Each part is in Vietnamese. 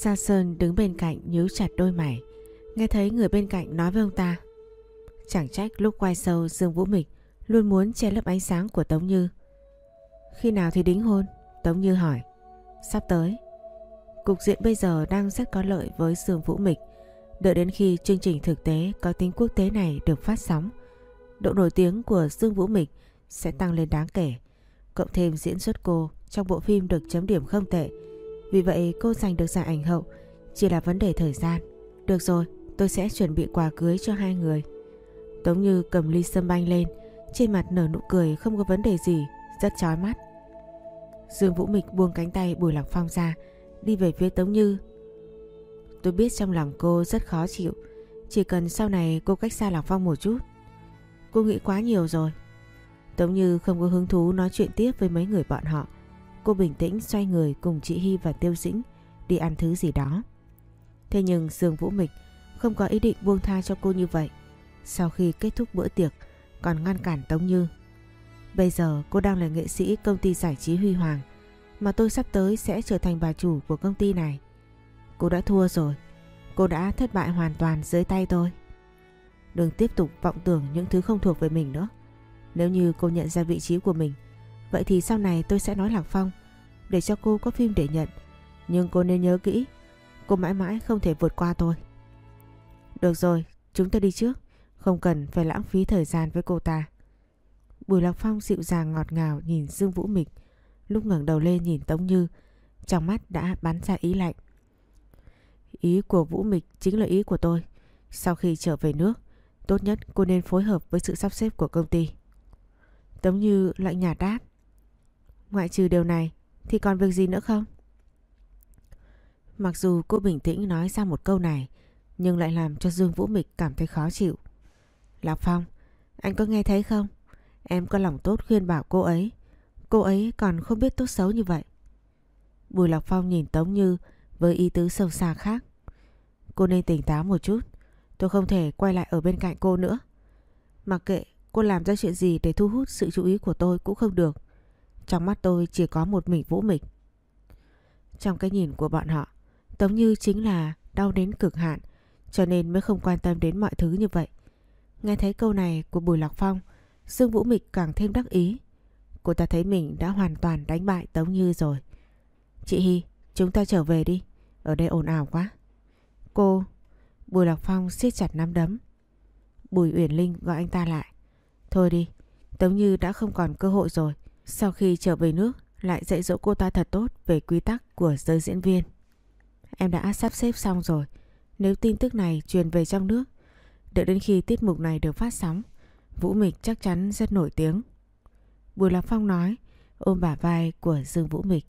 Sa Sơn đứng bên cạnh nhíu chặt đôi mày. Nghe thấy người bên cạnh nói với ông ta. Chẳng trách lúc quay sâu Dương Vũ Mịch luôn muốn che lấp ánh sáng của Tống Như. Khi nào thì đính hôn? Tống Như hỏi. Sắp tới. Cục diện bây giờ đang rất có lợi với Dương Vũ Mịch. Đợi đến khi chương trình thực tế có tính quốc tế này được phát sóng, độ nổi tiếng của Dương Vũ Mịch sẽ tăng lên đáng kể. Cộng thêm diễn xuất cô trong bộ phim được chấm điểm không tệ. Vì vậy cô giành được giải ảnh hậu chỉ là vấn đề thời gian. Được rồi, tôi sẽ chuẩn bị quà cưới cho hai người. Tống Như cầm ly sâm banh lên, trên mặt nở nụ cười không có vấn đề gì, rất chói mắt. Dương Vũ Mịch buông cánh tay Bùi Lạc Phong ra, đi về phía Tống Như. Tôi biết trong lòng cô rất khó chịu, chỉ cần sau này cô cách xa Lạc Phong một chút. Cô nghĩ quá nhiều rồi. Tống Như không có hứng thú nói chuyện tiếp với mấy người bọn họ. Cô bình tĩnh xoay người cùng chị Hy và Tiêu Dĩnh đi ăn thứ gì đó. Thế nhưng Dương Vũ Mịch không có ý định buông tha cho cô như vậy. Sau khi kết thúc bữa tiệc, còn ngăn cản Tống Như. Bây giờ cô đang là nghệ sĩ công ty giải trí Huy Hoàng, mà tôi sắp tới sẽ trở thành bà chủ của công ty này. Cô đã thua rồi. Cô đã thất bại hoàn toàn dưới tay tôi. Đừng tiếp tục vọng tưởng những thứ không thuộc về mình nữa. Nếu như cô nhận ra vị trí của mình Vậy thì sau này tôi sẽ nói Lạc Phong, Để cho cô có phim để nhận. Nhưng cô nên nhớ kỹ, Cô mãi mãi không thể vượt qua tôi. Được rồi, chúng ta đi trước. Không cần phải lãng phí thời gian với cô ta. Bùi Lạc Phong dịu dàng ngọt ngào nhìn Dương Vũ Mịch, Lúc ngẩng đầu lên nhìn Tống Như, Trong mắt đã bắn ra ý lạnh. Ý của Vũ Mịch chính là ý của tôi. Sau khi trở về nước, Tốt nhất cô nên phối hợp với sự sắp xếp của công ty. Tống Như lạnh nhạt đáp. Ngoại trừ điều này thì còn việc gì nữa không? Mặc dù cô bình tĩnh nói ra một câu này nhưng lại làm cho Dương Vũ Mịch cảm thấy khó chịu. Lạc Phong, anh có nghe thấy không? Em có lòng tốt khuyên bảo cô ấy. Cô ấy còn không biết tốt xấu như vậy. Bùi Lạc Phong nhìn Tống Như với ý tứ sâu xa khác. Cô nên tỉnh táo một chút. Tôi không thể quay lại ở bên cạnh cô nữa. Mặc kệ cô làm ra chuyện gì để thu hút sự chú ý của tôi cũng không được. Trong mắt tôi chỉ có một mình Vũ Mịch. Trong cái nhìn của bọn họ, Tống Như chính là đau đến cực hạn, cho nên mới không quan tâm đến mọi thứ như vậy. Nghe thấy câu này của Bùi Lạc Phong, Dương Vũ Mịch càng thêm đắc ý. Cô ta thấy mình đã hoàn toàn đánh bại Tống Như rồi. Chị Hy, chúng ta trở về đi. Ở đây ồn ào quá. Cô... Bùi Lạc Phong siết chặt nắm đấm. Bùi Uyển Linh gọi anh ta lại. Thôi đi, Tống Như đã không còn cơ hội rồi. Sau khi trở về nước lại dạy dỗ cô ta thật tốt về quy tắc của giới diễn viên. Em đã sắp xếp xong rồi. Nếu tin tức này truyền về trong nước, đợi đến khi tiết mục này được phát sóng, Vũ Mịch chắc chắn rất nổi tiếng. Bùi Lạc Phong nói, ôm bả vai của Dương Vũ Mịch.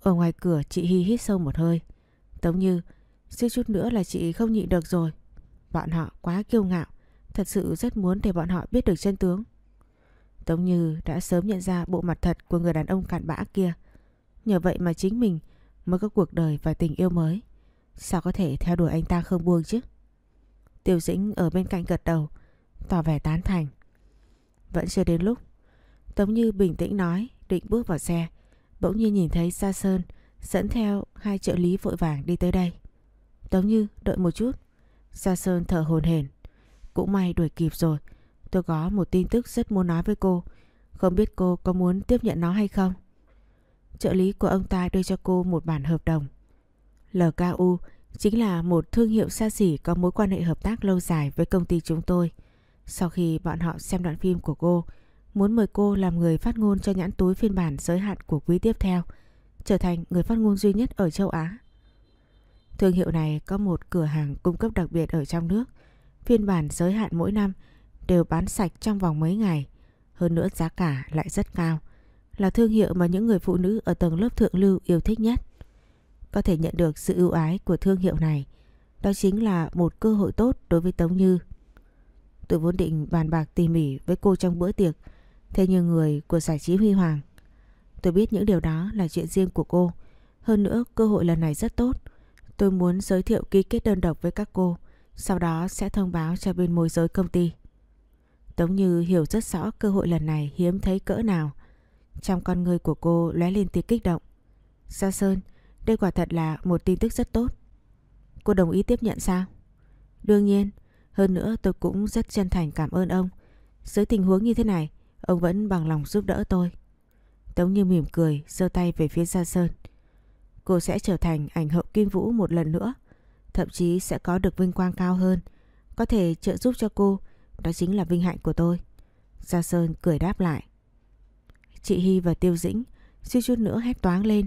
Ở ngoài cửa chị Hy hít sâu một hơi. Tống như, suýt chút nữa là chị không nhịn được rồi. Bọn họ quá kiêu ngạo, thật sự rất muốn để bọn họ biết được chân tướng. Tống Như đã sớm nhận ra bộ mặt thật của người đàn ông cặn bã kia. Nhờ vậy mà chính mình mới có cuộc đời và tình yêu mới. Sao có thể theo đuổi anh ta không buông chứ? Tiêu Dĩnh ở bên cạnh gật đầu, tỏ vẻ tán thành. Vẫn chưa đến lúc. Tống Như bình tĩnh nói, định bước vào xe. Bỗng nhiên nhìn thấy Sa Sơn dẫn theo hai trợ lý vội vàng đi tới đây. Tống Như đợi một chút. Sa Sơn thở hồn hển. Cũng may đuổi kịp rồi. Tôi có một tin tức rất muốn nói với cô Không biết cô có muốn tiếp nhận nó hay không Trợ lý của ông ta đưa cho cô một bản hợp đồng LKU chính là một thương hiệu xa xỉ có mối quan hệ hợp tác lâu dài với công ty chúng tôi. Sau khi bọn họ xem đoạn phim của cô, muốn mời cô làm người phát ngôn cho nhãn túi phiên bản giới hạn của quý tiếp theo, trở thành người phát ngôn duy nhất ở châu Á. Thương hiệu này có một cửa hàng cung cấp đặc biệt ở trong nước, phiên bản giới hạn mỗi năm đều bán sạch trong vòng mấy ngày. Hơn nữa giá cả lại rất cao. Là thương hiệu mà những người phụ nữ ở tầng lớp thượng lưu yêu thích nhất. Có thể nhận được sự ưu ái của thương hiệu này. Đó chính là một cơ hội tốt đối với Tống Như. Tôi vốn định bàn bạc tỉ mỉ với cô trong bữa tiệc. Thế nhưng người của giải trí Huy Hoàng. Tôi biết những điều đó là chuyện riêng của cô. Hơn nữa, cơ hội lần này rất tốt. Tôi muốn giới thiệu ký kết đơn độc với các cô. Sau đó sẽ thông báo cho bên môi giới công ty. Tống Như hiểu rất rõ cơ hội lần này hiếm thấy cỡ nào. Trong con người của cô lóe lên tia kích động. Sa Sơn, Đây quả thật là một tin tức rất tốt. Cô đồng ý tiếp nhận sao? Đương nhiên, hơn nữa tôi cũng rất chân thành cảm ơn ông. Dưới tình huống như thế này, ông vẫn bằng lòng giúp đỡ tôi. Tống Như mỉm cười, giơ tay về phía Gia Sơn. Cô sẽ trở thành ảnh hậu Kim Vũ một lần nữa, thậm chí sẽ có được vinh quang cao hơn. Có thể trợ giúp cho cô, đó chính là vinh hạnh của tôi. Gia Sơn cười đáp lại. Chị Hy và Tiêu Dĩnh suy chút nữa hét toáng lên.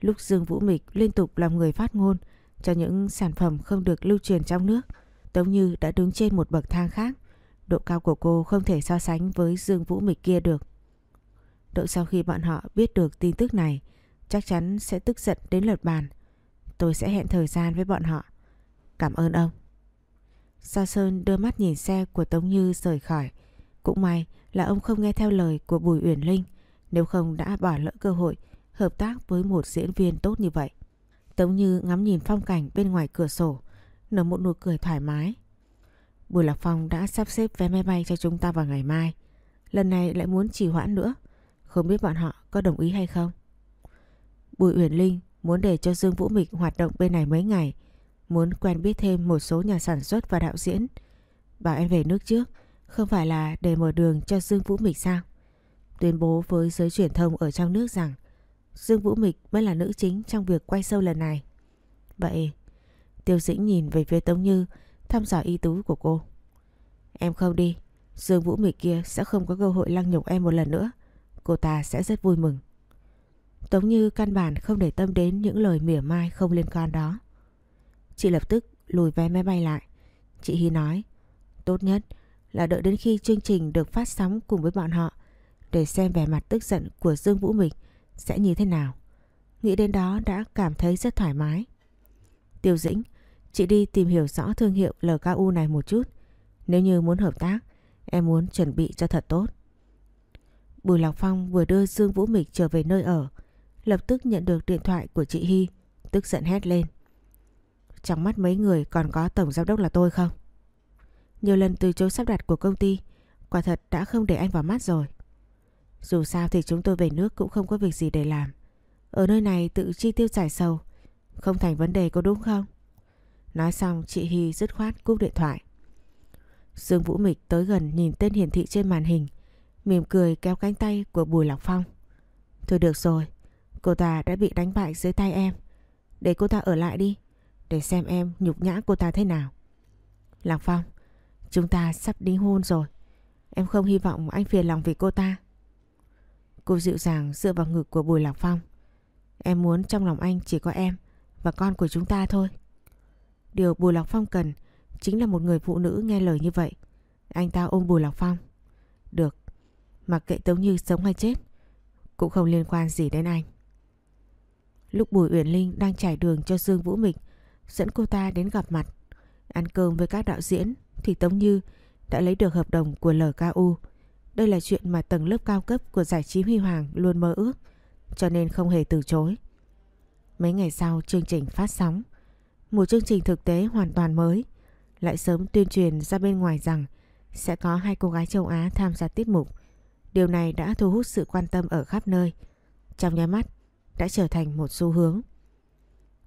Lúc Dương Vũ Mịch liên tục làm người phát ngôn cho những sản phẩm không được lưu truyền trong nước, Tống Như đã đứng trên một bậc thang khác. Độ cao của cô không thể so sánh với Dương Vũ Mịch kia được. Đợi sau khi bọn họ biết được tin tức này, chắc chắn sẽ tức giận đến lượt bàn. Tôi sẽ hẹn thời gian với bọn họ. Cảm ơn ông. Sa Sơn đưa mắt nhìn xe của Tống Như rời khỏi. Cũng may là ông không nghe theo lời của Bùi Uyển Linh, nếu không đã bỏ lỡ cơ hội hợp tác với một diễn viên tốt như vậy. Tống Như ngắm nhìn phong cảnh bên ngoài cửa sổ, nở một nụ cười thoải mái. Bùi Lạc Phong đã sắp xếp vé máy bay cho chúng ta vào ngày mai. Lần này lại muốn trì hoãn nữa. Không biết bọn họ có đồng ý hay không? Bùi Uyển Linh muốn để cho Dương Vũ Mịch hoạt động bên này mấy ngày. Muốn quen biết thêm một số nhà sản xuất và đạo diễn. Bảo em về nước trước. Không phải là để mở đường cho Dương Vũ Mịch sao? Tuyên bố với giới truyền thông ở trong nước rằng Dương Vũ Mịch mới là nữ chính trong việc quay sâu lần này. Vậy, Tiêu Dĩnh nhìn về phía Tống Như thăm dò ý tú của cô. Em không đi, Dương Vũ Mịch kia sẽ không có cơ hội lăng nhục em một lần nữa. Cô ta sẽ rất vui mừng. Tống Như căn bản không để tâm đến những lời mỉa mai không liên quan đó. Chị lập tức lùi vé máy bay lại. Chị Hy nói, tốt nhất là đợi đến khi chương trình được phát sóng cùng với bọn họ để xem vẻ mặt tức giận của Dương Vũ Mịch sẽ như thế nào. Nghĩ đến đó đã cảm thấy rất thoải mái. Tiêu Dĩnh, chị đi tìm hiểu rõ thương hiệu LKU này một chút. Nếu như muốn hợp tác, em muốn chuẩn bị cho thật tốt. Bùi Lạc Phong vừa đưa Dương Vũ Mịch trở về nơi ở, lập tức nhận được điện thoại của chị Hy, tức giận hét lên. Trong mắt mấy người còn có tổng giám đốc là tôi không? Nhiều lần từ chối sắp đặt của công ty, quả thật đã không để anh vào mắt rồi. Dù sao thì chúng tôi về nước cũng không có việc gì để làm. Ở nơi này tự chi tiêu giải sầu, không thành vấn đề có đúng không? Nói xong chị Hy dứt khoát cúp điện thoại. Dương Vũ Mịch tới gần nhìn tên hiển thị trên màn hình, mỉm cười kéo cánh tay của Bùi Lạc Phong. Thôi được rồi, cô ta đã bị đánh bại dưới tay em. Để cô ta ở lại đi, để xem em nhục nhã cô ta thế nào. Lạc Phong, chúng ta sắp đính hôn rồi. Em không hy vọng anh phiền lòng vì cô ta. Cô dịu dàng dựa vào ngực của Bùi Lạc Phong. Em muốn trong lòng anh chỉ có em và con của chúng ta thôi. Điều Bùi Lạc Phong cần chính là một người phụ nữ nghe lời như vậy. Anh ta ôm Bùi Lạc Phong. Được, mặc kệ Tống Như sống hay chết, cũng không liên quan gì đến anh. Lúc Bùi Uyển Linh đang trải đường cho Dương Vũ Mịch dẫn cô ta đến gặp mặt, ăn cơm với các đạo diễn thì Tống Như đã lấy được hợp đồng của LKU. Đây là chuyện mà tầng lớp cao cấp của giải trí Huy Hoàng luôn mơ ước, cho nên không hề từ chối. Mấy ngày sau chương trình phát sóng, một chương trình thực tế hoàn toàn mới, lại sớm tuyên truyền ra bên ngoài rằng sẽ có hai cô gái châu Á tham gia tiết mục. Điều này đã thu hút sự quan tâm ở khắp nơi. Trong nháy mắt đã trở thành một xu hướng.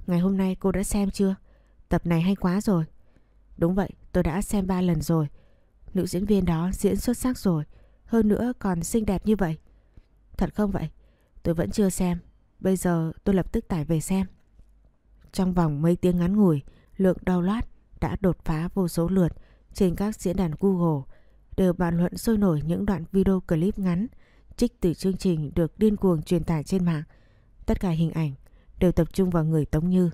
Ngày hôm nay cô đã xem chưa? Tập này hay quá rồi. Đúng vậy, tôi đã xem 3 lần rồi. Nữ diễn viên đó diễn xuất sắc rồi. Hơn nữa còn xinh đẹp như vậy. Thật không vậy? Tôi vẫn chưa xem. Bây giờ tôi lập tức tải về xem. Trong vòng mấy tiếng ngắn ngủi, lượng download đã đột phá vô số lượt trên các diễn đàn Google đều bàn luận sôi nổi những đoạn video clip ngắn trích từ chương trình được điên cuồng truyền tải trên mạng. Tất cả hình ảnh đều tập trung vào người Tống Như.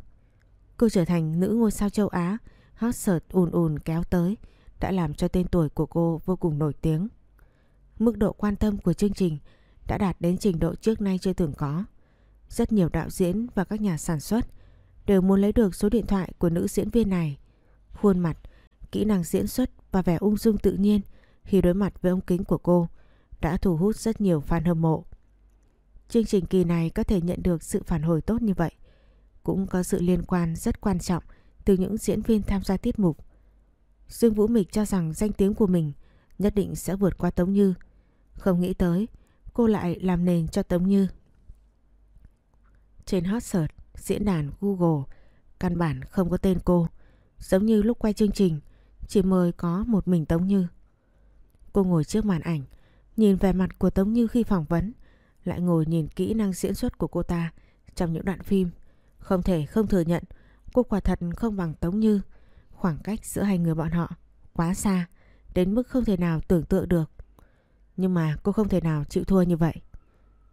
Cô trở thành nữ ngôi sao châu Á, hot search ùn ùn kéo tới, đã làm cho tên tuổi của cô vô cùng nổi tiếng. Mức độ quan tâm của chương trình đã đạt đến trình độ trước nay chưa từng có. Rất nhiều đạo diễn và các nhà sản xuất đều muốn lấy được số điện thoại của nữ diễn viên này. Khuôn mặt, kỹ năng diễn xuất và vẻ ung dung tự nhiên khi đối mặt với ống kính của cô đã thu hút rất nhiều fan hâm mộ. Chương trình kỳ này có thể nhận được sự phản hồi tốt như vậy cũng có sự liên quan rất quan trọng từ những diễn viên tham gia tiết mục. Dương Vũ Mịch cho rằng danh tiếng của mình nhất định sẽ vượt qua Tống Như. Không nghĩ tới cô lại làm nền cho Tống Như. Trên hot search diễn đàn Google căn bản không có tên cô. Giống như lúc quay chương trình, chỉ mời có một mình Tống Như. Cô ngồi trước màn ảnh, nhìn vẻ mặt của Tống Như khi phỏng vấn, lại ngồi nhìn kỹ năng diễn xuất của cô ta trong những đoạn phim. Không thể không thừa nhận, cô quả thật không bằng Tống Như. Khoảng cách giữa hai người bọn họ quá xa, đến mức không thể nào tưởng tượng được. Nhưng mà cô không thể nào chịu thua như vậy.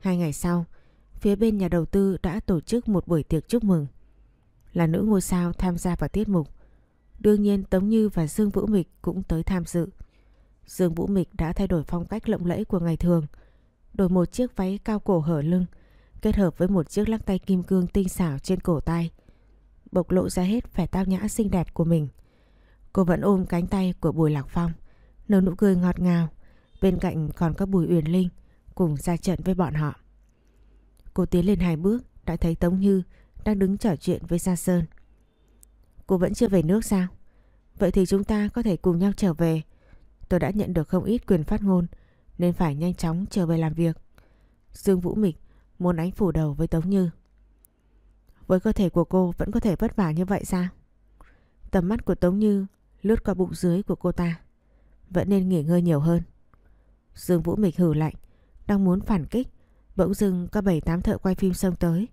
Hai ngày sau, phía bên nhà đầu tư đã tổ chức một buổi tiệc chúc mừng. Là nữ ngôi sao tham gia vào tiết mục. Đương nhiên Tống Như và Dương Vũ Mịch cũng tới tham dự. Dương Vũ Mịch đã thay đổi phong cách lộng lẫy của ngày thường. Đổi một chiếc váy cao cổ hở lưng, kết hợp với một chiếc lắc tay kim cương tinh xảo trên cổ tay. Bộc lộ ra hết vẻ tao nhã xinh đẹp của mình. Cô vẫn ôm cánh tay của Bùi Lạc Phong, nở nụ cười ngọt ngào. Bên cạnh còn có Bùi Uyển Linh cùng ra trận với bọn họ. Cô tiến lên hai bước đã thấy Tống Như đang đứng trò chuyện với Gia Sơn. Cô vẫn chưa về nước sao? Vậy thì chúng ta có thể cùng nhau trở về. Tôi đã nhận được không ít quyền phát ngôn nên phải nhanh chóng trở về làm việc. Dương Vũ Mịch muốn ánh phủ đầu với Tống Như. Với cơ thể của cô vẫn có thể vất vả như vậy sao? Tầm mắt của Tống Như lướt qua bụng dưới của cô ta. Vẫn nên nghỉ ngơi nhiều hơn. Dương Vũ Mịch hử lạnh, đang muốn phản kích. Bỗng dưng có bảy tám thợ quay phim xông tới.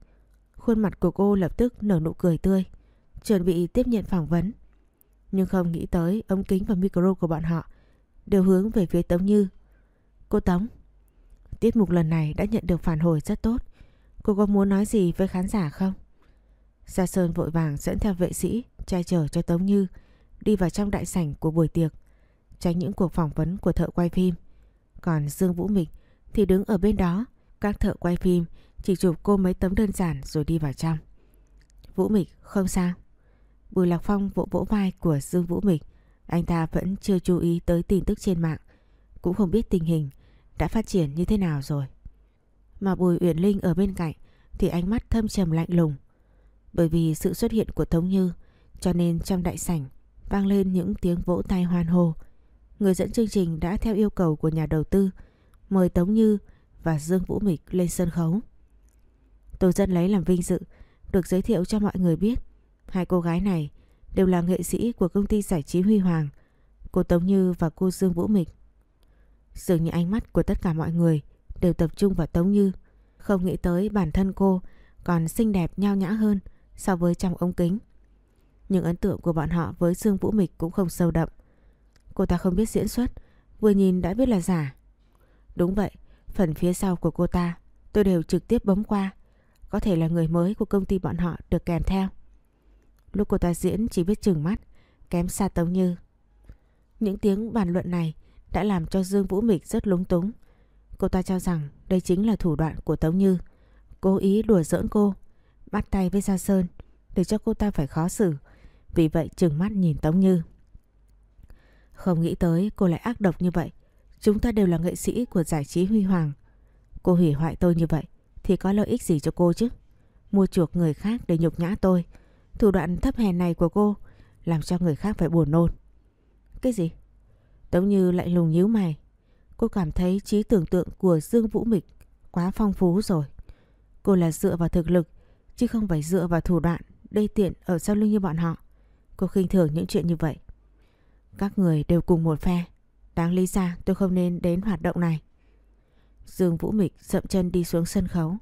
Khuôn mặt của cô lập tức nở nụ cười tươi, chuẩn bị tiếp nhận phỏng vấn. Nhưng không nghĩ tới ống kính và micro của bọn họ đều hướng về phía Tống Như. Cô Tống, tiết mục lần này đã nhận được phản hồi rất tốt. Cô có muốn nói gì với khán giả không? Gia Sơn vội vàng dẫn theo vệ sĩ che chở cho Tống Như đi vào trong đại sảnh của buổi tiệc, tránh những cuộc phỏng vấn của thợ quay phim. Còn Dương Vũ Mịch thì đứng ở bên đó, các thợ quay phim chỉ chụp cô mấy tấm đơn giản rồi đi vào trong. Vũ Mịch không sao. Bùi Lạc Phong vỗ vỗ vai của Dương Vũ Mịch. Anh ta vẫn chưa chú ý tới tin tức trên mạng. Cũng không biết tình hình đã phát triển như thế nào rồi. Mà Bùi Uyển Linh ở bên cạnh thì ánh mắt thâm trầm lạnh lùng. Bởi vì sự xuất hiện của Tống Như cho nên trong đại sảnh vang lên những tiếng vỗ tay hoan hô. Người dẫn chương trình đã theo yêu cầu của nhà đầu tư mời Tống Như và Dương Vũ Mịch lên sân khấu. Tô Dân lấy làm vinh dự được giới thiệu cho mọi người biết hai cô gái này đều là nghệ sĩ của công ty giải trí Huy Hoàng, cô Tống Như và cô Dương Vũ Mịch. Dường như ánh mắt của tất cả mọi người đều tập trung vào Tống Như, không nghĩ tới bản thân cô còn xinh đẹp nhao nhã hơn so với trong ống kính. Nhưng ấn tượng của bọn họ với Dương Vũ Mịch cũng không sâu đậm. Cô ta không biết diễn xuất, vừa nhìn đã biết là giả. Đúng vậy, phần phía sau của cô ta tôi đều trực tiếp bấm qua. Có thể là người mới của công ty bọn họ được kèm theo. Lúc cô ta diễn chỉ biết chừng mắt, kém xa Tống Như. Những tiếng bàn luận này đã làm cho Dương Vũ Mịch rất lúng túng. Cô ta cho rằng đây chính là thủ đoạn của Tống Như. Cố ý đùa giỡn cô, bắt tay với Gia Sơn để cho cô ta phải khó xử. Vì vậy chừng mắt nhìn Tống Như. Không nghĩ tới cô lại ác độc như vậy. Chúng ta đều là nghệ sĩ của giải trí huy hoàng. Cô hủy hoại tôi như vậy thì có lợi ích gì cho cô chứ? Mua chuộc người khác để nhục nhã tôi. Thủ đoạn thấp hèn này của cô làm cho người khác phải buồn nôn. Cái gì? Tống Như lại lùng nhíu mày. Cô cảm thấy trí tưởng tượng của Dương Vũ Mịch quá phong phú rồi. Cô là dựa vào thực lực, chứ không phải dựa vào thủ đoạn đê tiện ở sau lưng như bọn họ. Cô khinh thường những chuyện như vậy. Các người đều cùng một phe. Đáng lý ra tôi không nên đến hoạt động này. Dương Vũ Mịch dậm chân đi xuống sân khấu.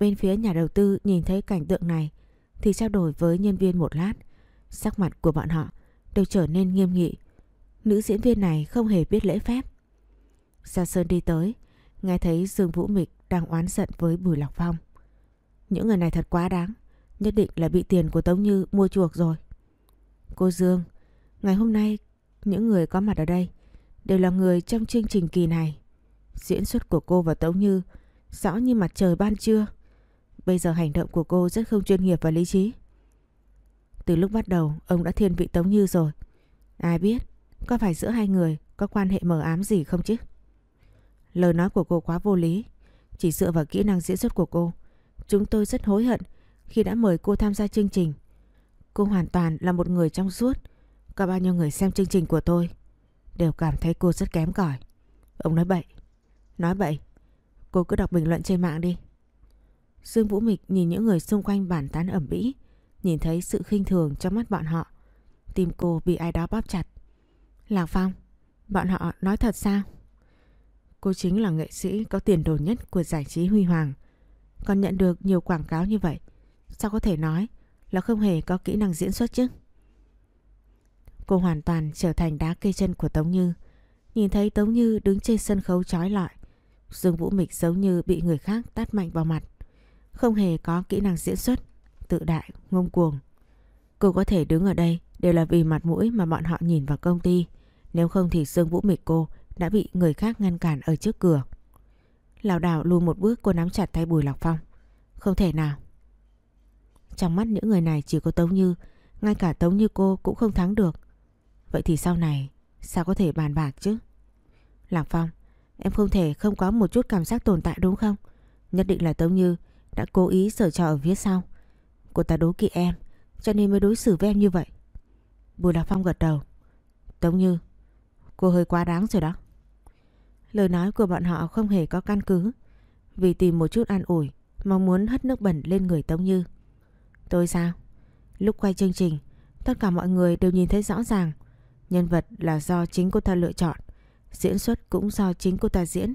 Bên phía nhà đầu tư nhìn thấy cảnh tượng này thì trao đổi với nhân viên một lát. Sắc mặt của bọn họ đều trở nên nghiêm nghị. Nữ diễn viên này không hề biết lễ phép. Gia Sơn đi tới, nghe thấy Dương Vũ Mịch đang oán giận với Bùi Lọc Phong. Những người này thật quá đáng, nhất định là bị tiền của Tống Như mua chuộc rồi. Cô Dương, ngày hôm nay những người có mặt ở đây đều là người trong chương trình kỳ này. Diễn xuất của cô và Tống Như rõ như mặt trời ban trưa. Bây giờ hành động của cô rất không chuyên nghiệp và lý trí. Từ lúc bắt đầu ông đã thiên vị Tống Như rồi. Ai biết có phải giữa hai người có quan hệ mờ ám gì không chứ? Lời nói của cô quá vô lý. Chỉ dựa vào kỹ năng diễn xuất của cô. Chúng tôi rất hối hận khi đã mời cô tham gia chương trình. Cô hoàn toàn là một người trong suốt. Có bao nhiêu người xem chương trình của tôi đều cảm thấy cô rất kém cỏi. Ông nói bậy. Nói bậy. Cô cứ đọc bình luận trên mạng đi. Dương Vũ Mịch nhìn những người xung quanh bản tán ẩm bĩ, nhìn thấy sự khinh thường trong mắt bọn họ. Tim cô bị ai đó bóp chặt. Lạc Phong, bọn họ nói thật sao? Cô chính là nghệ sĩ có tiền đồ nhất của giải trí Huy Hoàng. Còn nhận được nhiều quảng cáo như vậy. Sao có thể nói là không hề có kỹ năng diễn xuất chứ? Cô hoàn toàn trở thành đá cây chân của Tống Như. Nhìn thấy Tống Như đứng trên sân khấu trói lọi. Dương Vũ Mịch giống như bị người khác tát mạnh vào mặt. Không hề có kỹ năng diễn xuất, tự đại, ngông cuồng. Cô có thể đứng ở đây đều là vì mặt mũi mà bọn họ nhìn vào công ty. Nếu không thì Dương Vũ Mịch cô đã bị người khác ngăn cản ở trước cửa. Lào đảo lùi một bước cô nắm chặt tay Bùi Lạc Phong. Không thể nào. Trong mắt những người này chỉ có Tống Như, ngay cả Tống Như cô cũng không thắng được. Vậy thì sau này sao có thể bàn bạc chứ? Lạc Phong, em không thể không có một chút cảm giác tồn tại đúng không? Nhất định là Tống Như đã cố ý sở trò ở phía sau. Cô ta đố kỵ em, cho nên mới đối xử với em như vậy. Bùi Lạc Phong gật đầu. Tống Như, cô hơi quá đáng rồi đó. Lời nói của bọn họ không hề có căn cứ Vì tìm một chút an ủi Mong muốn hất nước bẩn lên người Tống Như Tôi sao? Lúc quay chương trình, Tất cả mọi người đều nhìn thấy rõ ràng Nhân vật là do chính cô ta lựa chọn, Diễn xuất cũng do chính cô ta diễn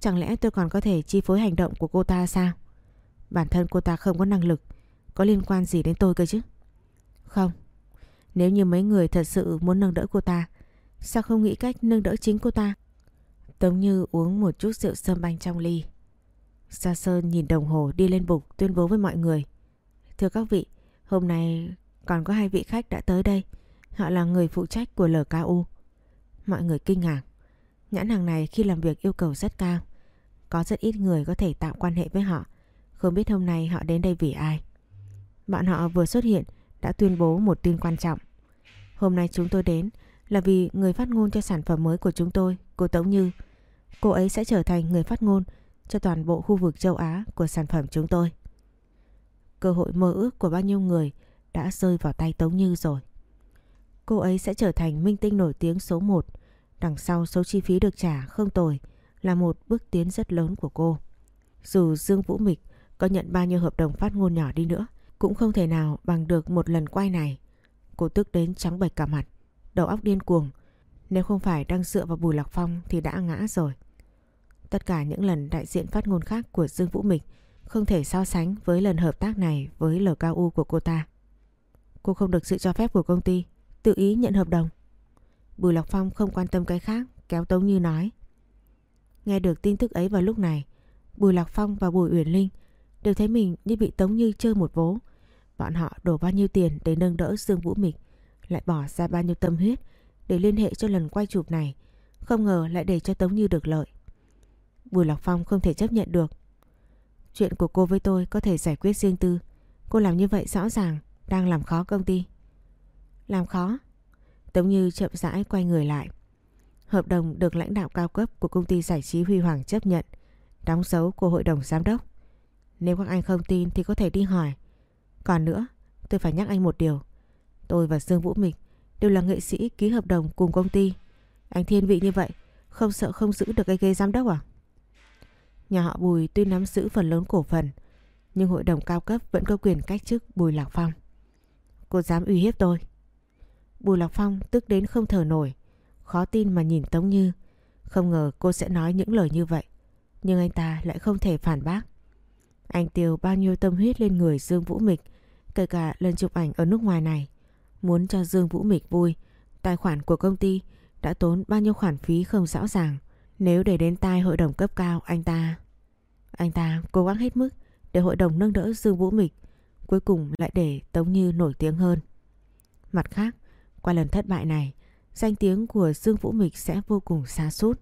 Chẳng lẽ tôi còn có thể chi phối hành động của cô ta sao? Bản thân cô ta không có năng lực, Có liên quan gì đến tôi cơ chứ? Không Nếu như mấy người thật sự muốn nâng đỡ cô ta Sao không nghĩ cách nâng đỡ chính cô ta Tống Như uống một chút rượu sâm banh trong ly. Sa Sơn nhìn đồng hồ đi lên bục tuyên bố với mọi người. Thưa các vị, hôm nay còn có hai vị khách đã tới đây. Họ là người phụ trách của LKU. Mọi người kinh ngạc. Nhãn hàng này khi làm việc yêu cầu rất cao. Có rất ít người có thể tạo quan hệ với họ. Không biết hôm nay họ đến đây vì ai. Bọn họ vừa xuất hiện đã tuyên bố một tin quan trọng. Hôm nay chúng tôi đến là vì người phát ngôn cho sản phẩm mới của chúng tôi, cô Tống Như, Cô ấy sẽ trở thành người phát ngôn cho toàn bộ khu vực châu Á của sản phẩm chúng tôi. Cơ hội mơ ước của bao nhiêu người đã rơi vào tay Tống Như rồi. Cô ấy sẽ trở thành minh tinh nổi tiếng số 1. Đằng sau số chi phí được trả không tồi là một bước tiến rất lớn của cô. Dù Dương Vũ Mịch có nhận bao nhiêu hợp đồng phát ngôn nhỏ đi nữa cũng không thể nào bằng được một lần quay này. Cô tức đến trắng bệch cả mặt, đầu óc điên cuồng. Nếu không phải đang dựa vào Bùi Lạc Phong thì đã ngã rồi. Tất cả những lần đại diện phát ngôn khác của Dương Vũ Mịch không thể so sánh với lần hợp tác này với LKU của cô ta. Cô không được sự cho phép của công ty, tự ý nhận hợp đồng. Bùi Lạc Phong không quan tâm cái khác, kéo Tống Như nói. Nghe được tin tức ấy vào lúc này, Bùi Lạc Phong và Bùi Uyển Linh đều thấy mình như bị Tống Như chơi một vố. Bọn họ đổ bao nhiêu tiền để nâng đỡ Dương Vũ Mịch, lại bỏ ra bao nhiêu tâm huyết để liên hệ cho lần quay chụp này. Không ngờ lại để cho Tống Như được lợi. Bùi Lạc Phong không thể chấp nhận được. Chuyện của cô với tôi có thể giải quyết riêng tư. Cô làm như vậy rõ ràng đang làm khó công ty. Làm khó? Tống Như chậm rãi quay người lại. Hợp đồng được lãnh đạo cao cấp của công ty giải trí Huy Hoàng chấp nhận, đóng dấu của hội đồng giám đốc. Nếu các anh không tin thì có thể đi hỏi. Còn nữa, tôi phải nhắc anh một điều. Tôi và Dương Vũ Mịch đều là nghệ sĩ ký hợp đồng cùng công ty. Anh thiên vị như vậy, không sợ không giữ được cái ghế giám đốc à? Nhà họ Bùi tuy nắm giữ phần lớn cổ phần, nhưng hội đồng cao cấp vẫn có quyền cách chức Bùi Lạc Phong. Cô dám uy hiếp tôi. Bùi Lạc Phong tức đến không thở nổi, khó tin mà nhìn Tống Như. Không ngờ cô sẽ nói những lời như vậy, nhưng anh ta lại không thể phản bác. Anh tiêu bao nhiêu tâm huyết lên người Dương Vũ Mịch, kể cả lần chụp ảnh ở nước ngoài này. Muốn cho Dương Vũ Mịch vui, tài khoản của công ty đã tốn bao nhiêu khoản phí không rõ ràng. Nếu để đến tai hội đồng cấp cao anh ta Anh ta cố gắng hết mức Để hội đồng nâng đỡ Dương Vũ Mịch Cuối cùng lại để Tống Như nổi tiếng hơn. Mặt khác Qua lần thất bại này Danh tiếng của Dương Vũ Mịch sẽ vô cùng xa sút.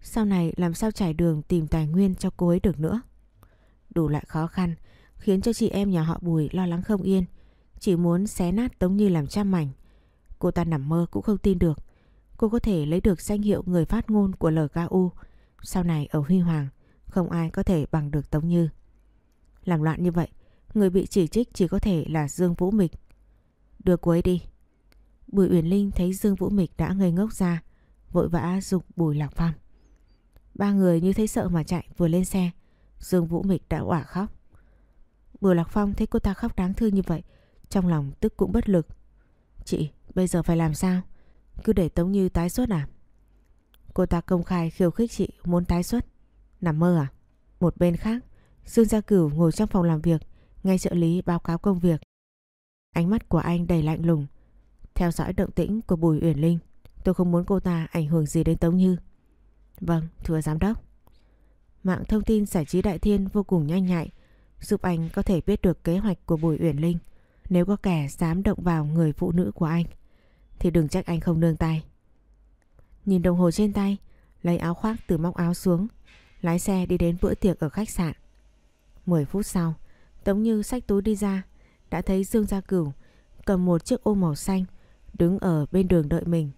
Sau này làm sao trải đường tìm tài nguyên cho cô ấy được nữa? Đủ loại khó khăn Khiến cho chị em nhà họ Bùi lo lắng không yên. Chỉ muốn xé nát Tống Như làm trăm mảnh Cô ta nằm mơ cũng không tin được cô có thể lấy được danh hiệu người phát ngôn của LKU. Sau này ở Huy Hoàng, không ai có thể bằng được Tống Như. Làm loạn như vậy, người bị chỉ trích chỉ có thể là Dương Vũ Mịch. Đưa cô ấy đi. Bùi Uyển Linh thấy Dương Vũ Mịch đã ngây ngốc ra, vội vã dục Bùi Lạc Phong. Ba người như thấy sợ mà chạy vừa lên xe, Dương Vũ Mịch đã òa khóc. Bùi Lạc Phong thấy cô ta khóc đáng thương như vậy, trong lòng tức cũng bất lực. Chị, bây giờ phải làm sao? Cứ để Tống Như tái xuất à? Cô ta công khai khiêu khích chị muốn tái xuất. Nằm mơ à? Một bên khác, Dương Gia Cửu ngồi trong phòng làm việc, nghe trợ lý báo cáo công việc. Ánh mắt của anh đầy lạnh lùng, theo dõi động tĩnh của Bùi Uyển Linh. Tôi không muốn cô ta ảnh hưởng gì đến Tống Như. Vâng, thưa giám đốc. Mạng thông tin giải trí Đại Thiên vô cùng nhanh nhạy, giúp anh có thể biết được kế hoạch của Bùi Uyển Linh. Nếu có kẻ dám động vào người phụ nữ của anh, thì đừng trách anh không nương tay. Nhìn đồng hồ trên tay, lấy áo khoác từ móc áo xuống, lái xe đi đến bữa tiệc ở khách sạn. 10 phút sau, Tống Như xách túi đi ra, đã thấy Dương Gia Cửu cầm một chiếc ô màu xanh đứng ở bên đường đợi mình.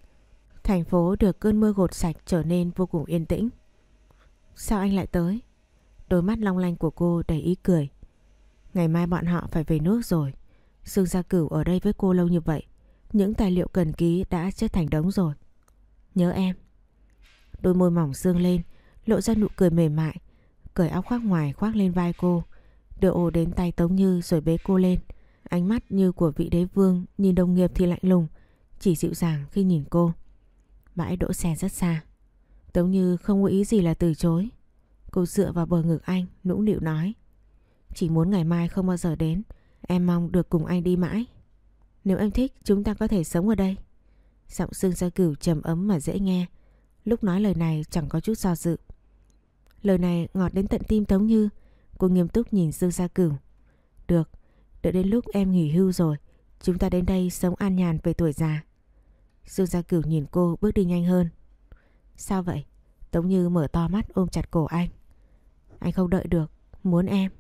Thành phố được cơn mưa gột sạch trở nên vô cùng yên tĩnh. Sao anh lại tới? Đôi mắt long lanh của cô đầy ý cười. Ngày mai bọn họ phải về nước rồi. Dương Gia Cửu ở đây với cô lâu như vậy. Những tài liệu cần ký đã chất thành đống rồi. Nhớ em. Đôi môi mỏng dương lên, lộ ra nụ cười mềm mại. Cởi áo khoác ngoài khoác lên vai cô. Đưa ô đến tay Tống Như rồi bế cô lên. Ánh mắt như của vị đế vương, nhìn đồng nghiệp thì lạnh lùng. Chỉ dịu dàng khi nhìn cô. Bãi đỗ xe rất xa. Tống Như không có ý gì là từ chối. Cô dựa vào bờ ngực anh, nũng nịu nói. Chỉ muốn ngày mai không bao giờ đến. Em mong được cùng anh đi mãi. Nếu em thích chúng ta có thể sống ở đây. Giọng Dương Gia Cửu trầm ấm mà dễ nghe. Lúc nói lời này chẳng có chút do dự. Lời này ngọt đến tận tim Tống Như. Cô nghiêm túc nhìn Dương Gia Cửu. Được, đợi đến lúc em nghỉ hưu rồi, chúng ta đến đây sống an nhàn về tuổi già. Dương Gia Cửu nhìn cô bước đi nhanh hơn. Sao vậy? Tống Như mở to mắt ôm chặt cổ anh. Anh không đợi được, muốn em.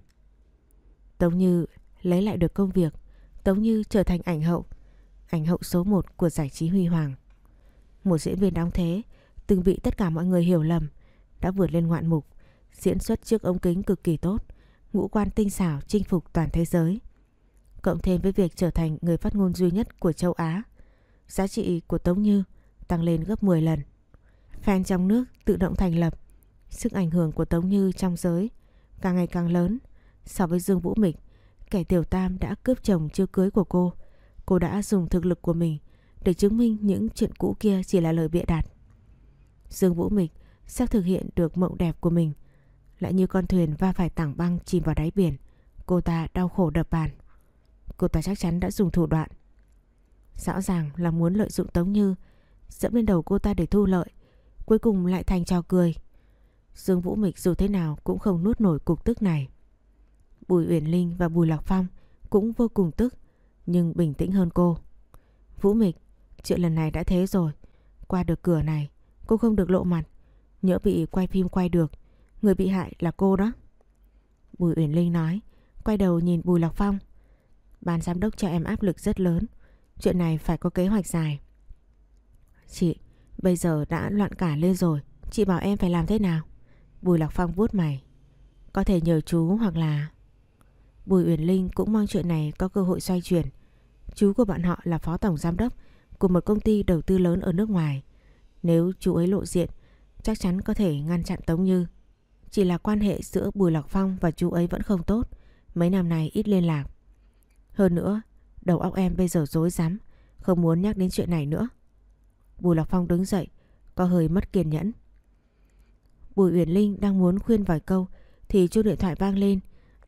Tống Như lấy lại được công việc, Tống Như trở thành ảnh hậu, ảnh hậu số 1 của giải trí Huy Hoàng. Một diễn viên đóng thế, từng bị tất cả mọi người hiểu lầm, đã vượt lên ngoạn mục, diễn xuất trước ống kính cực kỳ tốt, ngũ quan tinh xảo chinh phục toàn thế giới. Cộng thêm với việc trở thành người phát ngôn duy nhất của châu Á, giá trị của Tống Như tăng lên gấp 10 lần. Fan trong nước tự động thành lập, sức ảnh hưởng của Tống Như trong giới càng ngày càng lớn. So với Dương Vũ Mịch, kẻ tiểu tam đã cướp chồng chưa cưới của cô, cô đã dùng thực lực của mình để chứng minh những chuyện cũ kia chỉ là lời bịa đặt. Dương Vũ Mịch sắp thực hiện được mộng đẹp của mình, lại như con thuyền va phải tảng băng chìm vào đáy biển, cô ta đau khổ đập bàn. Cô ta chắc chắn đã dùng thủ đoạn. Rõ ràng là muốn lợi dụng Tống Như, dẫm lên đầu cô ta để thu lợi, cuối cùng lại thành trò cười. Dương Vũ Mịch dù thế nào cũng không nuốt nổi cục tức này. Bùi Uyển Linh và Bùi Lạc Phong cũng vô cùng tức, nhưng bình tĩnh hơn cô. Vũ Mịch, chuyện lần này đã thế rồi. Qua được cửa này, cô không được lộ mặt. Nhỡ bị quay phim quay được, người bị hại là cô đó. Bùi Uyển Linh nói, quay đầu nhìn Bùi Lạc Phong. Ban giám đốc cho em áp lực rất lớn. Chuyện này phải có kế hoạch dài. Chị, bây giờ đã loạn cả lên rồi. Chị bảo em phải làm thế nào? Bùi Lạc Phong vuốt mày. Có thể nhờ chú hoặc là... Bùi Uyển Linh cũng mong chuyện này có cơ hội xoay chuyển. Chú của bạn họ là phó tổng giám đốc của một công ty đầu tư lớn ở nước ngoài. Nếu chú ấy lộ diện, chắc chắn có thể ngăn chặn Tống Như. Chỉ là quan hệ giữa Bùi Lạc Phong và chú ấy vẫn không tốt. Mấy năm này ít liên lạc. Hơn nữa, đầu óc em bây giờ rối rắm, không muốn nhắc đến chuyện này nữa. Bùi Lạc Phong đứng dậy, có hơi mất kiên nhẫn. Bùi Uyển Linh đang muốn khuyên vài câu thì chuông điện thoại vang lên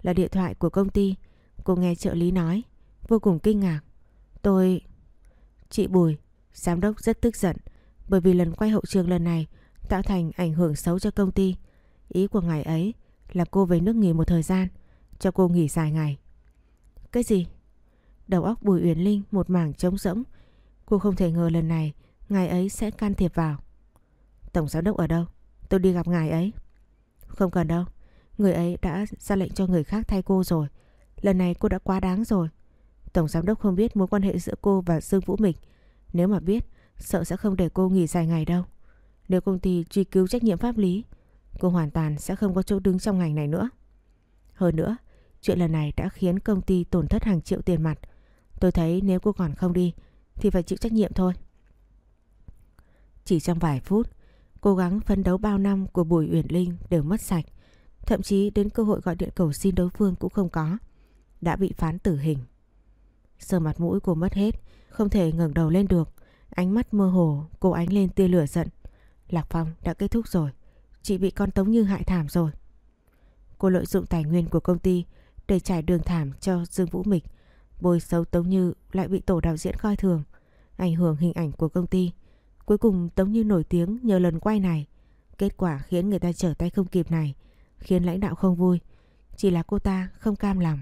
là điện thoại của công ty. Cô nghe trợ lý nói, vô cùng kinh ngạc. Tôi... Chị Bùi, giám đốc rất tức giận bởi vì lần quay hậu trường lần này tạo thành ảnh hưởng xấu cho công ty. Ý của ngài ấy là cô về nước nghỉ một thời gian, cho cô nghỉ dài ngày. Cái gì? Đầu óc Bùi Uyển Linh một mảng trống rỗng. Cô không thể ngờ lần này ngài ấy sẽ can thiệp vào. Tổng giám đốc ở đâu? Tôi đi gặp ngài ấy. Không cần đâu. Người ấy đã ra lệnh cho người khác thay cô rồi. Lần này cô đã quá đáng rồi. Tổng giám đốc không biết mối quan hệ giữa cô và Dương Vũ Mịch. Nếu mà biết, sợ sẽ không để cô nghỉ dài ngày đâu. Nếu công ty truy cứu trách nhiệm pháp lý, cô hoàn toàn sẽ không có chỗ đứng trong ngành này nữa. Hơn nữa, chuyện lần này đã khiến công ty tổn thất hàng triệu tiền mặt. Tôi thấy nếu cô còn không đi, thì phải chịu trách nhiệm thôi. Chỉ trong vài phút, cố gắng phấn đấu bao năm của Bùi Uyển Linh đều mất sạch. Thậm chí đến cơ hội gọi điện cầu xin đối phương cũng không có. đã bị phán tử hình. sờ mặt mũi cô mất hết, không thể ngẩng đầu lên được. Ánh mắt mơ hồ, cô ánh lên tia lửa giận. Lạc Phong đã kết thúc rồi, chị bị con Tống Như hại thảm rồi. Cô lợi dụng tài nguyên của công ty để trải đường thảm cho Dương Vũ Mịch. Bồi xấu Tống Như lại bị tổ đạo diễn coi thường, ảnh hưởng hình ảnh của công ty. Cuối cùng Tống Như nổi tiếng nhờ lần quay này. Kết quả khiến người ta trở tay không kịp này, khiến lãnh đạo không vui. Chỉ là cô ta không cam lòng.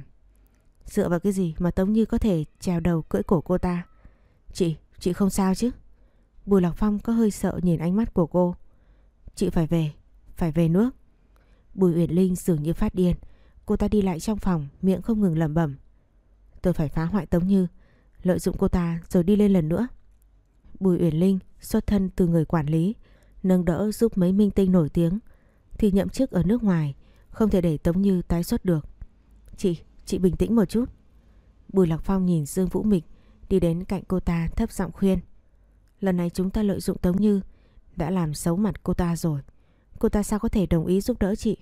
Dựa vào cái gì mà Tống Như có thể trèo đầu cưỡi cổ cô ta? Chị, chị không sao chứ? Bùi Lạc Phong có hơi sợ nhìn ánh mắt của cô. Chị phải về, phải về nước. Bùi Uyển Linh dường như phát điên. Cô ta đi lại trong phòng, miệng không ngừng lẩm bẩm. Tôi phải phá hoại Tống Như, lợi dụng cô ta rồi đi lên lần nữa. Bùi Uyển Linh xuất thân từ người quản lý, nâng đỡ giúp mấy minh tinh nổi tiếng, thì nhậm chức ở nước ngoài, không thể để Tống Như tái xuất được. Chị, chị bình tĩnh một chút. Bùi Lạc Phong nhìn Dương Vũ Mịch đi đến cạnh cô ta thấp giọng khuyên. Lần này chúng ta lợi dụng Tống Như đã làm xấu mặt cô ta rồi. Cô ta sao có thể đồng ý giúp đỡ chị?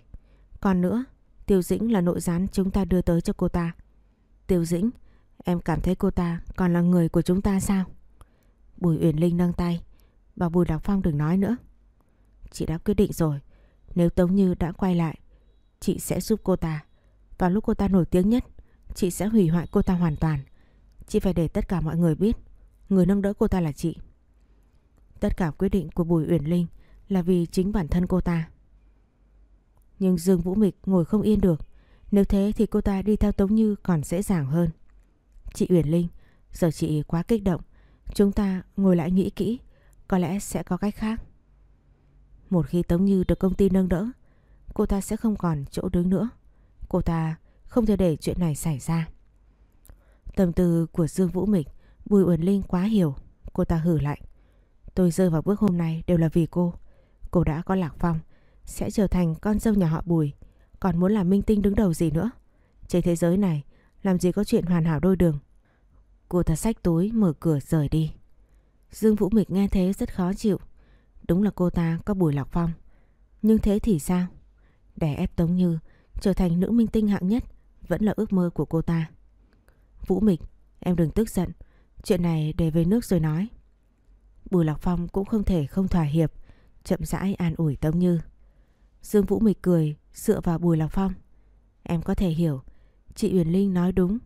Còn nữa, Tiêu Dĩnh là nội gián chúng ta đưa tới cho cô ta. Tiêu Dĩnh, em cảm thấy cô ta còn là người của chúng ta sao? Bùi Uyển Linh nâng tay, bảo Bùi Lạc Phong đừng nói nữa. Chị đã quyết định rồi, nếu Tống Như đã quay lại, chị sẽ giúp cô ta. Vào lúc cô ta nổi tiếng nhất, chị sẽ hủy hoại cô ta hoàn toàn. Chị phải để tất cả mọi người biết, người nâng đỡ cô ta là chị. Tất cả quyết định của Bùi Uyển Linh là vì chính bản thân cô ta. Nhưng Dương Vũ Mịch ngồi không yên được. Nếu thế thì cô ta đi theo Tống Như còn dễ dàng hơn. Chị Uyển Linh, giờ chị quá kích động. Chúng ta ngồi lại nghĩ kỹ, có lẽ sẽ có cách khác. Một khi Tống Như được công ty nâng đỡ, cô ta sẽ không còn chỗ đứng nữa. Cô ta không thể để chuyện này xảy ra. Tâm tư của Dương Vũ Mịch, Bùi Uyển Linh quá hiểu. Cô ta hử lạnh. Tôi rơi vào bước hôm nay đều là vì cô. Cô đã có Lạc Phong, sẽ trở thành con dâu nhà họ Bùi. Còn muốn làm minh tinh đứng đầu gì nữa? Trên thế giới này, làm gì có chuyện hoàn hảo đôi đường. Cô ta xách túi mở cửa rời đi. Dương Vũ Mịch nghe thế rất khó chịu. Đúng là cô ta có Bùi Lạc Phong. Nhưng thế thì sao? Để ép Tống Như trở thành nữ minh tinh hạng nhất vẫn là ước mơ của cô ta. Vũ Mịch, em đừng tức giận. Chuyện này để về nước rồi nói. Bùi Lạc Phong cũng không thể không thỏa hiệp, chậm rãi an ủi Tống Như. Dương Vũ Mịch cười, dựa vào Bùi Lạc Phong. Em có thể hiểu, chị Uyển Linh nói đúng.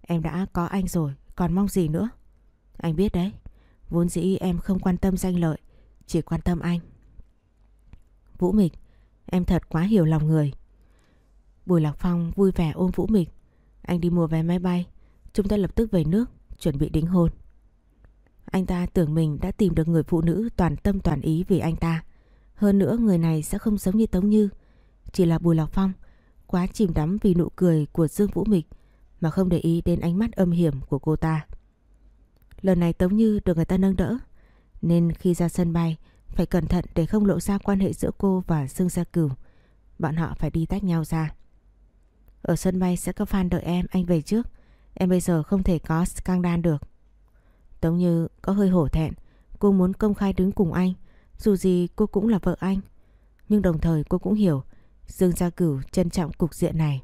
Em đã có anh rồi, còn mong gì nữa? Anh biết đấy, vốn dĩ em không quan tâm danh lợi, chỉ quan tâm anh. Vũ Mịch, em thật quá hiểu lòng người. Bùi Lạc Phong vui vẻ ôm Vũ Mịch. Anh đi mua vé máy bay, chúng ta lập tức về nước, chuẩn bị đính hôn. Anh ta tưởng mình đã tìm được người phụ nữ toàn tâm toàn ý vì anh ta. Hơn nữa người này sẽ không giống như Tống Như. Chỉ là Bùi Lạc Phong quá chìm đắm vì nụ cười của Dương Vũ Mịch mà không để ý đến ánh mắt âm hiểm của cô ta. Lần này Tống Như được người ta nâng đỡ nên khi ra sân bay phải cẩn thận để không lộ ra quan hệ giữa cô và Dương Gia Cửu. Bọn họ phải đi tách nhau ra. Ở sân bay sẽ có fan đợi em, anh về trước. Em bây giờ không thể có scandal được. Tống Như có hơi hổ thẹn, cô muốn công khai đứng cùng anh, dù gì cô cũng là vợ anh. Nhưng đồng thời cô cũng hiểu Dương Gia Cửu trân trọng cục diện này.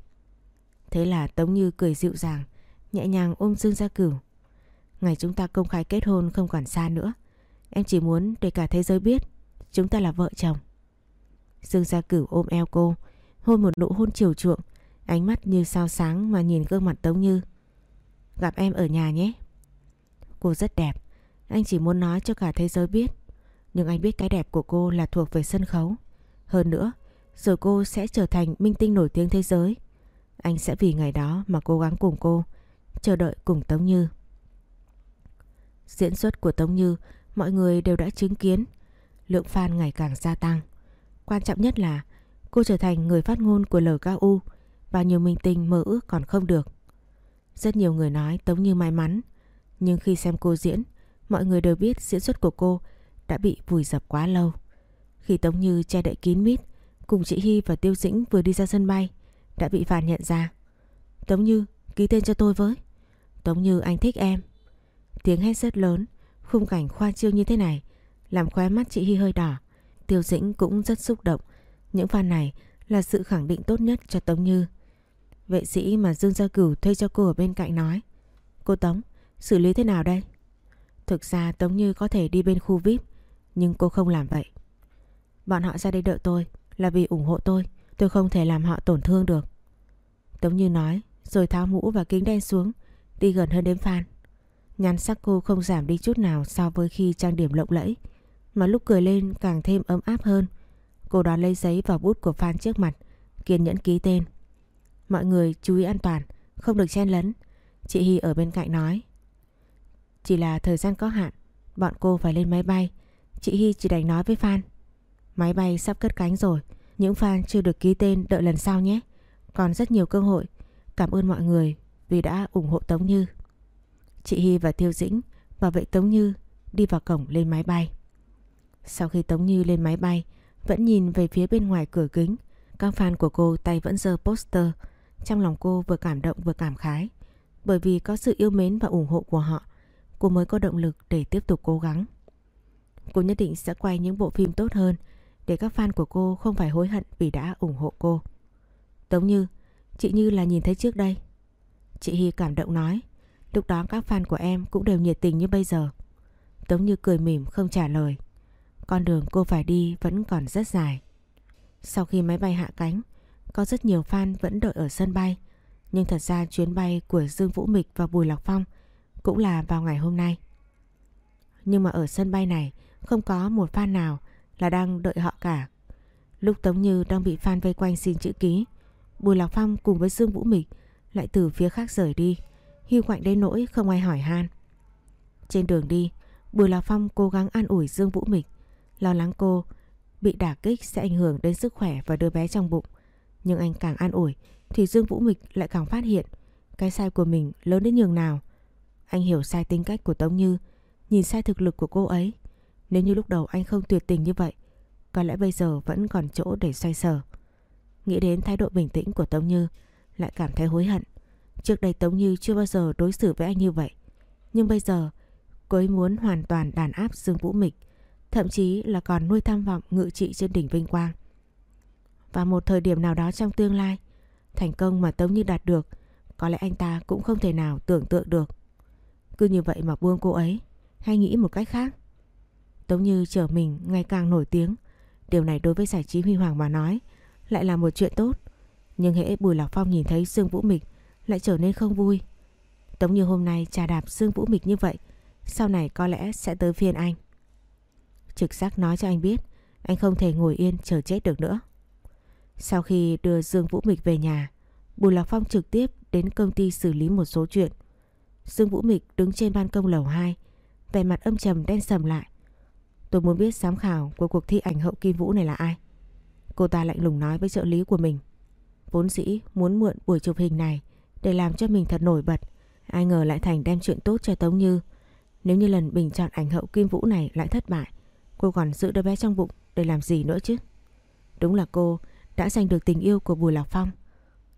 Thế là Tống Như cười dịu dàng, nhẹ nhàng ôm Dương Gia Cửu. Ngày chúng ta công khai kết hôn không còn xa nữa. Em chỉ muốn để cả thế giới biết chúng ta là vợ chồng. Dương Gia Cửu ôm eo cô, hôn một nụ hôn chiều chuộng, ánh mắt như sao sáng mà nhìn gương mặt Tống Như. Gặp em ở nhà nhé. Cô rất đẹp. Anh chỉ muốn nói cho cả thế giới biết. Nhưng anh biết cái đẹp của cô là thuộc về sân khấu. Hơn nữa, rồi cô sẽ trở thành minh tinh nổi tiếng thế giới. Anh sẽ vì ngày đó mà cố gắng cùng cô, chờ đợi cùng Tống Như. Diễn xuất của Tống Như mọi người đều đã chứng kiến. Lượng fan ngày càng gia tăng. Quan trọng nhất là cô trở thành người phát ngôn của LKU và nhiều minh tinh mơ ước còn không được. Rất nhiều người nói Tống Như may mắn nhưng khi xem cô diễn, mọi người đều biết diễn xuất của cô đã bị vùi dập quá lâu. Khi Tống Như che đậy kín mít, cùng chị Hy và Tiêu Dĩnh vừa đi ra sân bay, đã bị phản nhận ra. Tống Như, ký tên cho tôi với. Tống Như anh thích em. Tiếng hét rất lớn, khung cảnh khoa trương như thế này, làm khóe mắt chị Hy hơi đỏ. Tiêu Dĩnh cũng rất xúc động. Những fan này là sự khẳng định tốt nhất cho Tống Như. Vệ sĩ mà Dương Gia Cửu thuê cho cô ở bên cạnh nói. Cô Tống, xử lý thế nào đây? Thực ra Tống Như có thể đi bên khu VIP, nhưng cô không làm vậy. Bọn họ ra đây đợi tôi là vì ủng hộ tôi, tôi không thể làm họ tổn thương được. Tống Như nói, rồi tháo mũ và kính đen xuống, đi gần hơn đến Phan nhan sắc cô không giảm đi chút nào so với khi trang điểm lộng lẫy, mà lúc cười lên càng thêm ấm áp hơn. Cô đoán lấy giấy và bút của Phan trước mặt, kiên nhẫn ký tên. Mọi người chú ý an toàn, không được chen lấn. Chị Hy ở bên cạnh nói. Chỉ là thời gian có hạn, bọn cô phải lên máy bay. Chị Hy chỉ đành nói với Phan. Máy bay sắp cất cánh rồi, những fan chưa được ký tên đợi lần sau nhé. Còn rất nhiều cơ hội. Cảm ơn mọi người vì đã ủng hộ Tống Như. Chị Hy và Tiêu Dĩnh bảo vệ Tống Như đi vào cổng lên máy bay. Sau khi Tống Như lên máy bay, vẫn nhìn về phía bên ngoài cửa kính. Các fan của cô tay vẫn giơ poster. Trong lòng cô vừa cảm động vừa cảm khái. Bởi vì có sự yêu mến và ủng hộ của họ, cô mới có động lực để tiếp tục cố gắng. Cô nhất định sẽ quay những bộ phim tốt hơn để các fan của cô không phải hối hận vì đã ủng hộ cô. Tống Như, chị Như là nhìn thấy trước đây. Chị Hy cảm động nói, lúc đó các fan của em cũng đều nhiệt tình như bây giờ. Tống Như cười mỉm không trả lời. Con đường cô phải đi vẫn còn rất dài. Sau khi máy bay hạ cánh, có rất nhiều fan vẫn đợi ở sân bay. Nhưng thật ra chuyến bay của Dương Vũ Mịch và Bùi Lọc Phong cũng là vào ngày hôm nay. Nhưng mà ở sân bay này không có một fan nào là đang đợi họ cả. Lúc Tống Như đang bị fan vây quanh xin chữ ký, Bùi Lạc Phong cùng với Dương Vũ Mịch lại từ phía khác rời đi, hiu quạnh đến nỗi không ai hỏi han. Trên đường đi, Bùi Lạc Phong cố gắng an ủi Dương Vũ Mịch, lo lắng cô bị đả kích sẽ ảnh hưởng đến sức khỏe và đứa bé trong bụng. Nhưng anh càng an ủi thì Dương Vũ Mịch lại càng phát hiện cái sai của mình lớn đến nhường nào. Anh hiểu sai tính cách của Tống Như, nhìn sai thực lực của cô ấy. Nếu như lúc đầu anh không tuyệt tình như vậy, có lẽ bây giờ vẫn còn chỗ để xoay sở. Nghĩ đến thái độ bình tĩnh của Tống Như, lại cảm thấy hối hận. Trước đây Tống Như chưa bao giờ đối xử với anh như vậy. Nhưng bây giờ, cô ấy muốn hoàn toàn đàn áp Dương Vũ Mịch, thậm chí là còn nuôi tham vọng ngự trị trên đỉnh vinh quang. Và một thời điểm nào đó trong tương lai, thành công mà Tống Như đạt được, có lẽ anh ta cũng không thể nào tưởng tượng được. Cứ như vậy mà buông cô ấy, hay nghĩ một cách khác. Tống Như trở mình ngày càng nổi tiếng. Điều này đối với giải trí huy hoàng mà nói lại là một chuyện tốt. Nhưng hễ Bùi Lạc Phong nhìn thấy Dương Vũ Mịch lại trở nên không vui. Tống Như hôm nay trà đạp Dương Vũ Mịch như vậy, sau này có lẽ sẽ tới phiên anh. Trực giác nói cho anh biết, anh không thể ngồi yên chờ chết được nữa. Sau khi đưa Dương Vũ Mịch về nhà, Bùi Lạc Phong trực tiếp đến công ty xử lý một số chuyện. Dương Vũ Mịch đứng trên ban công lầu 2, vẻ mặt âm trầm đen sầm lại. Tôi muốn biết giám khảo của cuộc thi ảnh hậu Kim Vũ này là ai. Cô ta lạnh lùng nói với trợ lý của mình. Vốn dĩ muốn mượn buổi chụp hình này để làm cho mình thật nổi bật. Ai ngờ lại thành đem chuyện tốt cho Tống Như. Nếu như lần bình chọn ảnh hậu Kim Vũ này lại thất bại, cô còn giữ đứa bé trong bụng để làm gì nữa chứ? Đúng là cô đã giành được tình yêu của Bùi Lạc Phong.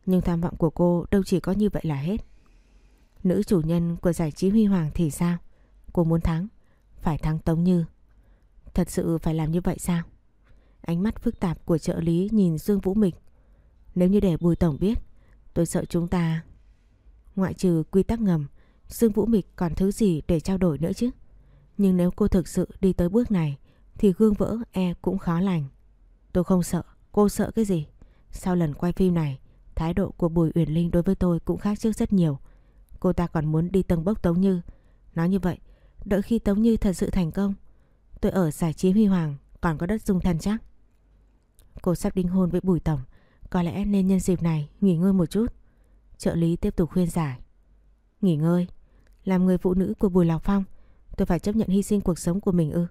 Nhưng tham vọng của cô đâu chỉ có như vậy là hết. Nữ chủ nhân của giải trí huy hoàng thì sao? Cô muốn thắng, phải thắng Tống Như. Thật sự phải làm như vậy sao? Ánh mắt phức tạp của trợ lý nhìn Dương Vũ Mịch. Nếu như để Bùi Tổng biết, tôi sợ chúng ta... Ngoại trừ quy tắc ngầm, Dương Vũ Mịch còn thứ gì để trao đổi nữa chứ? Nhưng nếu cô thực sự đi tới bước này, thì gương vỡ e cũng khó lành. Tôi không sợ, cô sợ cái gì? Sau lần quay phim này, thái độ của Bùi Uyển Linh đối với tôi cũng khác trước rất nhiều. Cô ta còn muốn đi tầng bốc Tống Như. Nói như vậy, đợi khi Tống Như thật sự thành công, Tôi ở giải trí huy hoàng còn có đất dung thân chắc. Cô sắp đính hôn với Bùi Tổng, có lẽ nên nhân dịp này nghỉ ngơi một chút. Trợ lý tiếp tục khuyên giải. Nghỉ ngơi, làm người phụ nữ của Bùi Lạc Phong, tôi phải chấp nhận hy sinh cuộc sống của mình ư?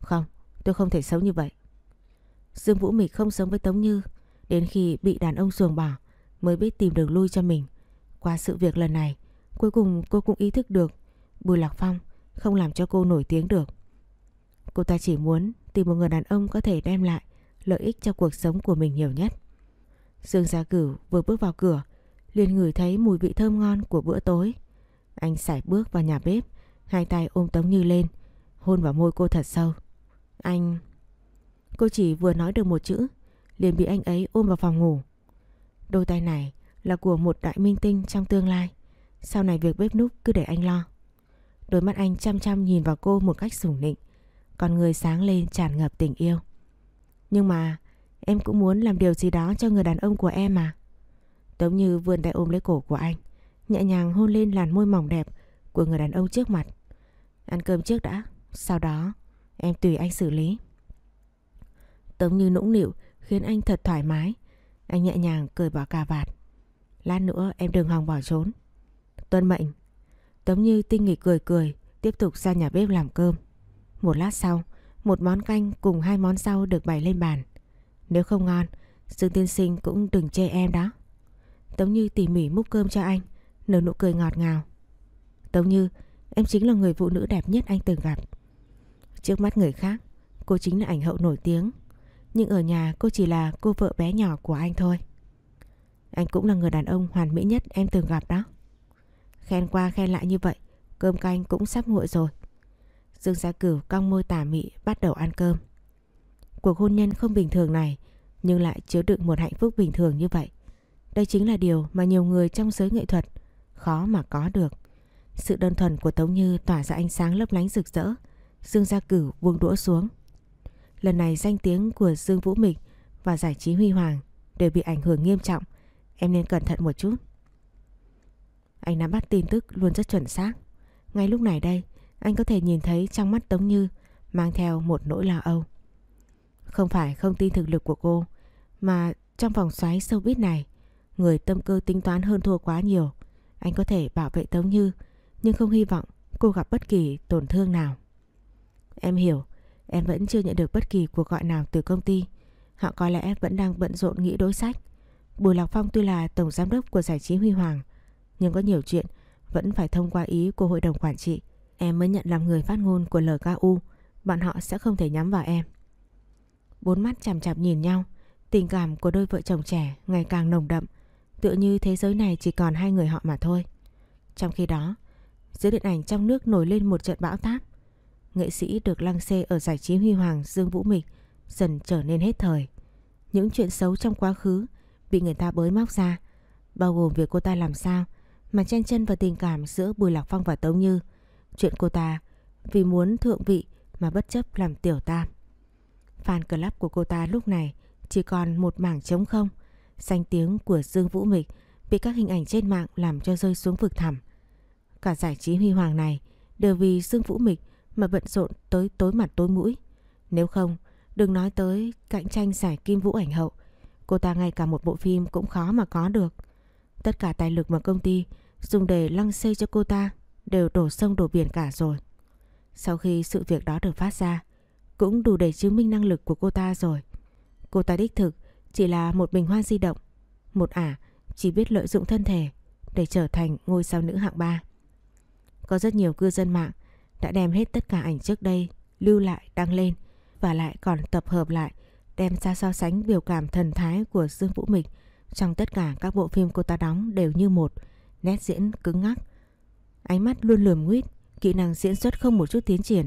Không, tôi không thể sống như vậy. Dương Vũ Mịch không sống với Tống Như, đến khi bị đàn ông xuồng bỏ mới biết tìm đường lui cho mình. Qua sự việc lần này, cuối cùng cô cũng ý thức được Bùi Lạc Phong không làm cho cô nổi tiếng được. Cô ta chỉ muốn tìm một người đàn ông có thể đem lại lợi ích cho cuộc sống của mình nhiều nhất. Dương Gia Cửu vừa bước vào cửa, liền ngửi thấy mùi vị thơm ngon của bữa tối. Anh sải bước vào nhà bếp, hai tay ôm Tống Như lên, hôn vào môi cô thật sâu. Anh... Cô chỉ vừa nói được một chữ, liền bị anh ấy ôm vào phòng ngủ. Đôi tay này là của một đại minh tinh trong tương lai. Sau này việc bếp núc cứ để anh lo. Đôi mắt anh chăm chăm nhìn vào cô một cách sủng nịnh. Còn người sáng lên tràn ngập tình yêu. Nhưng mà em cũng muốn làm điều gì đó cho người đàn ông của em mà. Tống Như vươn tay ôm lấy cổ của anh. Nhẹ nhàng hôn lên làn môi mỏng đẹp của người đàn ông trước mặt. Ăn cơm trước đã. Sau đó em tùy anh xử lý. Tống Như nũng nịu khiến anh thật thoải mái. Anh nhẹ nhàng cười bỏ cà vạt. Lát nữa em đừng hòng bỏ trốn. Tuân mệnh. Tống Như tinh nghịch cười cười, tiếp tục ra nhà bếp làm cơm. Một lát sau, một món canh cùng hai món sau được bày lên bàn. Nếu không ngon, Dương Tiên Sinh cũng đừng chê em đó. Tống Như tỉ mỉ múc cơm cho anh, nở nụ cười ngọt ngào. Tống Như, em chính là người phụ nữ đẹp nhất anh từng gặp. Trước mắt người khác, cô chính là ảnh hậu nổi tiếng. Nhưng ở nhà cô chỉ là cô vợ bé nhỏ của anh thôi. Anh cũng là người đàn ông hoàn mỹ nhất em từng gặp đó. Khen qua khen lại như vậy, cơm canh cũng sắp nguội rồi. Dương Gia Cửu cong môi tà mị bắt đầu ăn cơm. Cuộc hôn nhân không bình thường này nhưng lại chứa đựng một hạnh phúc bình thường như vậy. Đây chính là điều mà nhiều người trong giới nghệ thuật khó mà có được. Sự đơn thuần của Tống Như tỏa ra ánh sáng lấp lánh rực rỡ. Dương Gia Cửu buông đũa xuống. Lần này danh tiếng của Dương Vũ Mịch và giải trí huy hoàng đều bị ảnh hưởng nghiêm trọng. Em nên cẩn thận một chút. Anh nắm bắt tin tức luôn rất chuẩn xác. Ngay lúc này đây, anh có thể nhìn thấy trong mắt Tống Như mang theo một nỗi lo âu. Không phải không tin thực lực của cô, mà trong vòng xoáy sâu bít này, người tâm cơ tính toán hơn thua quá nhiều. Anh có thể bảo vệ Tống Như, nhưng không hy vọng cô gặp bất kỳ tổn thương nào. Em hiểu, em vẫn chưa nhận được bất kỳ cuộc gọi nào từ công ty. Họ có lẽ vẫn đang bận rộn nghĩ đối sách. Bùi Lạc Phong tuy là tổng giám đốc của giải trí Huy Hoàng, nhưng có nhiều chuyện vẫn phải thông qua ý của hội đồng quản trị. Em mới nhận làm người phát ngôn của LKU, bọn họ sẽ không thể nhắm vào em. Bốn mắt chằm chằm nhìn nhau, tình cảm của đôi vợ chồng trẻ ngày càng nồng đậm, tựa như thế giới này chỉ còn hai người họ mà thôi. Trong khi đó, dưới điện ảnh trong nước nổi lên một trận bão táp. Nghệ sĩ được lăng xê ở giải trí huy hoàng Dương Vũ Mịch dần trở nên hết thời. Những chuyện xấu trong quá khứ bị người ta bới móc ra, bao gồm việc cô ta làm sao mà chen chân vào tình cảm giữa Bùi Lạc Phong và Tống Như. Chuyện cô ta vì muốn thượng vị mà bất chấp làm tiểu tam. Fan club của cô ta lúc này chỉ còn một mảng trống không. Danh tiếng của Dương Vũ Mịch bị các hình ảnh trên mạng làm cho rơi xuống vực thẳm. Cả giải trí huy hoàng này đều vì Dương Vũ Mịch mà bận rộn tới tối mặt tối mũi. Nếu không, đừng nói tới cạnh tranh giải kim vũ ảnh hậu. Cô ta ngay cả một bộ phim cũng khó mà có được. Tất cả tài lực mà công ty dùng để lăng xê cho cô ta đều đổ sông đổ biển cả rồi. Sau khi sự việc đó được phát ra, cũng đủ để chứng minh năng lực của cô ta rồi. Cô ta đích thực chỉ là một bình hoa di động, một ả chỉ biết lợi dụng thân thể để trở thành ngôi sao nữ hạng ba. Có rất nhiều cư dân mạng đã đem hết tất cả ảnh trước đây lưu lại đăng lên và lại còn tập hợp lại đem ra so sánh biểu cảm thần thái của Dương Vũ Mịch trong tất cả các bộ phim cô ta đóng đều như một, nét diễn cứng ngắc. Ánh mắt luôn lườm nguyết, kỹ năng diễn xuất không một chút tiến triển.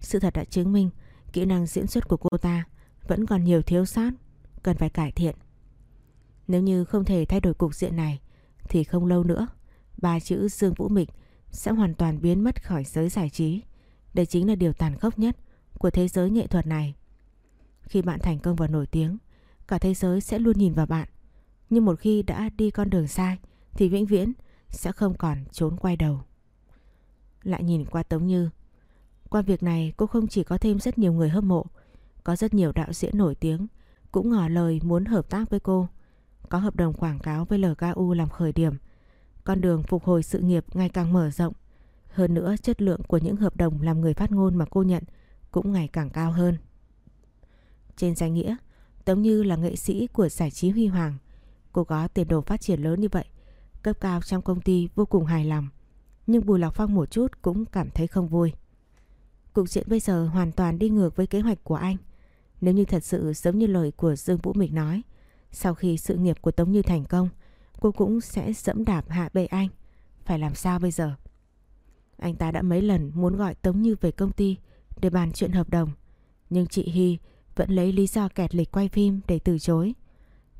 Sự thật đã chứng minh kỹ năng diễn xuất của cô ta vẫn còn nhiều thiếu sót, cần phải cải thiện. Nếu như không thể thay đổi cục diện này thì không lâu nữa ba chữ Dương Vũ Mịch sẽ hoàn toàn biến mất khỏi giới giải trí. Đây chính là điều tàn khốc nhất của thế giới nghệ thuật này. Khi bạn thành công và nổi tiếng, cả thế giới sẽ luôn nhìn vào bạn. Nhưng một khi đã đi con đường sai thì vĩnh viễn sẽ không còn trốn quay đầu. Lại nhìn qua Tống Như. Qua việc này cô không chỉ có thêm rất nhiều người hâm mộ, có rất nhiều đạo diễn nổi tiếng cũng ngỏ lời muốn hợp tác với cô. Có hợp đồng quảng cáo với LKU làm khởi điểm. Con đường phục hồi sự nghiệp ngày càng mở rộng. Hơn nữa chất lượng của những hợp đồng làm người phát ngôn mà cô nhận cũng ngày càng cao hơn. Trên danh nghĩa, Tống Như là nghệ sĩ của giải trí huy hoàng. Cô có tiền đồ phát triển lớn như vậy, cấp cao trong công ty vô cùng hài lòng. Nhưng Bùi Lạc Phong một chút cũng cảm thấy không vui. Cục diện bây giờ hoàn toàn đi ngược với kế hoạch của anh. Nếu như thật sự giống như lời của Dương Vũ Mịch nói, sau khi sự nghiệp của Tống Như thành công, cô cũng sẽ dẫm đạp hạ bệ anh. Phải làm sao bây giờ? Anh ta đã mấy lần muốn gọi Tống Như về công ty để bàn chuyện hợp đồng. Nhưng chị Hy vẫn lấy lý do kẹt lịch quay phim để từ chối.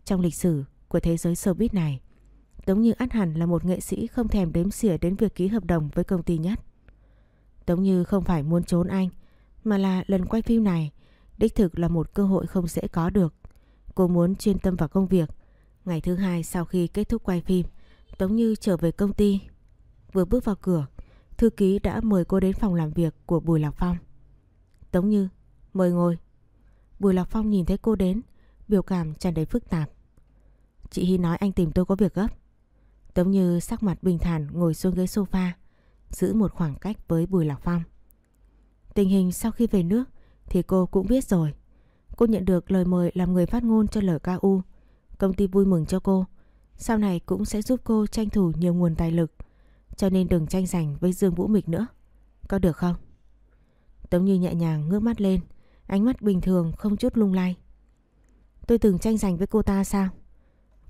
Trong lịch sử của thế giới showbiz này, Tống Như át hẳn là một nghệ sĩ không thèm đếm xỉa đến việc ký hợp đồng với công ty nhất. Tống Như không phải muốn trốn anh, mà là lần quay phim này đích thực là một cơ hội không dễ có được. Cô muốn chuyên tâm vào công việc. Ngày thứ hai sau khi kết thúc quay phim, Tống Như trở về công ty. Vừa bước vào cửa, thư ký đã mời cô đến phòng làm việc của Bùi Lạc Phong. Tống Như, mời ngồi. Bùi Lạc Phong nhìn thấy cô đến, biểu cảm tràn đầy phức tạp. Chị Hy nói anh tìm tôi có việc gấp. Tống Như sắc mặt bình thản ngồi xuống ghế sofa, giữ một khoảng cách với Bùi Lạc Phong. Tình hình sau khi về nước thì cô cũng biết rồi. Cô nhận được lời mời làm người phát ngôn cho LKU. Công ty vui mừng cho cô. Sau này cũng sẽ giúp cô tranh thủ nhiều nguồn tài lực. Cho nên đừng tranh giành với Dương Vũ Mịch nữa. Có được không? Tống Như nhẹ nhàng ngước mắt lên. Ánh mắt bình thường không chút lung lay. Tôi từng tranh giành với cô ta sao?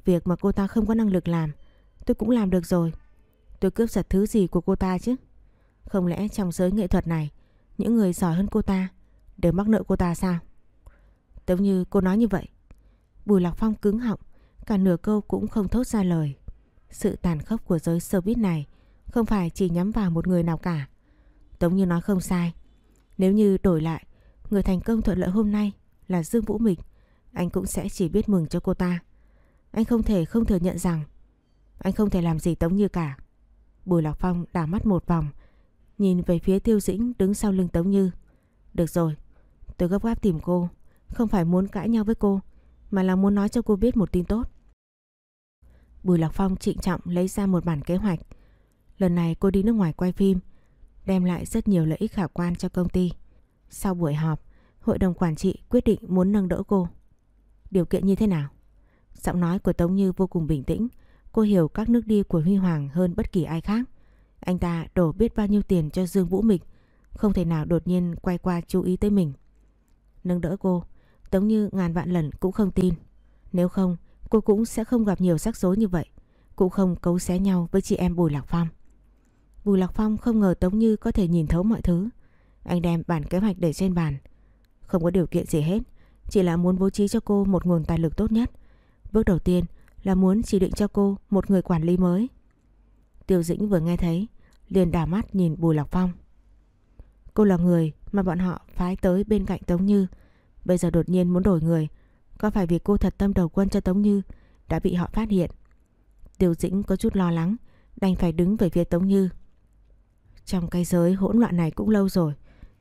Việc mà cô ta không có năng lực làm, tôi cũng làm được rồi. Tôi cướp giật thứ gì của cô ta chứ? Không lẽ trong giới nghệ thuật này những người giỏi hơn cô ta đều mắc nợ cô ta sao? Tống như cô nói như vậy. Bùi Lạc Phong cứng họng, cả nửa câu cũng không thốt ra lời. Sự tàn khốc của giới showbiz này không phải chỉ nhắm vào một người nào cả. Tống như nói không sai. Nếu như đổi lại, người thành công thuận lợi hôm nay là Dương Vũ Mịch, anh cũng sẽ chỉ biết mừng cho cô ta. Anh không thể không thừa nhận rằng anh không thể làm gì Tống Như cả. Bùi Lạc Phong đảo mắt một vòng, nhìn về phía Tiêu Dĩnh đứng sau lưng Tống Như. Được rồi, tôi gấp gáp tìm cô, không phải muốn cãi nhau với cô, mà là muốn nói cho cô biết một tin tốt. Bùi Lạc Phong trịnh trọng lấy ra một bản kế hoạch. Lần này cô đi nước ngoài quay phim, đem lại rất nhiều lợi ích khả quan cho công ty. Sau buổi họp, hội đồng quản trị quyết định muốn nâng đỡ cô. Điều kiện như thế nào? Giọng nói của Tống Như vô cùng bình tĩnh. Cô hiểu các nước đi của Huy Hoàng hơn bất kỳ ai khác. Anh ta đổ biết bao nhiêu tiền cho Dương Vũ Mịch, không thể nào đột nhiên quay qua chú ý tới mình. Nâng đỡ cô, Tống Như ngàn vạn lần cũng không tin. Nếu không, cô cũng sẽ không gặp nhiều rắc rối như vậy. Cũng không cấu xé nhau với chị em Bùi Lạc Phong. Bùi Lạc Phong không ngờ Tống Như có thể nhìn thấu mọi thứ. Anh đem bản kế hoạch để trên bàn. Không có điều kiện gì hết. Chỉ là muốn bố trí cho cô một nguồn tài lực tốt nhất. Bước đầu tiên là muốn chỉ định cho cô một người quản lý mới. Tiêu Dĩnh vừa nghe thấy, liền đảo mắt nhìn Bùi Lạc Phong. Cô là người mà bọn họ phái tới bên cạnh Tống Như. Bây giờ đột nhiên muốn đổi người. Có phải vì cô thật tâm đầu quân cho Tống Như đã bị họ phát hiện? Tiêu Dĩnh có chút lo lắng, đành phải đứng về phía Tống Như. Trong cái giới hỗn loạn này cũng lâu rồi.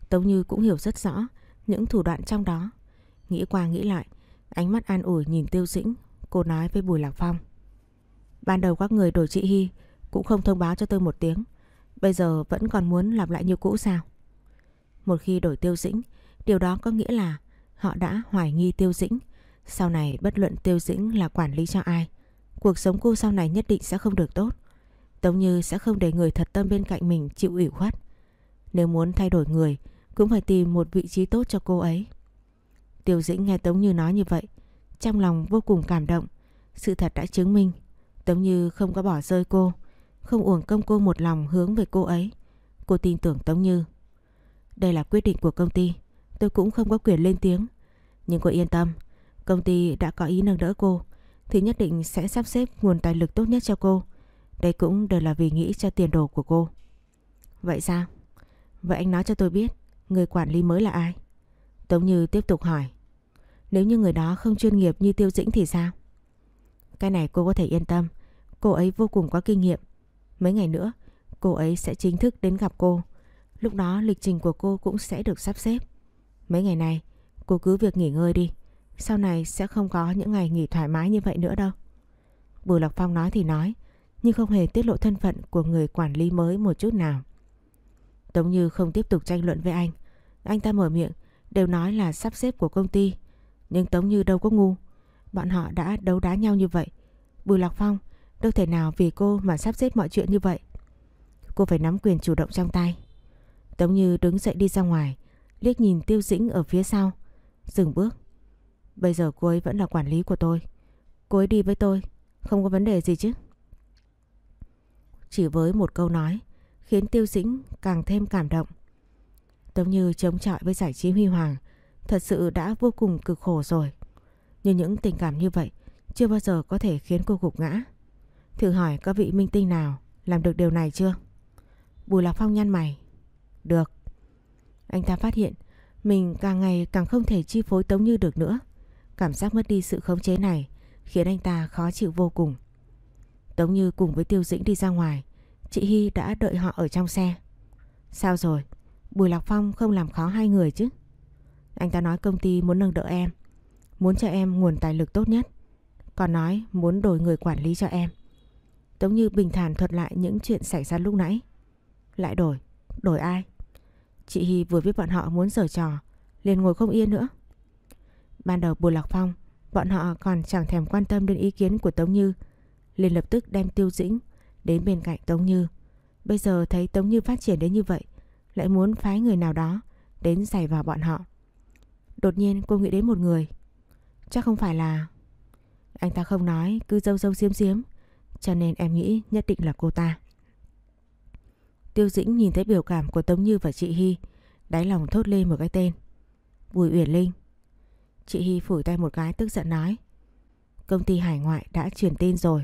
Tống Như cũng hiểu rất rõ những thủ đoạn trong đó. Nghĩ qua nghĩ lại, ánh mắt an ủi nhìn Tiêu Dĩnh, cô nói với Bùi Lạc Phong. Ban đầu các người đổi chị Hy cũng không thông báo cho tôi một tiếng. Bây giờ vẫn còn muốn làm lại như cũ sao? Một khi đổi Tiêu Dĩnh, điều đó có nghĩa là họ đã hoài nghi Tiêu Dĩnh. Sau này bất luận Tiêu Dĩnh là quản lý cho ai, cuộc sống cô sau này nhất định sẽ không được tốt. Tống Như sẽ không để người thật tâm bên cạnh mình chịu ủy khuất. Nếu muốn thay đổi người, cũng phải tìm một vị trí tốt cho cô ấy. Tiêu Dĩnh nghe Tống Như nói như vậy, trong lòng vô cùng cảm động. Sự thật đã chứng minh, Tống Như không có bỏ rơi cô, không uổng công cô một lòng hướng về cô ấy. Cô tin tưởng Tống Như. Đây là quyết định của công ty, tôi cũng không có quyền lên tiếng. Nhưng cô yên tâm, công ty đã có ý nâng đỡ cô, thì nhất định sẽ sắp xếp nguồn tài lực tốt nhất cho cô. Đây cũng đều là vì nghĩ cho tiền đồ của cô. Vậy sao? Vậy anh nói cho tôi biết, người quản lý mới là ai? Tống Như tiếp tục hỏi. Nếu như người đó không chuyên nghiệp như Tiêu Dĩnh thì sao? Cái này cô có thể yên tâm. Cô ấy vô cùng có kinh nghiệm. Mấy ngày nữa, cô ấy sẽ chính thức đến gặp cô. Lúc đó lịch trình của cô cũng sẽ được sắp xếp. Mấy ngày này, cô cứ việc nghỉ ngơi đi. Sau này sẽ không có những ngày nghỉ thoải mái như vậy nữa đâu. Bùi Lộc Phong nói thì nói, nhưng không hề tiết lộ thân phận của người quản lý mới một chút nào. Tống Như không tiếp tục tranh luận với anh. Anh ta mở miệng, đều nói là sắp xếp của công ty. Nhưng Tống Như đâu có ngu. Bọn họ đã đấu đá nhau như vậy. Bùi Lạc Phong đâu thể nào vì cô mà sắp xếp mọi chuyện như vậy. Cô phải nắm quyền chủ động trong tay. Tống Như đứng dậy đi ra ngoài, liếc nhìn Tiêu Dĩnh ở phía sau, dừng bước. Bây giờ cô ấy vẫn là quản lý của tôi. Cô ấy đi với tôi, không có vấn đề gì chứ. Chỉ với một câu nói, khiến Tiêu Dĩnh càng thêm cảm động. Tống Như chống chọi với giải trí huy hoàng, thật sự đã vô cùng cực khổ rồi. Nhưng những tình cảm như vậy chưa bao giờ có thể khiến cô gục ngã. Thử hỏi có vị minh tinh nào làm được điều này chưa? Bùi Lạc Phong nhăn mày. Được. Anh ta phát hiện mình càng ngày càng không thể chi phối Tống Như được nữa. Cảm giác mất đi sự khống chế này khiến anh ta khó chịu vô cùng. Tống Như cùng với Tiêu Dĩnh đi ra ngoài. Chị Hy đã đợi họ ở trong xe. Sao rồi? Bùi Lạc Phong không làm khó hai người chứ? Anh ta nói công ty muốn nâng đỡ em. Muốn cho em nguồn tài lực tốt nhất. Còn nói muốn đổi người quản lý cho em. Tống Như bình thản thuật lại những chuyện xảy ra lúc nãy. Lại đổi? Đổi ai? Chị Hy vừa biết bọn họ muốn giở trò, liền ngồi không yên nữa. Ban đầu Bùi Lạc Phong, bọn họ còn chẳng thèm quan tâm đến ý kiến của Tống Như, liền lập tức đem Tiêu Dĩnh đến bên cạnh Tống Như. Bây giờ thấy Tống Như phát triển đến như vậy, lại muốn phái người nào đó đến giày vào bọn họ. Đột nhiên cô nghĩ đến một người. Chắc không phải là... Anh ta không nói, cứ dâu dâu xiêm xiếm. Cho nên em nghĩ nhất định là cô ta. Tiêu Dĩnh nhìn thấy biểu cảm của Tống Như và chị Hy, đáy lòng thốt lên một cái tên. Bùi Uyển Linh. Chị Hy phủi tay một cái tức giận nói. Công ty hải ngoại đã truyền tin rồi.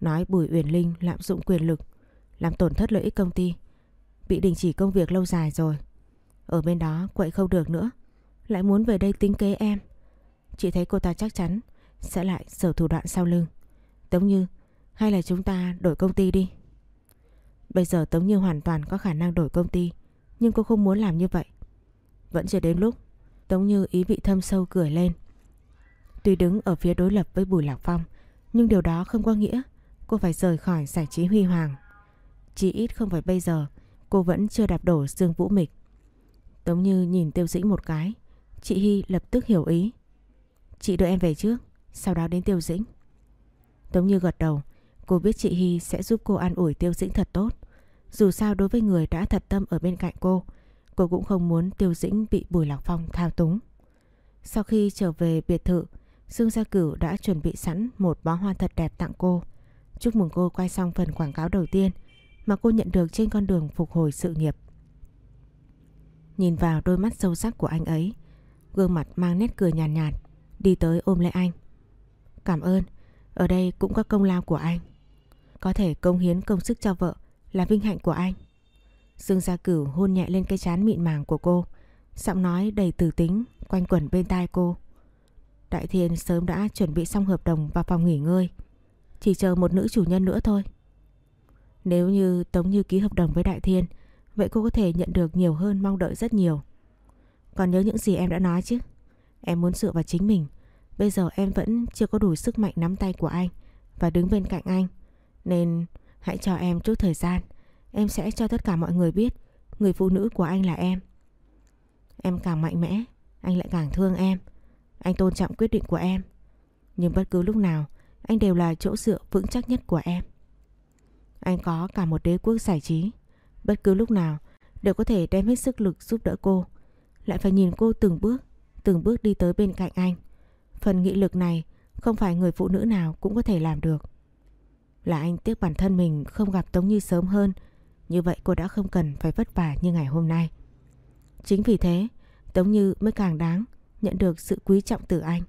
Nói Bùi Uyển Linh lạm dụng quyền lực, làm tổn thất lợi ích công ty. Bị đình chỉ công việc lâu dài rồi. Ở bên đó quậy không được nữa. Lại muốn về đây tính kế em. Chị thấy cô ta chắc chắn sẽ lại sở thủ đoạn sau lưng. Tống Như, hay là chúng ta đổi công ty đi? Bây giờ Tống Như hoàn toàn có khả năng đổi công ty Nhưng cô không muốn làm như vậy Vẫn chưa đến lúc Tống Như ý vị thâm sâu cười lên Tuy đứng ở phía đối lập với Bùi Lạc Phong Nhưng điều đó không có nghĩa Cô phải rời khỏi giải trí huy hoàng Chỉ ít không phải bây giờ Cô vẫn chưa đạp đổ Dương Vũ Mịch Tống Như nhìn Tiêu Dĩnh một cái Chị Hy lập tức hiểu ý Chị đưa em về trước Sau đó đến Tiêu Dĩnh Tống Như gật đầu Cô biết chị Hy sẽ giúp cô an ủi Tiêu Dĩnh thật tốt dù sao đối với người đã thật tâm ở bên cạnh cô, cô cũng không muốn Tiêu Dĩnh bị Bùi Lạc Phong thao túng. Sau khi trở về biệt thự, Dương Gia Cửu đã chuẩn bị sẵn một bó hoa thật đẹp tặng cô. Chúc mừng cô quay xong phần quảng cáo đầu tiên mà cô nhận được trên con đường phục hồi sự nghiệp. Nhìn vào đôi mắt sâu sắc của anh ấy, gương mặt mang nét cười nhàn nhạt, nhạt, đi tới ôm lấy anh. Cảm ơn, ở đây cũng có công lao của anh. Có thể công hiến công sức cho vợ là vinh hạnh của anh. Dương Gia Cửu hôn nhẹ lên cái chán mịn màng của cô, giọng nói đầy từ tính quanh quẩn bên tai cô. Đại Thiên sớm đã chuẩn bị xong hợp đồng vào phòng nghỉ ngơi, chỉ chờ một nữ chủ nhân nữa thôi. Nếu như Tống Như ký hợp đồng với Đại Thiên, vậy cô có thể nhận được nhiều hơn mong đợi rất nhiều. Còn nhớ những gì em đã nói chứ? Em muốn dựa vào chính mình. Bây giờ em vẫn chưa có đủ sức mạnh nắm tay của anh và đứng bên cạnh anh. Nên Hãy cho em chút thời gian. Em sẽ cho tất cả mọi người biết Người phụ nữ của anh là em. Em càng mạnh mẽ, Anh lại càng thương em. Anh tôn trọng quyết định của em. Nhưng bất cứ lúc nào, Anh đều là chỗ dựa vững chắc nhất của em. Anh có cả một đế quốc giải trí. Bất cứ lúc nào Đều có thể đem hết sức lực giúp đỡ cô. Lại phải nhìn cô từng bước Từng bước đi tới bên cạnh anh. Phần nghị lực này Không phải người phụ nữ nào cũng có thể làm được. Là anh tiếc bản thân mình không gặp Tống Như sớm hơn, Như vậy cô đã không cần phải vất vả như ngày hôm nay. Chính vì thế, Tống Như mới càng đáng nhận được sự quý trọng từ anh.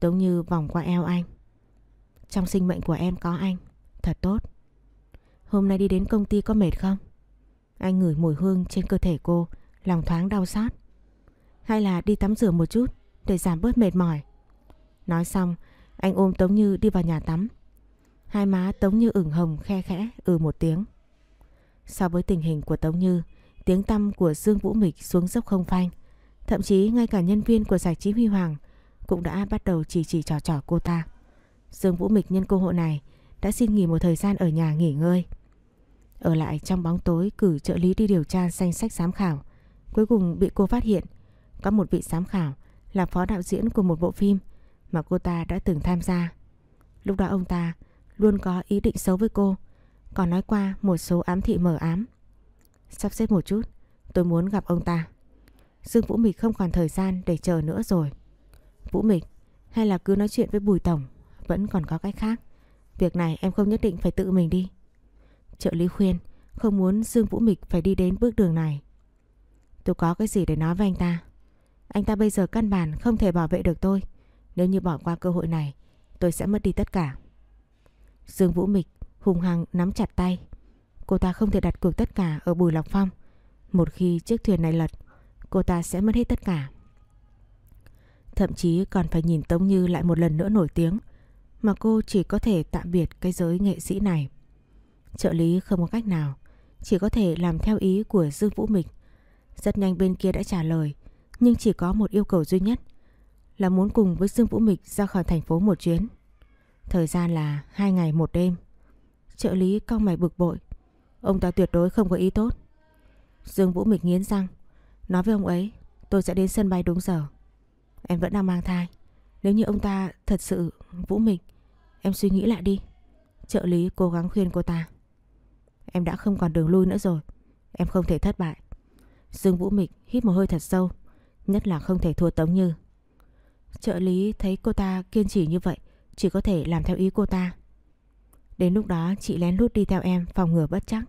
Tống Như vòng qua eo anh. Trong sinh mệnh của em có anh, Thật tốt. Hôm nay đi đến công ty có mệt không? Anh ngửi mùi hương trên cơ thể cô Lòng thoáng đau xót Hay là đi tắm rửa một chút Để giảm bớt mệt mỏi Nói xong Anh ôm Tống Như đi vào nhà tắm Hai má Tống Như ửng hồng khe khẽ ừ một tiếng. So với tình hình của Tống Như, tiếng tăm của Dương Vũ Mịch xuống dốc không phanh. Thậm chí ngay cả nhân viên của giải trí Huy Hoàng cũng đã bắt đầu chỉ chỉ trò trò cô ta. Dương Vũ Mịch nhân cơ hội này đã xin nghỉ một thời gian ở nhà nghỉ ngơi. Ở lại trong bóng tối cử trợ lý đi điều tra danh sách giám khảo. Cuối cùng bị cô phát hiện có một vị giám khảo là phó đạo diễn của một bộ phim mà cô ta đã từng tham gia. Lúc đó ông ta luôn có ý định xấu với cô, còn nói qua một số ám thị mờ ám. Sắp xếp một chút, tôi muốn gặp ông ta. Dương Vũ Mịch không còn thời gian để chờ nữa rồi. Vũ Mịch, hay là cứ nói chuyện với Bùi Tổng, vẫn còn có cách khác. Việc này em không nhất định phải tự mình đi. Trợ lý khuyên, không muốn Dương Vũ Mịch phải đi đến bước đường này. Tôi có cái gì để nói với anh ta? Anh ta bây giờ căn bản không thể bảo vệ được tôi. Nếu như bỏ qua cơ hội này, tôi sẽ mất đi tất cả. Dương Vũ Mịch hùng hăng nắm chặt tay. Cô ta không thể đặt cược tất cả ở Bùi Lọc Phong. Một khi chiếc thuyền này lật, cô ta sẽ mất hết tất cả. Thậm chí còn phải nhìn Tống Như lại một lần nữa nổi tiếng mà cô chỉ có thể tạm biệt cái giới nghệ sĩ này. Trợ lý không có cách nào, chỉ có thể làm theo ý của Dương Vũ Mịch. Rất nhanh bên kia đã trả lời, nhưng chỉ có một yêu cầu duy nhất là muốn cùng với Dương Vũ Mịch ra khỏi thành phố một chuyến. Thời gian là hai ngày một đêm. Trợ lý cao mày bực bội. Ông ta tuyệt đối không có ý tốt. Dương Vũ Mịch nghiến răng. Nói với ông ấy tôi sẽ đến sân bay đúng giờ. Em vẫn đang mang thai. Nếu như ông ta thật sự Vũ Mịch Em suy nghĩ lại đi Trợ lý cố gắng khuyên cô ta Em đã không còn đường lui nữa rồi Em không thể thất bại Dương Vũ Mịch hít một hơi thật sâu, Nhất là không thể thua Tống Như. Trợ lý thấy cô ta kiên trì như vậy, Chỉ có thể làm theo ý cô ta. Đến lúc đó, chị lén lút đi theo em, Phòng ngừa bất chắc.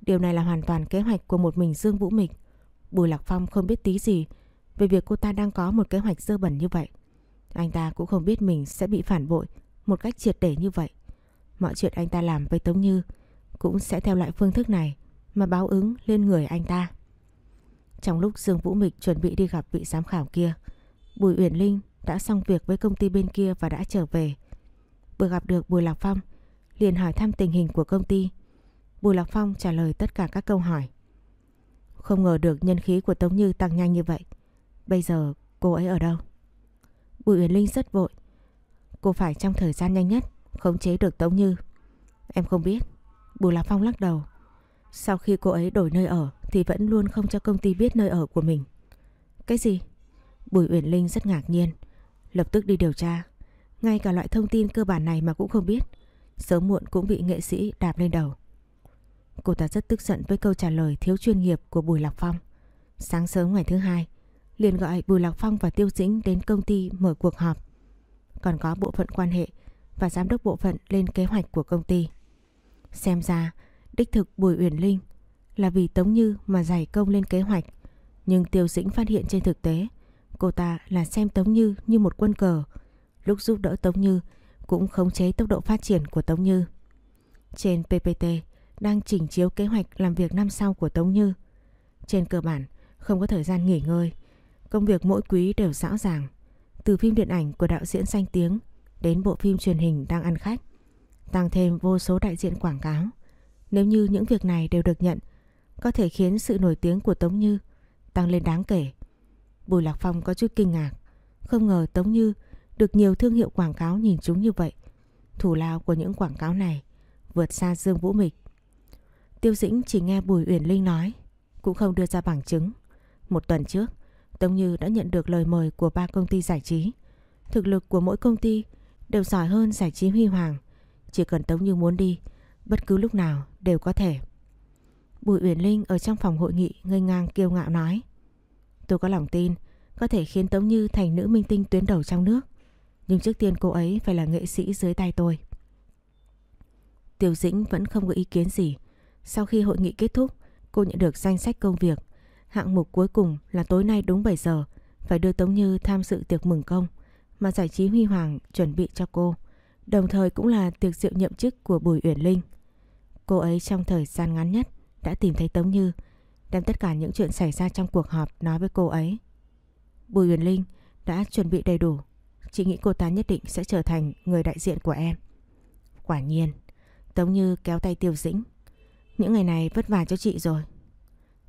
Điều này là hoàn toàn kế hoạch của một mình Dương Vũ Mịch. Bùi Lạc Phong không biết tí gì Về việc cô ta đang có một kế hoạch dơ bẩn như vậy. Anh ta cũng không biết mình sẽ bị phản bội Một cách triệt để như vậy. Mọi chuyện anh ta làm với Tống Như Cũng sẽ theo loại phương thức này. Mà báo ứng lên người anh ta Trong lúc Dương Vũ Mịch chuẩn bị đi gặp vị giám khảo kia Bùi Uyển Linh đã xong việc với công ty bên kia và đã trở về. Vừa gặp được Bùi Lạc Phong, liền hỏi thăm tình hình của công ty. Bùi Lạc Phong trả lời tất cả các câu hỏi. Không ngờ được nhân khí của Tống Như tăng nhanh như vậy. Bây giờ cô ấy ở đâu? Bùi Uyển Linh rất vội. Cô phải trong thời gian nhanh nhất khống chế được Tống Như. Em không biết. Bùi Lạc Phong lắc đầu. Sau khi cô ấy đổi nơi ở thì vẫn luôn không cho công ty biết nơi ở của mình. Cái gì? Bùi Uyển Linh rất ngạc nhiên, lập tức đi điều tra. Ngay cả loại thông tin cơ bản này mà cũng không biết, sớm muộn cũng bị nghệ sĩ đạp lên đầu. Cô ta rất tức giận với câu trả lời thiếu chuyên nghiệp của Bùi Lạc Phong. Sáng sớm ngày thứ hai, liền gọi Bùi Lạc Phong và Tiêu Dĩnh đến công ty mở cuộc họp. Còn có bộ phận quan hệ và giám đốc bộ phận lên kế hoạch của công ty. Xem ra, đích thực Bùi Uyển Linh là vì Tống Như mà dày công lên kế hoạch. Nhưng Tiêu Dĩnh phát hiện trên thực tế, Cô ta là xem Tống Như như một quân cờ. Lúc giúp đỡ Tống Như cũng khống chế tốc độ phát triển của Tống Như. Trên PPT đang chỉnh chiếu kế hoạch làm việc năm sau của Tống Như. Trên cơ bản không có thời gian nghỉ ngơi. Công việc mỗi quý đều rõ ràng. Từ phim điện ảnh của đạo diễn danh tiếng đến bộ phim truyền hình đang ăn khách. Tăng thêm vô số đại diện quảng cáo. Nếu như những việc này đều được nhận, có thể khiến sự nổi tiếng của Tống Như tăng lên đáng kể. Bùi Lạc Phong có chút kinh ngạc. Không ngờ Tống Như được nhiều thương hiệu quảng cáo nhìn chúng như vậy. Thủ lao của những quảng cáo này vượt xa Dương Vũ Mịch. Tiêu Dĩnh chỉ nghe Bùi Uyển Linh nói, cũng không đưa ra bằng chứng. Một tuần trước, Tống Như đã nhận được lời mời của ba công ty giải trí. Thực lực của mỗi công ty đều giỏi hơn giải trí huy hoàng. Chỉ cần Tống Như muốn đi, bất cứ lúc nào đều có thể. Bùi Uyển Linh ở trong phòng hội nghị ngây ngang kiêu ngạo nói. Tôi có lòng tin có thể khiến Tống Như thành nữ minh tinh tuyến đầu trong nước. Nhưng trước tiên cô ấy phải là nghệ sĩ dưới tay tôi. Tiểu Dĩnh vẫn không có ý kiến gì. Sau khi hội nghị kết thúc, cô nhận được danh sách công việc. Hạng mục cuối cùng là tối nay đúng 7 giờ phải đưa Tống Như tham dự tiệc mừng công mà giải trí Huy Hoàng chuẩn bị cho cô. Đồng thời cũng là tiệc rượu nhậm chức của Bùi Uyển Linh. Cô ấy trong thời gian ngắn nhất đã tìm thấy Tống Như đem tất cả những chuyện xảy ra trong cuộc họp nói với cô ấy. Bùi Huyền Linh đã chuẩn bị đầy đủ. Chị nghĩ cô ta nhất định sẽ trở thành người đại diện của em. Quả nhiên, Tống Như kéo tay Tiêu Dĩnh. Những ngày này vất vả cho chị rồi.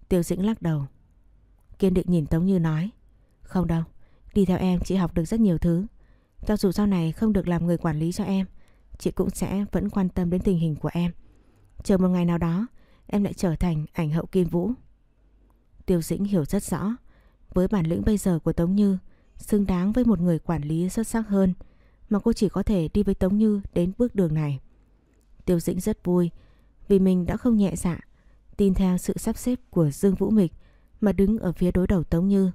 Tiêu Dĩnh lắc đầu. Kiên định nhìn Tống Như nói. Không đâu, đi theo em chị học được rất nhiều thứ. Cho dù sau này không được làm người quản lý cho em, chị cũng sẽ vẫn quan tâm đến tình hình của em. Chờ một ngày nào đó, em lại trở thành ảnh hậu Kim Vũ. Tiêu Dĩnh hiểu rất rõ, với bản lĩnh bây giờ của Tống Như, xứng đáng với một người quản lý xuất sắc hơn, mà cô chỉ có thể đi với Tống Như đến bước đường này. Tiêu Dĩnh rất vui vì mình đã không nhẹ dạ, tin theo sự sắp xếp của Dương Vũ Mịch mà đứng ở phía đối đầu Tống Như.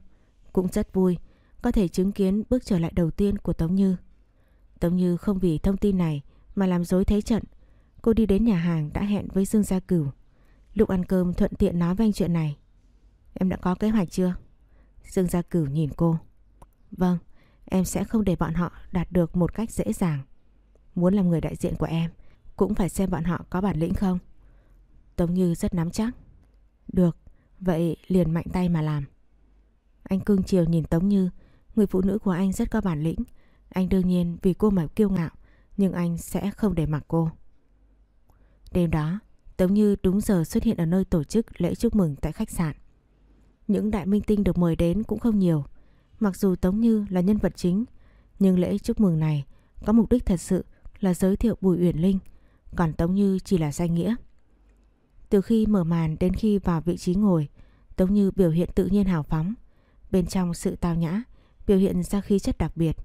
Cũng rất vui có thể chứng kiến bước trở lại đầu tiên của Tống Như. Tống Như không vì thông tin này mà làm dối thế trận. Cô đi đến nhà hàng đã hẹn với Dương Gia Cửu. Lúc ăn cơm thuận tiện nói với anh chuyện này. Em đã có kế hoạch chưa? Dương Gia Cửu nhìn cô. Vâng, em sẽ không để bọn họ đạt được một cách dễ dàng. muốn làm người đại diện của em cũng phải xem bọn họ có bản lĩnh không. Tống Như rất nắm chắc. Được, vậy liền mạnh tay mà làm. Anh cưng chiều nhìn Tống Như, người phụ nữ của anh rất có bản lĩnh. Anh đương nhiên vì cô mà kiêu ngạo, nhưng anh sẽ không để mặc cô. Đêm đó, Tống Như đúng giờ xuất hiện ở nơi tổ chức lễ chúc mừng tại khách sạn. Những đại minh tinh được mời đến cũng không nhiều. Mặc dù Tống Như là nhân vật chính, nhưng lễ chúc mừng này có mục đích thật sự là giới thiệu Bùi Uyển Linh, còn Tống Như chỉ là danh nghĩa. Từ khi mở màn đến khi vào vị trí ngồi, Tống Như biểu hiện tự nhiên hào phóng. Bên trong sự tao nhã, biểu hiện ra khí chất đặc biệt.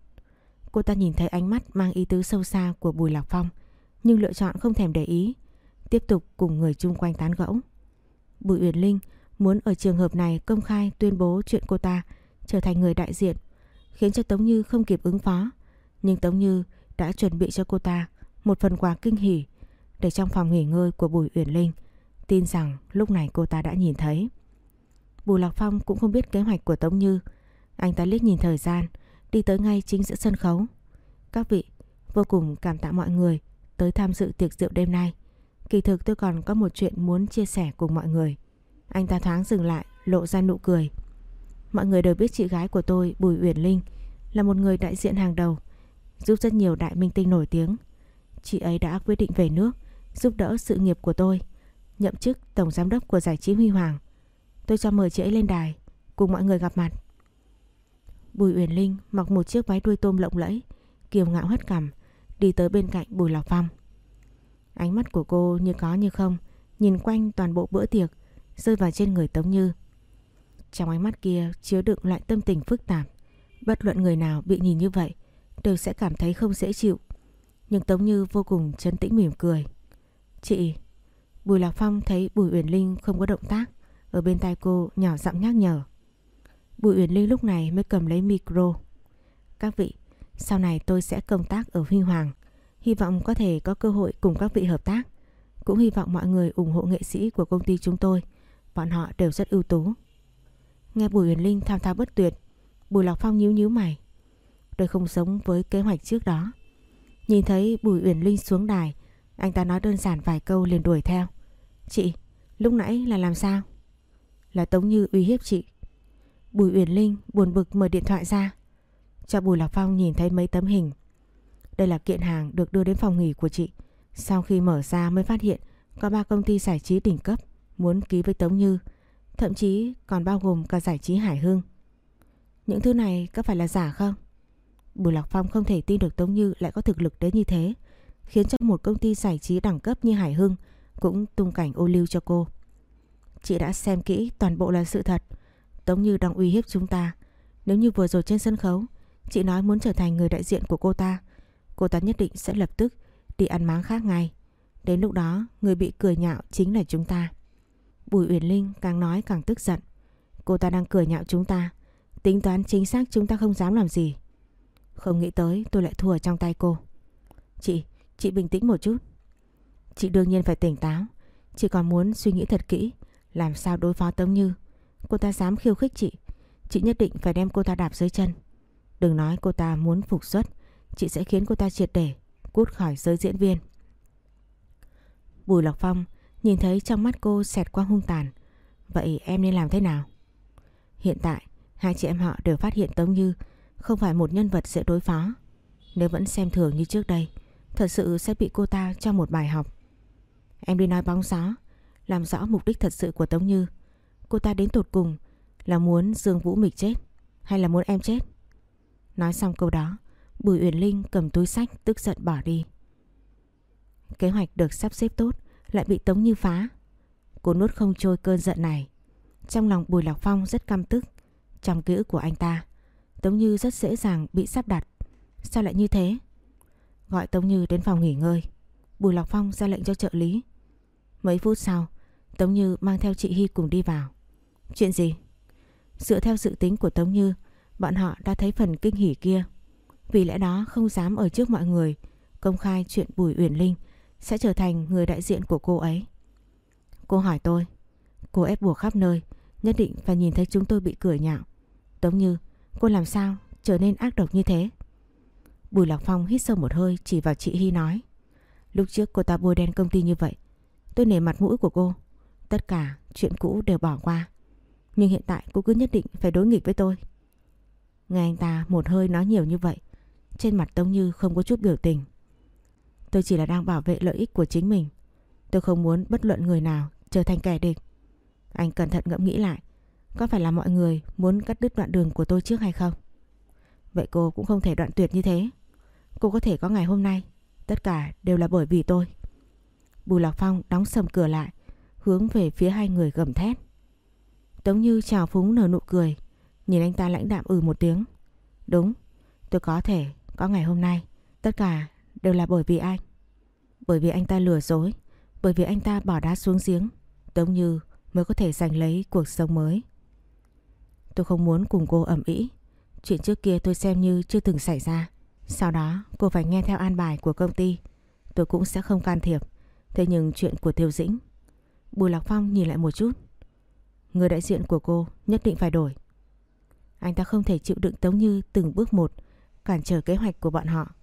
Cô ta nhìn thấy ánh mắt mang ý tứ sâu xa của Bùi Lạc Phong, nhưng lựa chọn không thèm để ý, tiếp tục cùng người chung quanh tán gẫu. Bùi Uyển Linh muốn ở trường hợp này công khai tuyên bố chuyện cô ta trở thành người đại diện, khiến cho Tống Như không kịp ứng phó. Nhưng Tống Như đã chuẩn bị cho cô ta một phần quà kinh hỉ để trong phòng nghỉ ngơi của Bùi Uyển Linh tin rằng lúc này cô ta đã nhìn thấy. Bùi Lạc Phong cũng không biết kế hoạch của Tống Như. Anh ta liếc nhìn thời gian, đi tới ngay chính giữa sân khấu. Các vị, vô cùng cảm tạ mọi người tới tham dự tiệc rượu đêm nay. Kỳ thực tôi còn có một chuyện muốn chia sẻ cùng mọi người. Anh ta thoáng dừng lại, lộ ra nụ cười. Mọi người đều biết chị gái của tôi, Bùi Uyển Linh, là một người đại diện hàng đầu, giúp rất nhiều đại minh tinh nổi tiếng. Chị ấy đã quyết định về nước, giúp đỡ sự nghiệp của tôi, nhậm chức tổng giám đốc của giải trí Huy Hoàng. Tôi cho mời chị ấy lên đài, cùng mọi người gặp mặt. Bùi Uyển Linh mặc một chiếc váy đuôi tôm lộng lẫy, kiều ngạo hất cằm, đi tới bên cạnh Bùi Lọc Phong. Ánh mắt của cô như có như không, nhìn quanh toàn bộ bữa tiệc, rơi vào trên người Tống Như. Trong ánh mắt kia chứa đựng loại tâm tình phức tạp. Bất luận người nào bị nhìn như vậy đều sẽ cảm thấy không dễ chịu. Nhưng Tống Như vô cùng chấn tĩnh mỉm cười. Chị, Bùi Lạc Phong thấy Bùi Uyển Linh không có động tác, ở bên tai cô nhỏ giọng nhắc nhở. Bùi Uyển Linh lúc này mới cầm lấy micro. Các vị, sau này tôi sẽ công tác ở Huy Hoàng. Hy vọng có thể có cơ hội cùng các vị hợp tác. Cũng hy vọng mọi người ủng hộ nghệ sĩ của công ty chúng tôi. Bọn họ đều rất ưu tú. Nghe Bùi Uyển Linh thao thao bất tuyệt, Bùi Lạc Phong nhíu nhíu mày. Đây không giống với kế hoạch trước đó. Nhìn thấy Bùi Uyển Linh xuống đài, anh ta nói đơn giản vài câu liền đuổi theo. Chị, lúc nãy là làm sao? Là Tống Như uy hiếp chị. Bùi Uyển Linh buồn bực mở điện thoại ra. Cho Bùi Lạc Phong nhìn thấy mấy tấm hình. Đây là kiện hàng được đưa đến phòng nghỉ của chị. Sau khi mở ra mới phát hiện có ba công ty giải trí đỉnh cấp muốn ký với Tống Như. Thậm chí còn bao gồm cả giải trí Hải Hưng. Những thứ này có phải là giả không? Bùi Lạc Phong không thể tin được Tống Như lại có thực lực đến như thế. Khiến cho một công ty giải trí đẳng cấp như Hải Hưng cũng tung cảnh ô lưu cho cô. Chị đã xem kỹ toàn bộ là sự thật. Tống Như đang uy hiếp chúng ta. Nếu như vừa rồi trên sân khấu, chị nói muốn trở thành người đại diện của cô ta, cô ta nhất định sẽ lập tức đi ăn máng khác ngay. Đến lúc đó, người bị cười nhạo chính là chúng ta. Bùi Uyển Linh càng nói càng tức giận. Cô ta đang cười nhạo chúng ta. Tính toán chính xác chúng ta không dám làm gì. Không nghĩ tới tôi lại thua trong tay cô. Chị, chị bình tĩnh một chút. Chị đương nhiên phải tỉnh táo. Chị còn muốn suy nghĩ thật kỹ làm sao đối phó Tống Như. Cô ta dám khiêu khích chị. Chị nhất định phải đem cô ta đạp dưới chân. Đừng nói cô ta muốn phục xuất. Chị sẽ khiến cô ta triệt để cút khỏi giới diễn viên. Bùi Lộc Phong nhìn thấy trong mắt cô xẹt qua hung tàn. Vậy em nên làm thế nào? Hiện tại, hai chị em họ đều phát hiện Tống Như không phải một nhân vật dễ đối phó. Nếu vẫn xem thường như trước đây, thật sự sẽ bị cô ta cho một bài học. Em đi nói bóng gió, làm rõ mục đích thật sự của Tống Như. Cô ta đến tột cùng là muốn Dương Vũ Mịch chết hay là muốn em chết? Nói xong câu đó, Bùi Uyển Linh cầm túi sách tức giận bỏ đi. Kế hoạch được sắp xếp tốt lại bị Tống Như phá. Cô nuốt không trôi cơn giận này. Trong lòng Bùi Lạc Phong rất căm tức. Trong ký ức của anh ta, Tống Như rất dễ dàng bị sắp đặt. Sao lại như thế? Gọi Tống Như đến phòng nghỉ ngơi. Bùi Lạc Phong ra lệnh cho trợ lý. Mấy phút sau, Tống Như mang theo chị Hy cùng đi vào. Chuyện gì? Dựa theo dự tính của Tống Như, bọn họ đã thấy phần kinh hỉ kia. Vì lẽ đó không dám ở trước mọi người công khai chuyện Bùi Uyển Linh sẽ trở thành người đại diện của cô ấy. Cô hỏi tôi, cô ép buộc khắp nơi, nhất định phải nhìn thấy chúng tôi bị cười nhạo. Tống Như, cô làm sao trở nên ác độc như thế? Bùi Lạc Phong hít sâu một hơi chỉ vào chị Hy nói. Lúc trước cô ta bôi đen công ty như vậy. Tôi nể mặt mũi của cô. Tất cả chuyện cũ đều bỏ qua. Nhưng hiện tại cô cứ nhất định phải đối nghịch với tôi. Nghe anh ta một hơi nói nhiều như vậy. Trên mặt Tống Như không có chút biểu tình. Tôi chỉ là đang bảo vệ lợi ích của chính mình. Tôi không muốn bất luận người nào trở thành kẻ địch. Anh cẩn thận ngẫm nghĩ lại. Có phải là mọi người muốn cắt đứt đoạn đường của tôi trước hay không? Vậy cô cũng không thể đoạn tuyệt như thế. Cô có thể có ngày hôm nay. Tất cả đều là bởi vì tôi. Bùi Lạc Phong đóng sầm cửa lại. Hướng về phía hai người gầm thét. Tống Như chào phúng nở nụ cười. Nhìn anh ta lãnh đạm ừ một tiếng. Đúng, tôi có thể có ngày hôm nay. Tất cả đều là bởi vì anh. Bởi vì anh ta lừa dối. Bởi vì anh ta bỏ đá xuống giếng. Tống Như mới có thể giành lấy cuộc sống mới. Tôi không muốn cùng cô ẩm ý. Chuyện trước kia tôi xem như chưa từng xảy ra. Sau đó, cô phải nghe theo an bài của công ty. Tôi cũng sẽ không can thiệp. Thế nhưng chuyện của Tiêu Dĩnh. Bùi Lạc Phong nhìn lại một chút. Người đại diện của cô nhất định phải đổi. Anh ta không thể chịu đựng Tống Như từng bước một cản trở kế hoạch của bọn họ.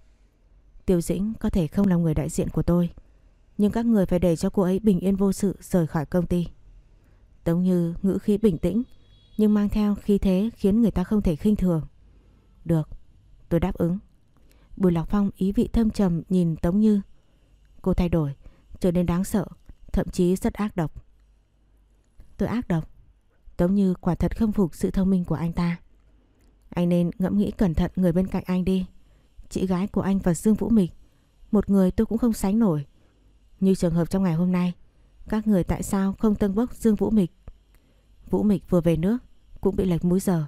Tiêu Dĩnh có thể không là người đại diện của tôi. Nhưng các người phải để cho cô ấy bình yên vô sự rời khỏi công ty. Tống Như ngữ khí bình tĩnh nhưng mang theo khí thế khiến người ta không thể khinh thường. Được, tôi đáp ứng. Bùi Lạc Phong ý vị thâm trầm nhìn Tống Như. Cô thay đổi, trở nên đáng sợ, thậm chí rất ác độc. Tôi ác độc. Tống Như quả thật không phục sự thông minh của anh ta. Anh nên ngẫm nghĩ cẩn thận người bên cạnh anh đi. Chị gái của anh và Dương Vũ Mịch, một người tôi cũng không sánh nổi. Như trường hợp trong ngày hôm nay, các người tại sao không tân bốc Dương Vũ Mịch? Vũ Mịch vừa về nước, cũng bị lệch múi giờ.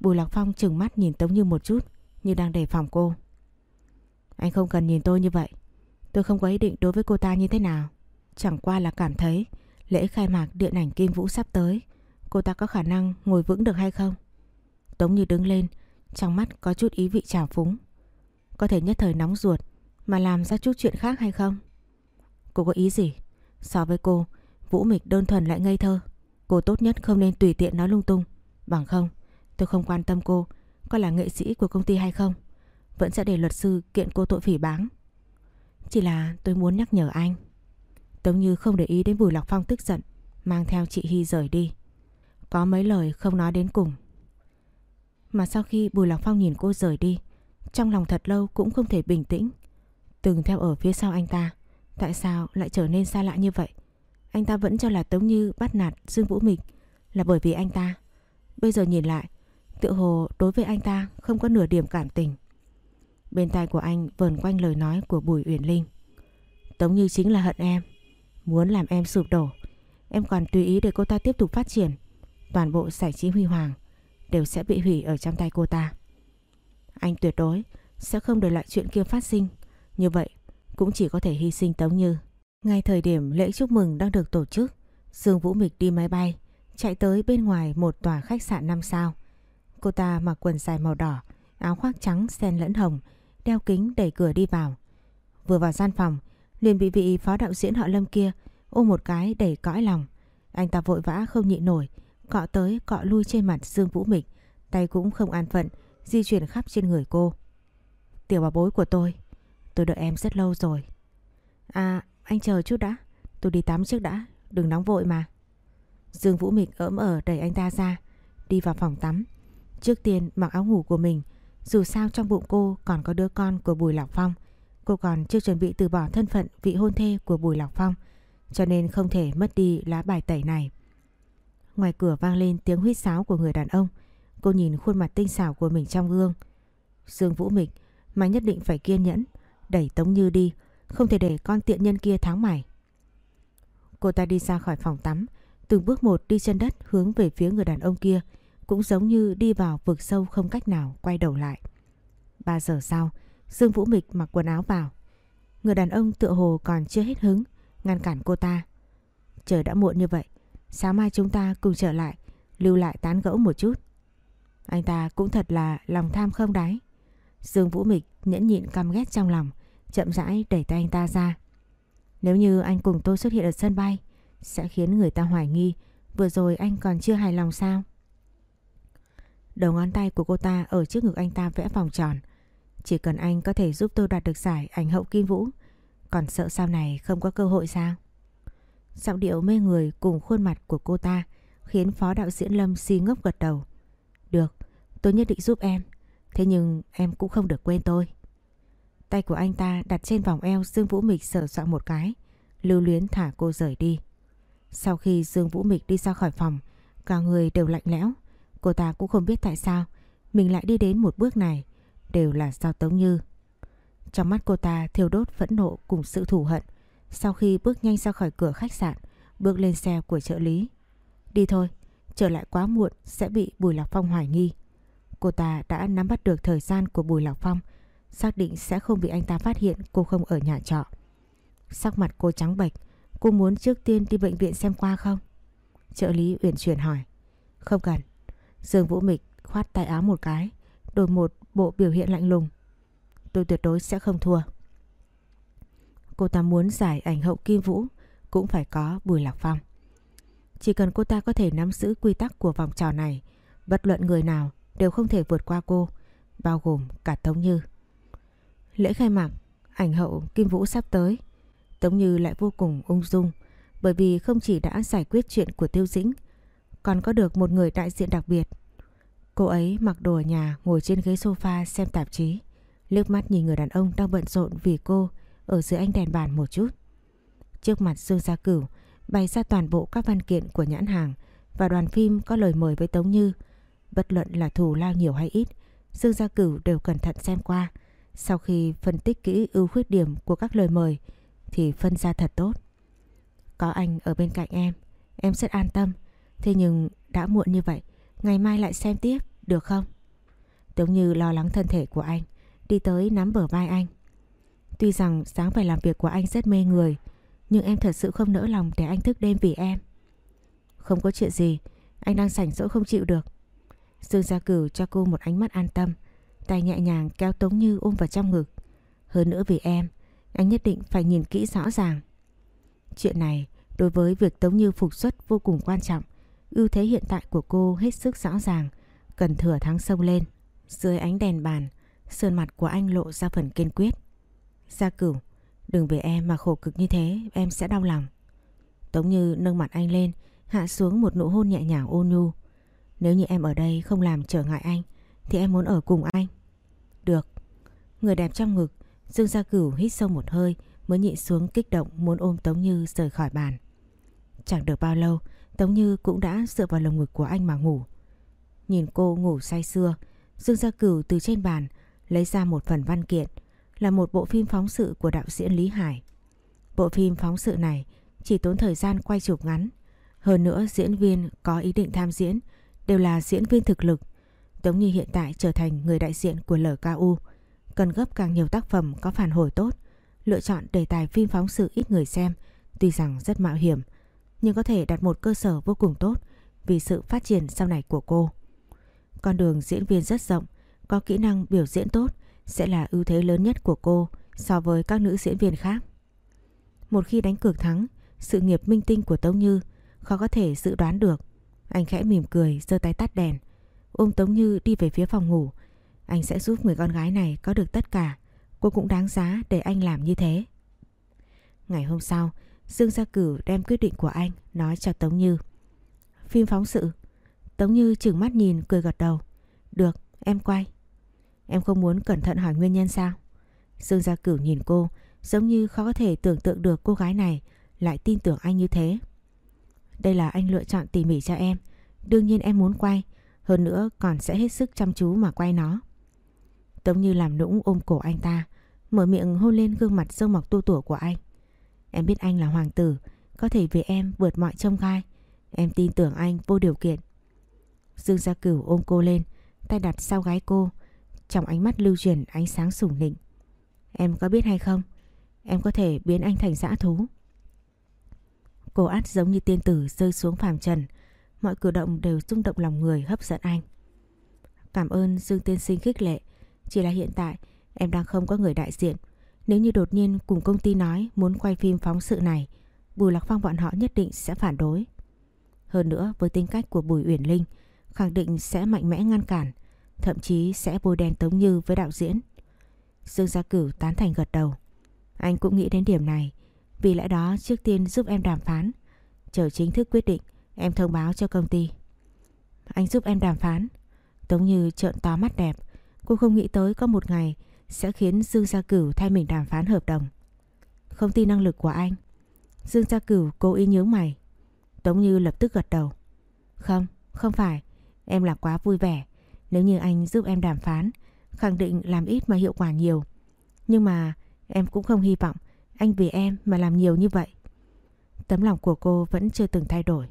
Bùi Lạc Phong chừng mắt nhìn Tống Như một chút, như đang đề phòng cô. Anh không cần nhìn tôi như vậy. Tôi không có ý định đối với cô ta như thế nào. Chẳng qua là cảm thấy lễ khai mạc điện ảnh Kim Vũ sắp tới. Cô ta có khả năng ngồi vững được hay không? Tống Như đứng lên, trong mắt có chút ý vị trào phúng. Có thể nhất thời nóng ruột mà làm ra chút chuyện khác hay không? Cô có ý gì? So với cô, Vũ Mịch đơn thuần lại ngây thơ. Cô tốt nhất không nên tùy tiện nói lung tung. Bằng không, tôi không quan tâm cô có là nghệ sĩ của công ty hay không. Vẫn sẽ để luật sư kiện cô tội phỉ báng. Chỉ là tôi muốn nhắc nhở anh. Tống Như không để ý đến Bùi Lọc Phong tức giận, mang theo chị Hy rời đi. Có mấy lời không nói đến cùng. Mà sau khi Bùi Lạc Phong nhìn cô rời đi, trong lòng thật lâu cũng không thể bình tĩnh. Từng theo ở phía sau anh ta, tại sao lại trở nên xa lạ như vậy? Anh ta vẫn cho là Tống Như bắt nạt Dương Vũ Mịch là bởi vì anh ta. Bây giờ nhìn lại, tự hồ đối với anh ta không có nửa điểm cảm tình. Bên tai của anh vờn quanh lời nói của Bùi Uyển Linh. Tống Như chính là hận em, muốn làm em sụp đổ. Em còn tùy ý để cô ta tiếp tục phát triển. Toàn bộ giải trí huy hoàng đều sẽ bị hủy ở trong tay cô ta. Anh tuyệt đối sẽ không để lại chuyện kia phát sinh. Như vậy cũng chỉ có thể hy sinh Tống Như. Ngay thời điểm lễ chúc mừng đang được tổ chức, Dương Vũ Mịch đi máy bay, chạy tới bên ngoài một tòa khách sạn 5 sao. Cô ta mặc quần dài màu đỏ, áo khoác trắng xen lẫn hồng, đeo kính đẩy cửa đi vào. Vừa vào gian phòng, liền bị vị phó đạo diễn họ Lâm kia ôm một cái đẩy cõi lòng. Anh ta vội vã không nhịn nổi, cọ tới cọ lui trên mặt Dương Vũ Mịch, tay cũng không an phận, di chuyển khắp trên người cô. Tiểu bà bối của tôi, tôi đợi em rất lâu rồi. À, anh chờ chút đã, tôi đi tắm trước đã, đừng nóng vội mà. Dương Vũ Mịch ỡm ở đẩy anh ta ra, đi vào phòng tắm. Trước tiên mặc áo ngủ của mình, dù sao trong bụng cô còn có đứa con của Bùi Lạc Phong. Cô còn chưa chuẩn bị từ bỏ thân phận vị hôn thê của Bùi Lạc Phong, cho nên không thể mất đi lá bài tẩy này. Ngoài cửa vang lên tiếng huýt sáo của người đàn ông. Cô nhìn khuôn mặt tinh xảo của mình trong gương. Dương Vũ Mịch mà nhất định phải kiên nhẫn, đẩy Tống Như đi, không thể để con tiện nhân kia thắng mày. Cô ta đi ra khỏi phòng tắm, từng bước một đi chân đất hướng về phía người đàn ông kia, cũng giống như đi vào vực sâu không cách nào quay đầu lại. Ba giờ sau, Dương Vũ Mịch mặc quần áo vào. Người đàn ông tựa hồ còn chưa hết hứng, ngăn cản cô ta. Trời đã muộn như vậy, sáng mai chúng ta cùng trở lại, lưu lại tán gẫu một chút. Anh ta cũng thật là lòng tham không đáy. Dương Vũ Mịch nhẫn nhịn căm ghét trong lòng, chậm rãi đẩy tay anh ta ra. Nếu như anh cùng tôi xuất hiện ở sân bay, sẽ khiến người ta hoài nghi vừa rồi anh còn chưa hài lòng sao? Đầu ngón tay của cô ta ở trước ngực anh ta vẽ vòng tròn. Chỉ cần anh có thể giúp tôi đạt được giải ảnh hậu Kim Vũ Còn sợ sau này không có cơ hội sao Giọng điệu mê người cùng khuôn mặt của cô ta Khiến phó đạo diễn Lâm si ngốc gật đầu. Được, tôi nhất định giúp em. Thế nhưng em cũng không được quên tôi. Tay của anh ta đặt trên vòng eo Dương Vũ Mịch sờ soạn một cái Lưu luyến thả cô rời đi. Sau khi Dương Vũ Mịch đi ra khỏi phòng Cả người đều lạnh lẽo. Cô ta cũng không biết tại sao Mình lại đi đến một bước này Đều là do Tống Như. Trong mắt cô ta thiêu đốt phẫn nộ cùng sự thù hận sau khi bước nhanh ra khỏi cửa khách sạn, Bước lên xe của trợ lý. Đi thôi, Trở lại quá muộn sẽ bị Bùi Lạc Phong hoài nghi. Cô ta đã nắm bắt được thời gian của Bùi Lạc Phong, Xác định sẽ không bị anh ta phát hiện cô không ở nhà trọ. Sắc mặt cô trắng bệch, Cô muốn trước tiên đi bệnh viện xem qua không? Trợ lý uyển chuyển hỏi. Không cần. Dương Vũ Mịch khoát tay áo một cái, Đổi một bộ biểu hiện lạnh lùng. Tôi tuyệt đối sẽ không thua. Cô ta muốn giải ảnh hậu Kim Vũ, Cũng phải có Bùi Lạc Phong. Chỉ cần cô ta có thể nắm giữ quy tắc của vòng trò này, Bất luận người nào đều không thể vượt qua cô, Bao gồm cả Tống Như. Lễ khai mạc, Ảnh hậu Kim Vũ sắp tới. Tống Như lại vô cùng ung dung, bởi vì không chỉ đã giải quyết chuyện của Tiêu Dĩnh, còn có được một người đại diện đặc biệt. Cô ấy mặc đồ ở nhà ngồi trên ghế sofa xem tạp chí, liếc mắt nhìn người đàn ông đang bận rộn vì cô ở dưới ánh đèn bàn một chút. Trước mặt Dương Gia Cửu bày ra toàn bộ các văn kiện của nhãn hàng và đoàn phim có lời mời với Tống Như. Bất luận là thù lao nhiều hay ít, Dương Gia Cửu đều cẩn thận xem qua. Sau khi phân tích kỹ ưu khuyết điểm của các lời mời thì phân ra thật tốt. Có anh ở bên cạnh em, em rất an tâm. Thế nhưng đã muộn như vậy, ngày mai lại xem tiếp, được không? Tống Như lo lắng thân thể của anh, đi tới nắm bờ vai anh. Tuy rằng sáng phải làm việc của anh rất mê người, nhưng em thật sự không nỡ lòng để anh thức đêm vì em. Không có chuyện gì, anh đang sảnh rỗi không chịu được. Dương Gia Cửu cho cô một ánh mắt an tâm, tay nhẹ nhàng kéo Tống Như ôm vào trong ngực. Hơn nữa vì em, anh nhất định phải nhìn kỹ rõ ràng. Chuyện này đối với việc Tống Như phục xuất vô cùng quan trọng. Ưu thế hiện tại của cô hết sức rõ ràng, cần thừa thắng sông lên. Dưới ánh đèn bàn, sơn mặt của anh lộ ra phần kiên quyết. Gia cửu, đừng vì em mà khổ cực như thế, em sẽ đau lòng. Tống Như nâng mặt anh lên, hạ xuống một nụ hôn nhẹ nhàng ôn nhu. Nếu như em ở đây không làm trở ngại anh, thì em muốn ở cùng anh. Được. Người đẹp trong ngực, Dương Gia Cửu hít sâu một hơi, mới nhịn xuống kích động muốn ôm Tống Như rời khỏi bàn. Chẳng được bao lâu, Tống Như cũng đã dựa vào lồng ngực của anh mà ngủ. Nhìn cô ngủ say sưa, Dương Gia Cửu từ trên bàn lấy ra một phần văn kiện là một bộ phim phóng sự của đạo diễn Lý Hải. Bộ phim phóng sự này chỉ tốn thời gian quay chụp ngắn. Hơn nữa diễn viên có ý định tham diễn đều là diễn viên thực lực. Tống Như hiện tại trở thành người đại diện của LKU, cần gấp càng nhiều tác phẩm có phản hồi tốt lựa chọn đề tài phim phóng sự ít người xem, tuy rằng rất mạo hiểm, nhưng có thể đặt một cơ sở vô cùng tốt vì sự phát triển sau này của cô. Con đường diễn viên rất rộng, có kỹ năng biểu diễn tốt sẽ là ưu thế lớn nhất của cô so với các nữ diễn viên khác. Một khi đánh cược thắng, sự nghiệp minh tinh của Tống Như khó có thể dự đoán được. Anh khẽ mỉm cười, giơ tay tắt đèn, ôm Tống Như đi về phía phòng ngủ. Anh sẽ giúp người con gái này có được tất cả Cô cũng đáng giá để anh làm như thế. Ngày hôm sau, Dương Gia Cửu đem quyết định của anh nói cho Tống Như. Phim phóng sự. Tống Như chừng mắt nhìn cười gật đầu. Được, em quay. Em không muốn cẩn thận hỏi nguyên nhân sao? Dương Gia Cửu nhìn cô, giống như khó có thể tưởng tượng được cô gái này lại tin tưởng anh như thế. Đây là anh lựa chọn tỉ mỉ cho em. Đương nhiên em muốn quay. Hơn nữa còn sẽ hết sức chăm chú mà quay nó. Tống như làm nũng ôm cổ anh ta, Mở miệng hôn lên gương mặt sâu mọc tu tủa của anh Em biết anh là hoàng tử, Có thể vì em vượt mọi trông gai Em tin tưởng anh vô điều kiện Dương Gia Cửu ôm cô lên, Tay đặt sau gái cô trong ánh mắt lưu truyền ánh sáng sủng nịnh. Em có biết hay không? Em có thể biến anh thành dã thú. Cô át giống như tiên tử rơi xuống phàm trần. Mọi cử động đều rung động lòng người hấp dẫn anh. Cảm ơn Dương Tiên Sinh khích lệ. Chỉ là hiện tại em đang không có người đại diện. Nếu như đột nhiên cùng công ty nói muốn quay phim phóng sự này, Bùi Lạc Phong bọn họ nhất định sẽ phản đối. Hơn nữa với tính cách của Bùi Uyển Linh, khẳng định sẽ mạnh mẽ ngăn cản, thậm chí sẽ bôi đen Tống Như với đạo diễn. Dương Gia Cửu tán thành gật đầu. Anh cũng nghĩ đến điểm này. Vì lẽ đó trước tiên giúp em đàm phán. Chờ chính thức quyết định em thông báo cho công ty. Anh giúp em đàm phán. Tống Như trợn to mắt đẹp. Cô không nghĩ tới có một ngày sẽ khiến Dương Gia Cửu thay mình đàm phán hợp đồng. Không tin năng lực của anh. Dương Gia Cửu cố ý nhướng mày. Tống Như lập tức gật đầu. Không, không phải. Em là quá vui vẻ. Nếu như anh giúp em đàm phán, khẳng định làm ít mà hiệu quả nhiều. Nhưng mà em cũng không hy vọng anh vì em mà làm nhiều như vậy. Tấm lòng của cô vẫn chưa từng thay đổi.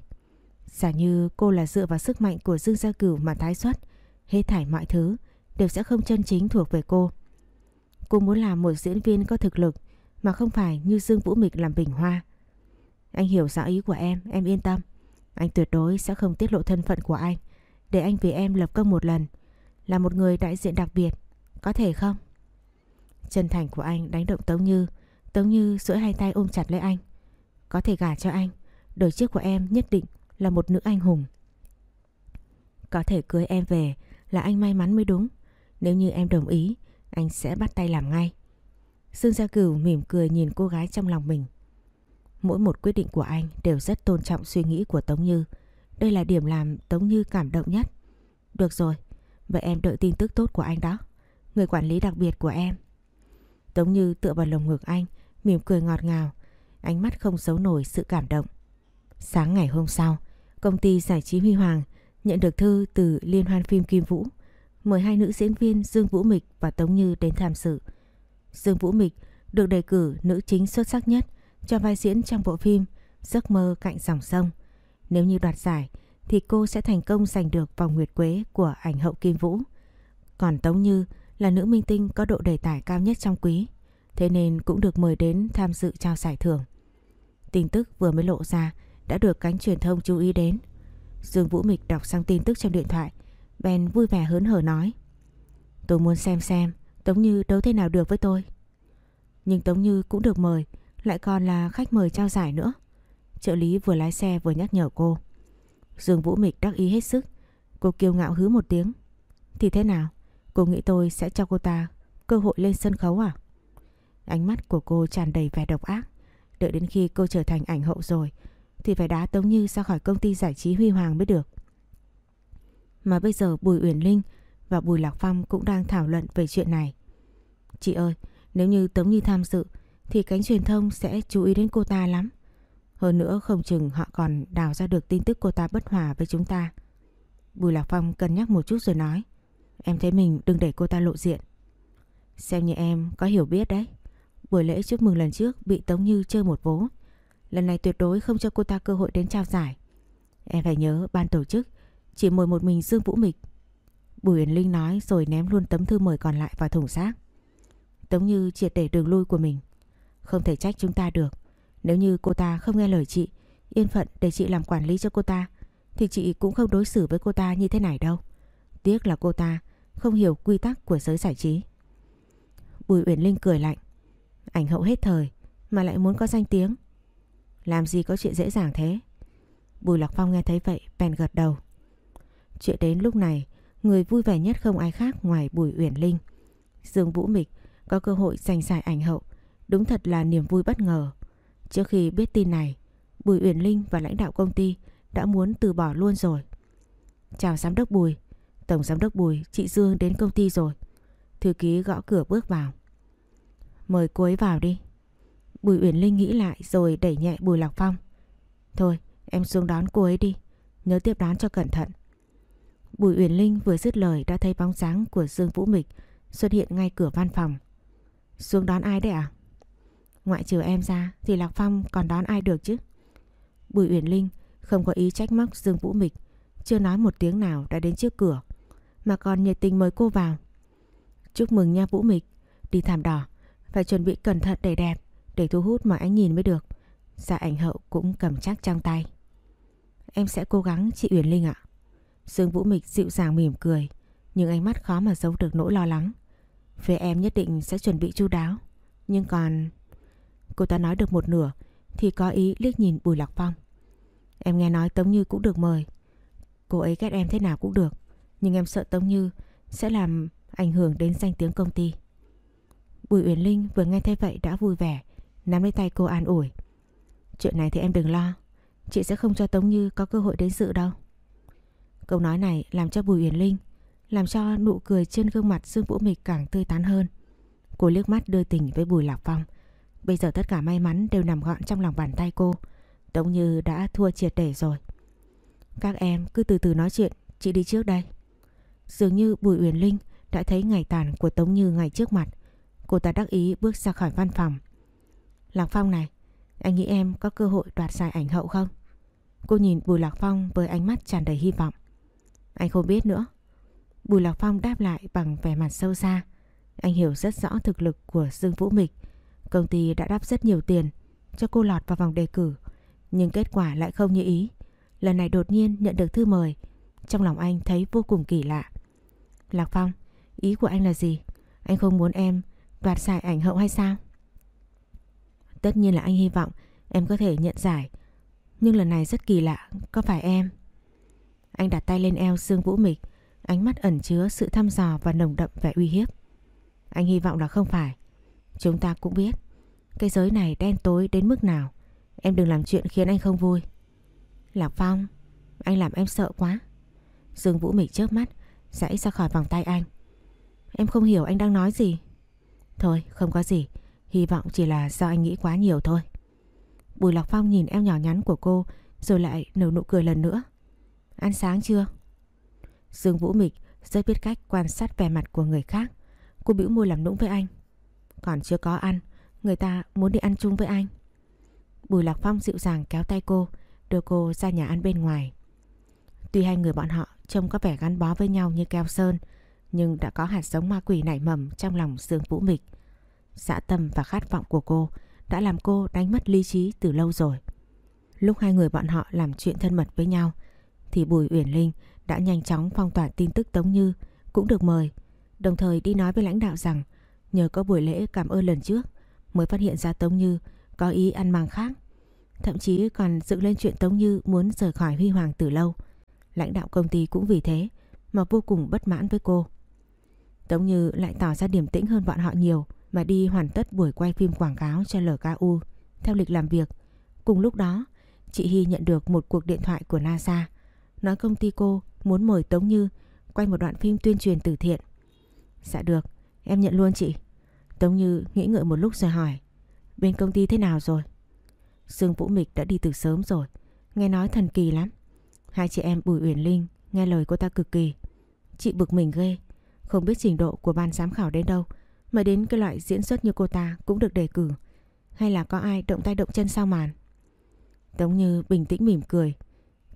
Giả như cô là dựa vào sức mạnh của Dương Gia Cửu mà tái xuất, hết thảy mọi thứ đều sẽ không chân chính thuộc về cô. Cô muốn làm một diễn viên có thực lực mà không phải như Dương Vũ Mịch làm bình hoa. Anh hiểu rõ ý của em, em yên tâm. Anh tuyệt đối sẽ không tiết lộ thân phận của anh để anh vì em lập công một lần là một người đại diện đặc biệt. Có thể không? Chân thành của anh đánh động Tống Như. Tống Như duỗi hai tay ôm chặt lấy anh. Có thể gả cho anh. Đời trước của em nhất định là một nữ anh hùng. Có thể cưới em về là anh may mắn mới đúng. Nếu như em đồng ý, anh sẽ bắt tay làm ngay. Dương Gia Cửu mỉm cười nhìn cô gái trong lòng mình. Mỗi một quyết định của anh đều rất tôn trọng suy nghĩ của Tống Như. Đây là điểm làm Tống Như cảm động nhất. Được rồi, vậy em đợi tin tức tốt của anh đó. Người quản lý đặc biệt của em. Tống Như tựa vào lồng ngực anh, mỉm cười ngọt ngào. Ánh mắt không giấu nổi sự cảm động. Sáng ngày hôm sau, công ty giải trí Huy Hoàng nhận được thư từ Liên hoan phim Kim Vũ mời hai nữ diễn viên Dương Vũ Mịch và Tống Như đến tham dự. Dương Vũ Mịch được đề cử nữ chính xuất sắc nhất cho vai diễn trong bộ phim Giấc mơ cạnh dòng sông. Nếu như đoạt giải thì cô sẽ thành công giành được vòng nguyệt quế của ảnh hậu Kim Vũ. Còn Tống Như là nữ minh tinh có độ đề tài cao nhất trong quý, thế nên cũng được mời đến tham dự trao giải thưởng. Tin tức vừa mới lộ ra đã được cánh truyền thông chú ý đến. Dương Vũ Mịch đọc sang tin tức trong điện thoại, bèn vui vẻ hớn hở nói. Tôi muốn xem xem Tống Như đấu thế nào được với tôi. Nhưng Tống Như cũng được mời, lại còn là khách mời trao giải nữa. Trợ lý vừa lái xe vừa nhắc nhở cô. Dương Vũ Mịch đắc ý hết sức. Cô kiêu ngạo hứ một tiếng. Thì thế nào? Cô nghĩ tôi sẽ cho cô ta cơ hội lên sân khấu à? Ánh mắt của cô tràn đầy vẻ độc ác. Đợi đến khi cô trở thành ảnh hậu rồi thì phải đá Tống Như ra khỏi công ty giải trí Huy Hoàng mới được. Mà bây giờ Bùi Uyển Linh và Bùi Lạc Phong cũng đang thảo luận về chuyện này. Chị ơi, nếu như Tống Như tham dự thì cánh truyền thông sẽ chú ý đến cô ta lắm. Hơn nữa không chừng họ còn đào ra được tin tức cô ta bất hòa với chúng ta. Bùi Lạc Phong cân nhắc một chút rồi nói. Em thấy mình đừng để cô ta lộ diện. Xem như em có hiểu biết đấy. Buổi lễ chúc mừng lần trước bị Tống Như chơi một vố. Lần này tuyệt đối không cho cô ta cơ hội đến trao giải. Em phải nhớ ban tổ chức, chỉ mời một mình Dương Vũ Mịch. Bùi Uyển Linh nói rồi ném luôn tấm thư mời còn lại vào thùng rác. Tống Như triệt để đường lui của mình. Không thể trách chúng ta được. Nếu như cô ta không nghe lời chị, yên phận để chị làm quản lý cho cô ta, thì chị cũng không đối xử với cô ta như thế này đâu. Tiếc là cô ta không hiểu quy tắc của giới giải trí. Bùi Uyển Linh cười lạnh. Ảnh hậu hết thời mà lại muốn có danh tiếng. Làm gì có chuyện dễ dàng thế? Bùi Lạc Phong nghe thấy vậy bèn gật đầu. Chuyện đến lúc này, người vui vẻ nhất không ai khác ngoài Bùi Uyển Linh. Dương Vũ Mịch có cơ hội giành giải ảnh hậu, đúng thật là niềm vui bất ngờ. Trước khi biết tin này, Bùi Uyển Linh và lãnh đạo công ty đã muốn từ bỏ luôn rồi. Chào giám đốc Bùi, tổng giám đốc Bùi, chị Dương đến công ty rồi. Thư ký gõ cửa bước vào. Mời cô ấy vào đi. Bùi Uyển Linh nghĩ lại rồi đẩy nhẹ Bùi Lạc Phong. Thôi, em xuống đón cô ấy đi, nhớ tiếp đón cho cẩn thận. Bùi Uyển Linh vừa dứt lời đã thấy bóng dáng của Dương Vũ Mịch xuất hiện ngay cửa văn phòng. Xuống đón ai đấy à? Ngoại trừ em ra thì Lạc Phong còn đón ai được chứ? Bùi Uyển Linh không có ý trách móc Dương Vũ Mịch, chưa nói một tiếng nào đã đến trước cửa, mà còn nhiệt tình mời cô vào. Chúc mừng nha Vũ Mịch, đi thảm đỏ, phải chuẩn bị cẩn thận để đẹp, để thu hút mọi ánh nhìn mới được. Dạ ảnh hậu cũng cầm chắc trong tay. Em sẽ cố gắng chị Uyển Linh ạ. Dương Vũ Mịch dịu dàng mỉm cười, nhưng ánh mắt khó mà giấu được nỗi lo lắng. Về em nhất định sẽ chuẩn bị chu đáo, nhưng còn... Cô ta nói được một nửa thì có ý liếc nhìn Bùi Lạc Phong. Em nghe nói Tống Như cũng được mời. Cô ấy ghét em thế nào cũng được, nhưng em sợ Tống Như sẽ làm ảnh hưởng đến danh tiếng công ty. Bùi Uyển Linh vừa nghe thấy vậy đã vui vẻ, nắm lấy tay cô an ủi. Chuyện này thì em đừng lo, chị sẽ không cho Tống Như có cơ hội đến dự đâu. Câu nói này làm cho Bùi Uyển Linh, làm cho nụ cười trên gương mặt Dương Vũ Mịch càng tươi tắn hơn. Cô liếc mắt đưa tình với Bùi Lạc Phong. Bây giờ tất cả may mắn đều nằm gọn trong lòng bàn tay cô. Tống Như đã thua triệt để rồi. Các em cứ từ từ nói chuyện, chị đi trước đây. Dường như Bùi Uyển Linh đã thấy ngày tàn của Tống Như ngày trước mặt. Cô ta đắc ý bước ra khỏi văn phòng. Lạc Phong này, anh nghĩ em có cơ hội đoạt giải ảnh hậu không? Cô nhìn Bùi Lạc Phong với ánh mắt tràn đầy hy vọng. Anh không biết nữa. Bùi Lạc Phong đáp lại bằng vẻ mặt sâu xa. Anh hiểu rất rõ thực lực của Dương Vũ Mịch. Công ty đã đáp rất nhiều tiền cho cô lọt vào vòng đề cử. Nhưng kết quả lại không như ý. Lần này đột nhiên nhận được thư mời. Trong lòng anh thấy vô cùng kỳ lạ. Lạc Phong, ý của anh là gì? Anh không muốn em đoạt giải ảnh hậu hay sao? Tất nhiên là anh hy vọng em có thể nhận giải. Nhưng lần này rất kỳ lạ, có phải em? Anh đặt tay lên eo Dương Vũ Mịch, ánh mắt ẩn chứa sự thăm dò và nồng đậm vẻ uy hiếp. Anh hy vọng là không phải. Chúng ta cũng biết, cái giới này đen tối đến mức nào. Em đừng làm chuyện khiến anh không vui. Lạc Phong, anh làm em sợ quá. Dương Vũ Mịch chớp mắt, dãy ra khỏi vòng tay anh. Em không hiểu anh đang nói gì. Thôi, không có gì. Hy vọng chỉ là do anh nghĩ quá nhiều thôi. Bùi Lạc Phong nhìn em nhỏ nhắn của cô rồi lại nở nụ cười lần nữa. Ăn sáng chưa? Dương Vũ Mịch rất biết cách quan sát vẻ mặt của người khác. Cô bĩu môi làm nũng với anh. Còn chưa có ăn, người ta muốn đi ăn chung với anh. Bùi Lạc Phong dịu dàng kéo tay cô, đưa cô ra nhà ăn bên ngoài. Tuy hai người bọn họ trông có vẻ gắn bó với nhau như keo sơn, nhưng đã có hạt giống ma quỷ nảy mầm trong lòng Dương Vũ Mịch. Dã tâm và khát vọng của cô đã làm cô đánh mất lý trí từ lâu rồi. Lúc hai người bọn họ làm chuyện thân mật với nhau thì Bùi Uyển Linh đã nhanh chóng phong tỏa tin tức Tống Như cũng được mời, đồng thời đi nói với lãnh đạo rằng nhờ có buổi lễ cảm ơn lần trước mới phát hiện ra Tống Như có ý ăn màng khác. Thậm chí còn dựng lên chuyện Tống Như muốn rời khỏi Huy Hoàng từ lâu. Lãnh đạo công ty cũng vì thế mà vô cùng bất mãn với cô. Tống Như lại tỏ ra điềm tĩnh hơn bọn họ nhiều mà đi hoàn tất buổi quay phim quảng cáo cho LKU theo lịch làm việc. Cùng lúc đó, chị Hy nhận được một cuộc điện thoại của NASA nói công ty cô muốn mời Tống Như quay một đoạn phim tuyên truyền từ thiện. Dạ được, em nhận luôn chị. Tống Như nghĩ ngợi một lúc rồi hỏi, bên công ty thế nào rồi? Dương Vũ Mịch đã đi từ sớm rồi, nghe nói thần kỳ lắm. Hai chị em Bùi Uyển Linh nghe lời cô ta cực kỳ. Chị bực mình ghê, không biết trình độ của ban giám khảo đến đâu mà đến cái loại diễn xuất như cô ta cũng được đề cử. Hay là có ai động tay động chân sao màn? Tống Như bình tĩnh mỉm cười.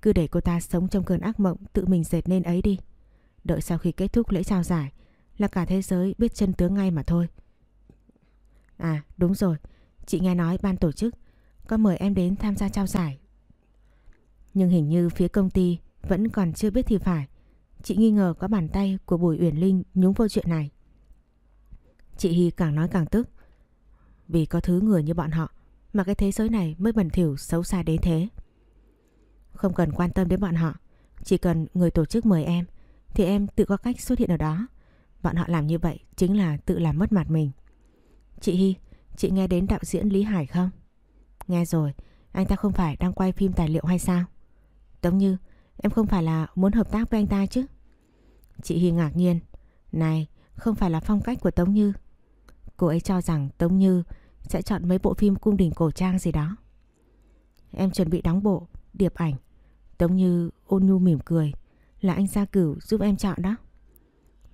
Cứ để cô ta sống trong cơn ác mộng tự mình dệt nên ấy đi. Đợi sau khi kết thúc lễ trao giải là cả thế giới biết chân tướng ngay mà thôi. À đúng rồi, chị nghe nói ban tổ chức có mời em đến tham gia trao giải. Nhưng hình như phía công ty vẫn còn chưa biết thì phải. Chị nghi ngờ có bàn tay của Bùi Uyển Linh nhúng vô chuyện này. Chị Hy càng nói càng tức. Vì có thứ người như bọn họ mà cái thế giới này mới bẩn thỉu xấu xa đến thế. Không cần quan tâm đến bọn họ, chỉ cần người tổ chức mời em thì em tự có cách xuất hiện ở đó. Bọn họ làm như vậy chính là tự làm mất mặt mình. Chị Hy, chị nghe đến đạo diễn Lý Hải không? Nghe rồi, anh ta không phải đang quay phim tài liệu hay sao? Tống Như, em không phải là muốn hợp tác với anh ta chứ? Chị Hy ngạc nhiên. Này, không phải là phong cách của Tống Như. Cô ấy cho rằng Tống Như sẽ chọn mấy bộ phim cung đình cổ trang gì đó. Em chuẩn bị đóng bộ, điệp ảnh. Tống Như ôn nhu mỉm cười. Là anh Gia Cửu giúp em chọn đó.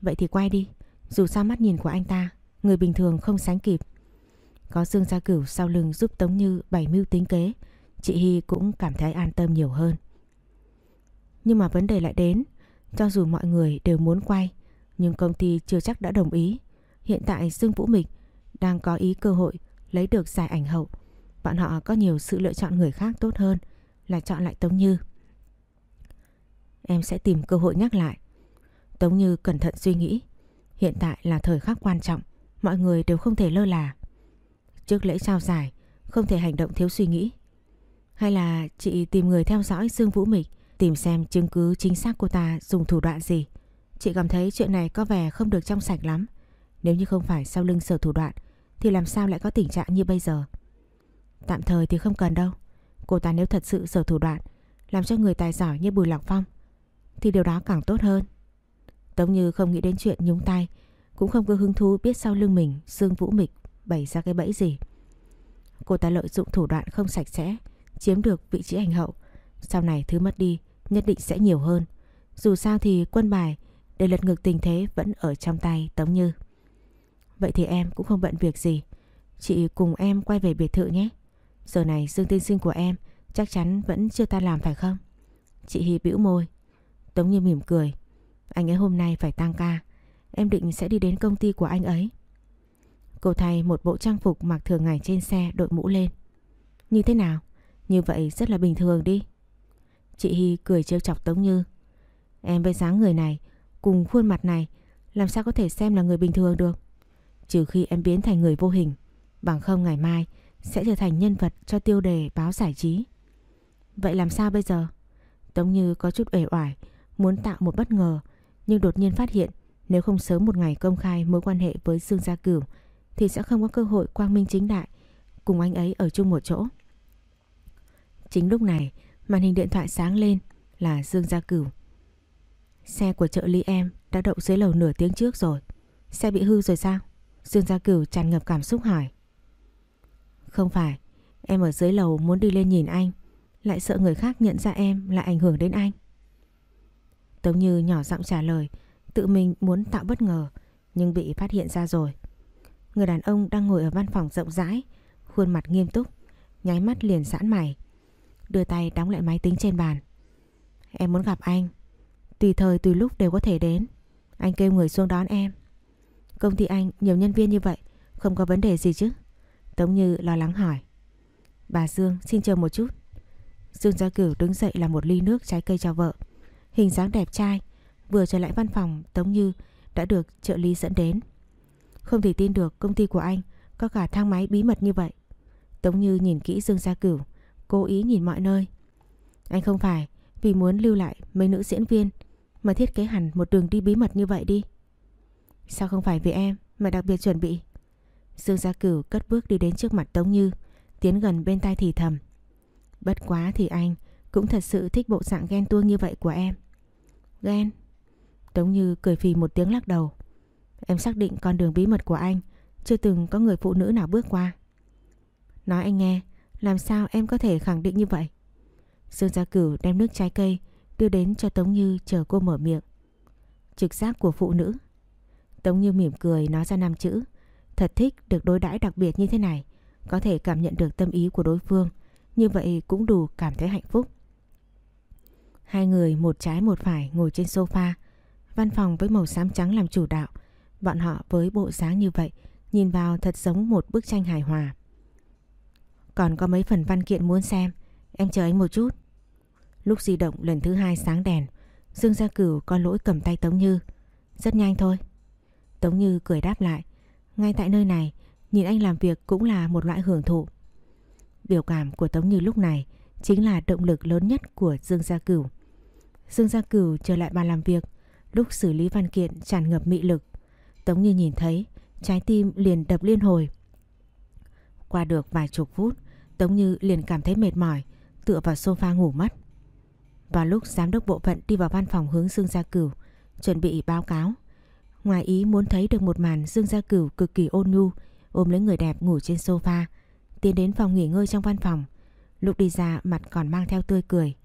Vậy thì quay đi. Dù sao mắt nhìn của anh ta, người bình thường không sánh kịp. Có Dương Gia Cửu sau lưng giúp Tống Như bày mưu tính kế. Chị Hy cũng cảm thấy an tâm nhiều hơn. Nhưng mà vấn đề lại đến. Cho dù mọi người đều muốn quay, nhưng công ty chưa chắc đã đồng ý. Hiện tại Dương Vũ Mịch đang có ý cơ hội lấy được giải ảnh hậu. Bọn họ có nhiều sự lựa chọn người khác tốt hơn là chọn lại Tống Như. Em sẽ tìm cơ hội nhắc lại. Tống Như cẩn thận suy nghĩ. Hiện tại là thời khắc quan trọng, mọi người đều không thể lơ là. Trước lễ trao giải, không thể hành động thiếu suy nghĩ. Hay là chị tìm người theo dõi Dương Vũ Mịch, tìm xem chứng cứ chính xác cô ta dùng thủ đoạn gì. Chị cảm thấy chuyện này có vẻ không được trong sạch lắm. Nếu như không phải sau lưng sở thủ đoạn thì làm sao lại có tình trạng như bây giờ. Tạm thời thì không cần đâu. Cô ta nếu thật sự sở thủ đoạn làm cho người tài giỏi như Bùi Lọc Phong thì điều đó càng tốt hơn. Tống Như không nghĩ đến chuyện nhúng tay cũng không có hứng thú biết sau lưng mình Dương Vũ Mịch bày ra cái bẫy gì. Cô ta lợi dụng thủ đoạn không sạch sẽ, chiếm được vị trí hành hậu. Sau này thứ mất đi, nhất định sẽ nhiều hơn. Dù sao thì quân bài để lật ngược tình thế vẫn ở trong tay Tống Như. Vậy thì em cũng không bận việc gì. Chị cùng em quay về biệt thự nhé. Giờ này Dương Tiên Sinh của em chắc chắn vẫn chưa ta làm phải không? Chị Hy bĩu môi. Tống Như mỉm cười. Anh ấy hôm nay phải tăng ca. Em định sẽ đi đến công ty của anh ấy. Cô thay một bộ trang phục mặc thường ngày trên xe đội mũ lên. Như thế nào? Như vậy rất là bình thường đi. Chị Hy cười trêu chọc Tống Như. Em với dáng người này, cùng khuôn mặt này, làm sao có thể xem là người bình thường được? Trừ khi em biến thành người vô hình, bằng không ngày mai sẽ trở thành nhân vật cho tiêu đề báo giải trí. Vậy làm sao bây giờ? Tống Như có chút uể oải, muốn tạo một bất ngờ, nhưng đột nhiên phát hiện nếu không sớm một ngày công khai mối quan hệ với Dương Gia Cửu thì sẽ không có cơ hội quang minh chính đại cùng anh ấy ở chung một chỗ. Chính lúc này, màn hình điện thoại sáng lên là Dương Gia Cửu. Xe của trợ lý em đã đậu dưới lầu nửa tiếng trước rồi. Xe bị hư rồi sao? Dương Gia Cửu tràn ngập cảm xúc hỏi. Không phải, em ở dưới lầu muốn đi lên nhìn anh, lại sợ người khác nhận ra em lại ảnh hưởng đến anh. Tống Như nhỏ giọng trả lời, tự mình muốn tạo bất ngờ, nhưng bị phát hiện ra rồi. Người đàn ông đang ngồi ở văn phòng rộng rãi, khuôn mặt nghiêm túc, nháy mắt liền giãn mày. Đưa tay đóng lại máy tính trên bàn. Em muốn gặp anh. Tùy thời tùy lúc đều có thể đến. Anh kêu người xuống đón em. Công ty anh nhiều nhân viên như vậy, không có vấn đề gì chứ? Tống Như lo lắng hỏi. Bà Dương xin chờ một chút. Dương Gia Cửu đứng dậy làm một ly nước trái cây cho vợ. Hình dáng đẹp trai, vừa trở lại văn phòng Tống Như đã được trợ lý dẫn đến. Không thể tin được công ty của anh có cả thang máy bí mật như vậy. Tống Như nhìn kỹ Dương Gia Cửu, cố ý nhìn mọi nơi. Anh không phải vì muốn lưu lại mấy nữ diễn viên mà thiết kế hẳn một đường đi bí mật như vậy đi. Sao không phải vì em mà đặc biệt chuẩn bị? Dương Gia Cửu cất bước đi đến trước mặt Tống Như, tiến gần bên tai thì thầm. Bất quá thì anh cũng thật sự thích bộ dạng ghen tuông như vậy của em. Ghen? Tống Như cười phì một tiếng lắc đầu. Em xác định con đường bí mật của anh chưa từng có người phụ nữ nào bước qua. Nói anh nghe, làm sao em có thể khẳng định như vậy? Dương Gia Cửu đem nước trái cây đưa đến cho Tống Như chờ cô mở miệng. Trực giác của phụ nữ. Tống Như mỉm cười nói ra năm chữ. Thật thích được đối đãi đặc biệt như thế này. Có thể cảm nhận được tâm ý của đối phương. Như vậy cũng đủ cảm thấy hạnh phúc. Hai người một trái một phải ngồi trên sofa. Văn phòng với màu xám trắng làm chủ đạo. Bọn họ với bộ dáng như vậy nhìn vào thật giống một bức tranh hài hòa. Còn có mấy phần văn kiện muốn xem, em chờ anh một chút. Lúc di động lần thứ hai sáng đèn, Dương Gia Cửu có lỗi cầm tay Tống Như. Rất nhanh thôi. Tống Như cười đáp lại. Ngay tại nơi này, nhìn anh làm việc cũng là một loại hưởng thụ. Biểu cảm của Tống Như lúc này chính là động lực lớn nhất của Dương Gia Cửu. Dương Gia Cửu trở lại bàn làm việc, lúc xử lý văn kiện tràn ngập mị lực. Tống Như nhìn thấy, trái tim liền đập liên hồi. Qua được vài chục phút, Tống Như liền cảm thấy mệt mỏi, tựa vào sofa ngủ mất. Vào lúc giám đốc bộ phận đi vào văn phòng hướng Dương Gia Cửu, chuẩn bị báo cáo. Ngoài ý muốn thấy được một màn Dương Gia Cửu cực kỳ ôn nhu, ôm lấy người đẹp ngủ trên sofa, tiến đến phòng nghỉ ngơi trong văn phòng. Lúc đi ra mặt còn mang theo tươi cười.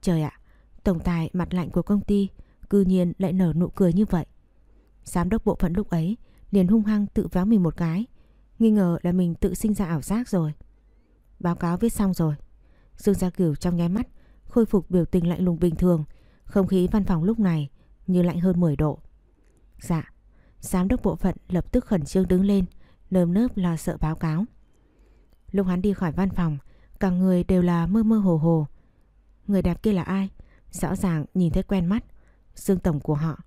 Trời ạ, tổng tài mặt lạnh của công ty cư nhiên lại nở nụ cười như vậy. Giám đốc bộ phận lúc ấy liền hung hăng tự véo mình một cái, nghi ngờ là mình tự sinh ra ảo giác rồi. Báo cáo viết xong rồi. Dương Gia Cửu trong nháy mắt khôi phục biểu tình lạnh lùng bình thường, không khí văn phòng lúc này như lạnh hơn 10 độ. Dạ, giám đốc bộ phận lập tức khẩn trương đứng lên, nơm nớp lo sợ báo cáo. Lúc hắn đi khỏi văn phòng, cả người đều là mơ mơ hồ hồ. Người đẹp kia là ai? Rõ ràng nhìn thấy quen mắt, Dương Tổng của họ.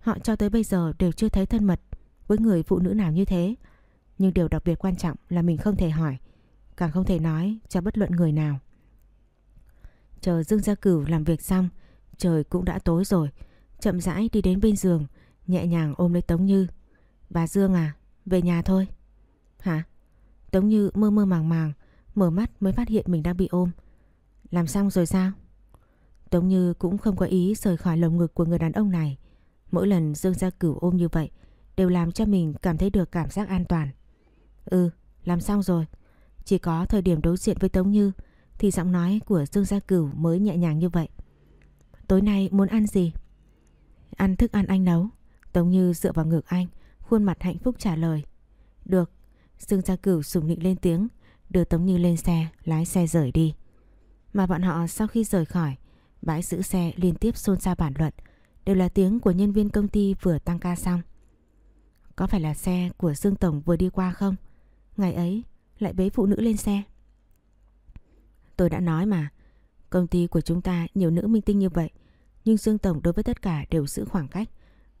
Họ cho tới bây giờ đều chưa thấy thân mật với người phụ nữ nào như thế. Nhưng điều đặc biệt quan trọng là mình không thể hỏi, càng không thể nói cho bất luận người nào. Chờ Dương Gia Cửu làm việc xong, trời cũng đã tối rồi, chậm rãi đi đến bên giường, nhẹ nhàng ôm lấy Tống Như. Bà Dương à, về nhà thôi. Hả? Tống Như mơ mơ màng màng, mở mắt mới phát hiện mình đang bị ôm. Làm xong rồi sao? Tống Như cũng không có ý rời khỏi lồng ngực của người đàn ông này. Mỗi lần Dương Gia Cửu ôm như vậy đều làm cho mình cảm thấy được cảm giác an toàn. Ừ, làm xong rồi. Chỉ có thời điểm đối diện với Tống Như thì giọng nói của Dương Gia Cửu mới nhẹ nhàng như vậy. Tối nay muốn ăn gì? Ăn thức ăn anh nấu. Tống Như dựa vào ngực anh, khuôn mặt hạnh phúc trả lời. Được. Dương Gia Cửu sùng nịnh lên tiếng, đưa Tống Như lên xe, lái xe rời đi. Mà bọn họ sau khi rời khỏi, bãi giữ xe liên tiếp xôn xao bản luận, đều là tiếng của nhân viên công ty vừa tăng ca xong. Có phải là xe của Dương Tổng vừa đi qua không? Ngày ấy lại bế phụ nữ lên xe. Tôi đã nói mà, công ty của chúng ta nhiều nữ minh tinh như vậy, nhưng Dương Tổng đối với tất cả đều giữ khoảng cách.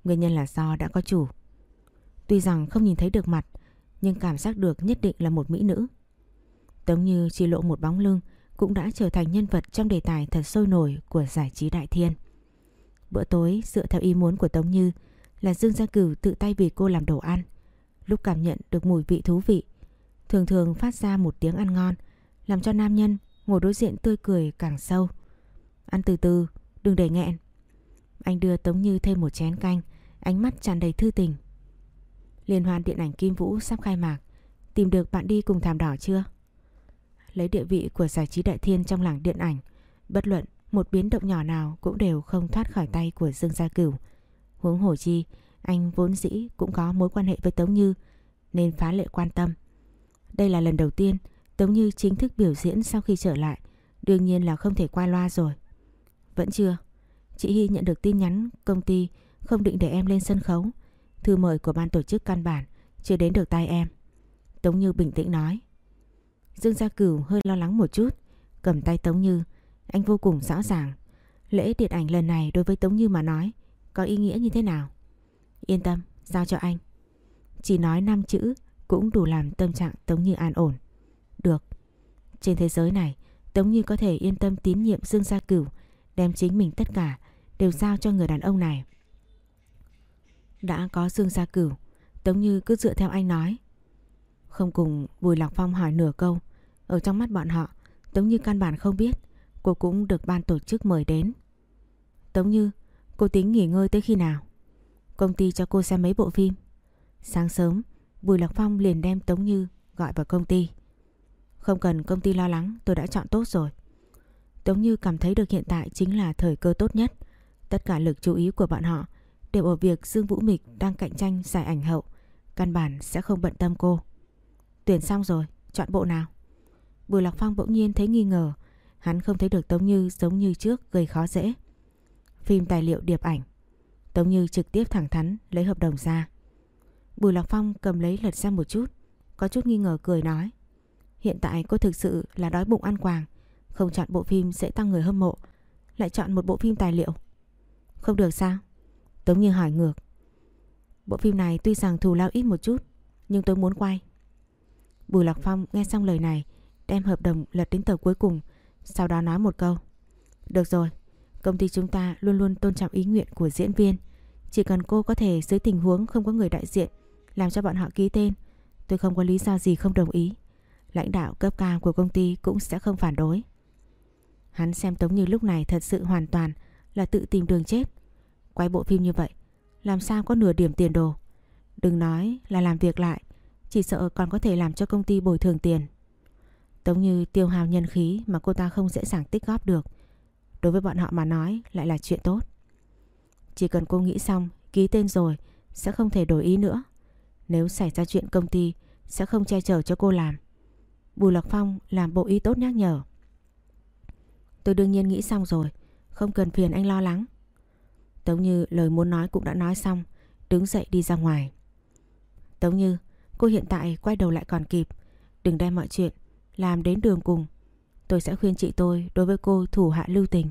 Nguyên nhân là do đã có chủ. Tuy rằng không nhìn thấy được mặt, nhưng cảm giác được nhất định là một mỹ nữ. Tống như chỉ lộ một bóng lưng cũng đã trở thành nhân vật trong đề tài thật sôi nổi của giải trí đại thiên. Bữa tối dựa theo ý muốn của Tống Như là Dương Gia Cửu tự tay vì cô làm đồ ăn. Lúc cảm nhận được mùi vị thú vị, thường thường phát ra một tiếng ăn ngon, làm cho nam nhân ngồi đối diện tươi cười càng sâu. Ăn từ từ, đừng để nghẹn. Anh đưa Tống Như thêm một chén canh, ánh mắt tràn đầy thư tình. Liên hoan điện ảnh Kim Vũ sắp khai mạc, tìm được bạn đi cùng thảm đỏ chưa? Lấy địa vị của giải trí đại thiên trong làng điện ảnh, bất luận một biến động nhỏ nào cũng đều không thoát khỏi tay của Dương Gia Cửu. Huống hồ chi, anh vốn dĩ cũng có mối quan hệ với Tống Như nên phá lệ quan tâm. Đây là lần đầu tiên Tống Như chính thức biểu diễn sau khi trở lại, đương nhiên là không thể qua loa rồi. Vẫn chưa. Chị Hy nhận được tin nhắn công ty không định để em lên sân khấu. Thư mời của ban tổ chức căn bản chưa đến được tay em. Tống Như bình tĩnh nói. Dương Gia Cửu hơi lo lắng một chút, cầm tay Tống Như. Anh vô cùng rõ ràng. Lễ điện ảnh lần này đối với Tống Như mà nói có ý nghĩa như thế nào. Yên tâm, giao cho anh. Chỉ nói 5 chữ cũng đủ làm tâm trạng Tống Như an ổn. Được. Trên thế giới này, Tống Như có thể yên tâm tín nhiệm Dương Gia Cửu, đem chính mình tất cả đều giao cho người đàn ông này. Đã có Dương Gia Cửu, Tống Như cứ dựa theo anh nói. Không cùng Bùi Lạc Phong hỏi nửa câu, ở trong mắt bọn họ, Tống Như căn bản không biết, cô cũng được ban tổ chức mời đến. Tống Như, cô tính nghỉ ngơi tới khi nào? Công ty cho cô xem mấy bộ phim. Sáng sớm, Bùi Lạc Phong liền đem Tống Như gọi vào công ty. Không cần công ty lo lắng, tôi đã chọn tốt rồi. Tống Như cảm thấy được hiện tại chính là thời cơ tốt nhất. Tất cả lực chú ý của bọn họ đều ở việc Dương Vũ Mịch đang cạnh tranh giải ảnh hậu. Căn bản sẽ không bận tâm cô. Tuyển xong rồi, chọn bộ nào? Bùi Lạc Phong bỗng nhiên thấy nghi ngờ. Hắn không thấy được Tống Như giống như trước gây khó dễ. Phim tài liệu điệp ảnh. Tống Như trực tiếp thẳng thắn lấy hợp đồng ra. Bùi Lạc Phong cầm lấy lật xem một chút. Có chút nghi ngờ cười nói. Hiện tại cô thực sự là đói bụng ăn quàng Không chọn bộ phim sẽ tăng người hâm mộ Lại chọn một bộ phim tài liệu Không được sao Tống Như hỏi ngược Bộ phim này tuy rằng thù lao ít một chút Nhưng tôi muốn quay Bùi Lạc Phong nghe xong lời này Đem hợp đồng lật đến tờ cuối cùng Sau đó nói một câu Được rồi Công ty chúng ta luôn luôn tôn trọng ý nguyện của diễn viên Chỉ cần cô có thể dưới tình huống không có người đại diện Làm cho bọn họ ký tên Tôi không có lý do gì không đồng ý lãnh đạo cấp cao của công ty cũng sẽ không phản đối. Hắn xem Tống Như lúc này thật sự hoàn toàn là tự tìm đường chết. Quay bộ phim như vậy, làm sao có nửa điểm tiền đồ. Đừng nói là làm việc lại, chỉ sợ còn có thể làm cho công ty bồi thường tiền. Tống Như tiêu hao nhân khí mà cô ta không dễ dàng tích góp được. Đối với bọn họ mà nói lại là chuyện tốt. Chỉ cần cô nghĩ xong, ký tên rồi, sẽ không thể đổi ý nữa. Nếu xảy ra chuyện công ty, sẽ không che chở cho cô làm. Bùi Lạc Phong làm bộ ý tốt nhắc nhở. Tôi đương nhiên nghĩ xong rồi, không cần phiền anh lo lắng. Tống Như lời muốn nói cũng đã nói xong, đứng dậy đi ra ngoài. Tống Như, cô hiện tại quay đầu lại còn kịp, đừng đem mọi chuyện làm đến đường cùng. Tôi sẽ khuyên chị tôi đối với cô thủ hạ lưu tình.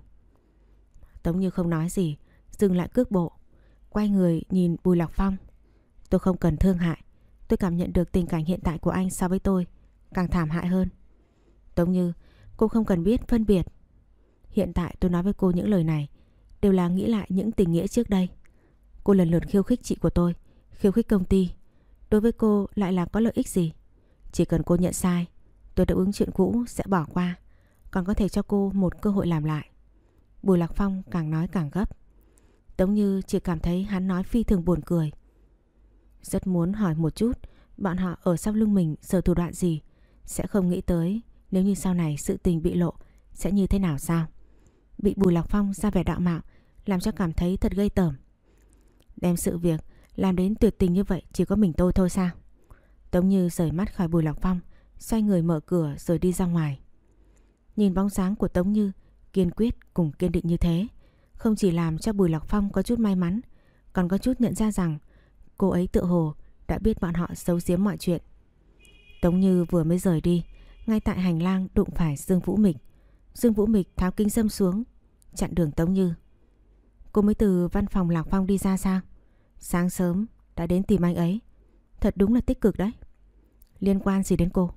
Tống Như không nói gì, dừng lại cước bộ, quay người nhìn Bùi Lạc Phong. Tôi không cần thương hại, tôi cảm nhận được tình cảnh hiện tại của anh so với tôi càng thảm hại hơn. Tống Như, cô không cần biết phân biệt. Hiện tại tôi nói với cô những lời này đều là nghĩ lại những tình nghĩa trước đây. Cô lần lượt khiêu khích chị của tôi, khiêu khích công ty. Đối với cô lại là có lợi ích gì? Chỉ cần cô nhận sai, tôi đã ứng chuyện cũ sẽ bỏ qua, còn có thể cho cô một cơ hội làm lại. Bùi Lạc Phong càng nói càng gấp. Tống Như chỉ cảm thấy hắn nói phi thường buồn cười. Rất muốn hỏi một chút bọn họ ở sau lưng mình giờ thủ đoạn gì. Sẽ không nghĩ tới nếu như sau này sự tình bị lộ sẽ như thế nào sao. Bị Bùi Lạc Phong ra vẻ đạo mạo làm cho cảm thấy thật gây tởm. Đem sự việc làm đến tuyệt tình như vậy chỉ có mình tôi thôi sao? Tống Như rời mắt khỏi Bùi Lạc Phong, xoay người mở cửa rồi đi ra ngoài. Nhìn bóng sáng của Tống Như, kiên quyết cùng kiên định như thế, không chỉ làm cho Bùi Lạc Phong có chút may mắn, còn có chút nhận ra rằng cô ấy tự hồ đã biết bọn họ xấu giếm mọi chuyện. Tống Như vừa mới rời đi, ngay tại hành lang đụng phải Dương Vũ Mịch. Dương Vũ Mịch tháo kính dâm xuống, chặn đường Tống Như. Cô mới từ văn phòng Lạc Phong đi ra sao? Sáng sớm đã đến tìm anh ấy. Thật đúng là tích cực đấy. Liên quan gì đến cô?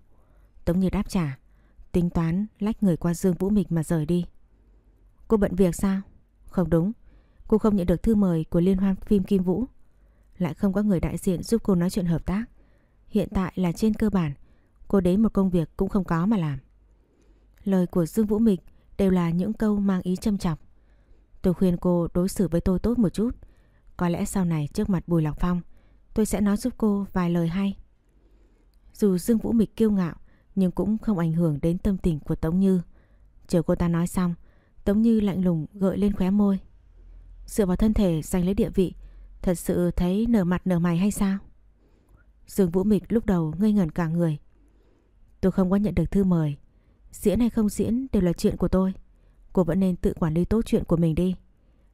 Tống Như đáp trả. Tính toán lách người qua Dương Vũ Mịch mà rời đi. Cô bận việc sao? Không đúng. Cô không nhận được thư mời của Liên hoan phim Kim Vũ. Lại không có người đại diện giúp cô nói chuyện hợp tác. Hiện tại là trên cơ bản. Cô đến một công việc cũng không có mà làm. Lời của Dương Vũ Mịch đều là những câu mang ý châm chọc. Tôi khuyên cô đối xử với tôi tốt một chút. Có lẽ sau này trước mặt Bùi Lạc Phong tôi sẽ nói giúp cô vài lời hay. Dù Dương Vũ Mịch kiêu ngạo nhưng cũng không ảnh hưởng đến tâm tình của Tống Như. Chờ cô ta nói xong, Tống Như lạnh lùng gợi lên khóe môi. Dựa vào thân thể giành lấy địa vị, thật sự thấy nở mặt nở mày hay sao? Dương Vũ Mịch lúc đầu ngây ngẩn cả người. Tôi không có nhận được thư mời. Diễn hay không diễn đều là chuyện của tôi. Cô vẫn nên tự quản lý tốt chuyện của mình đi.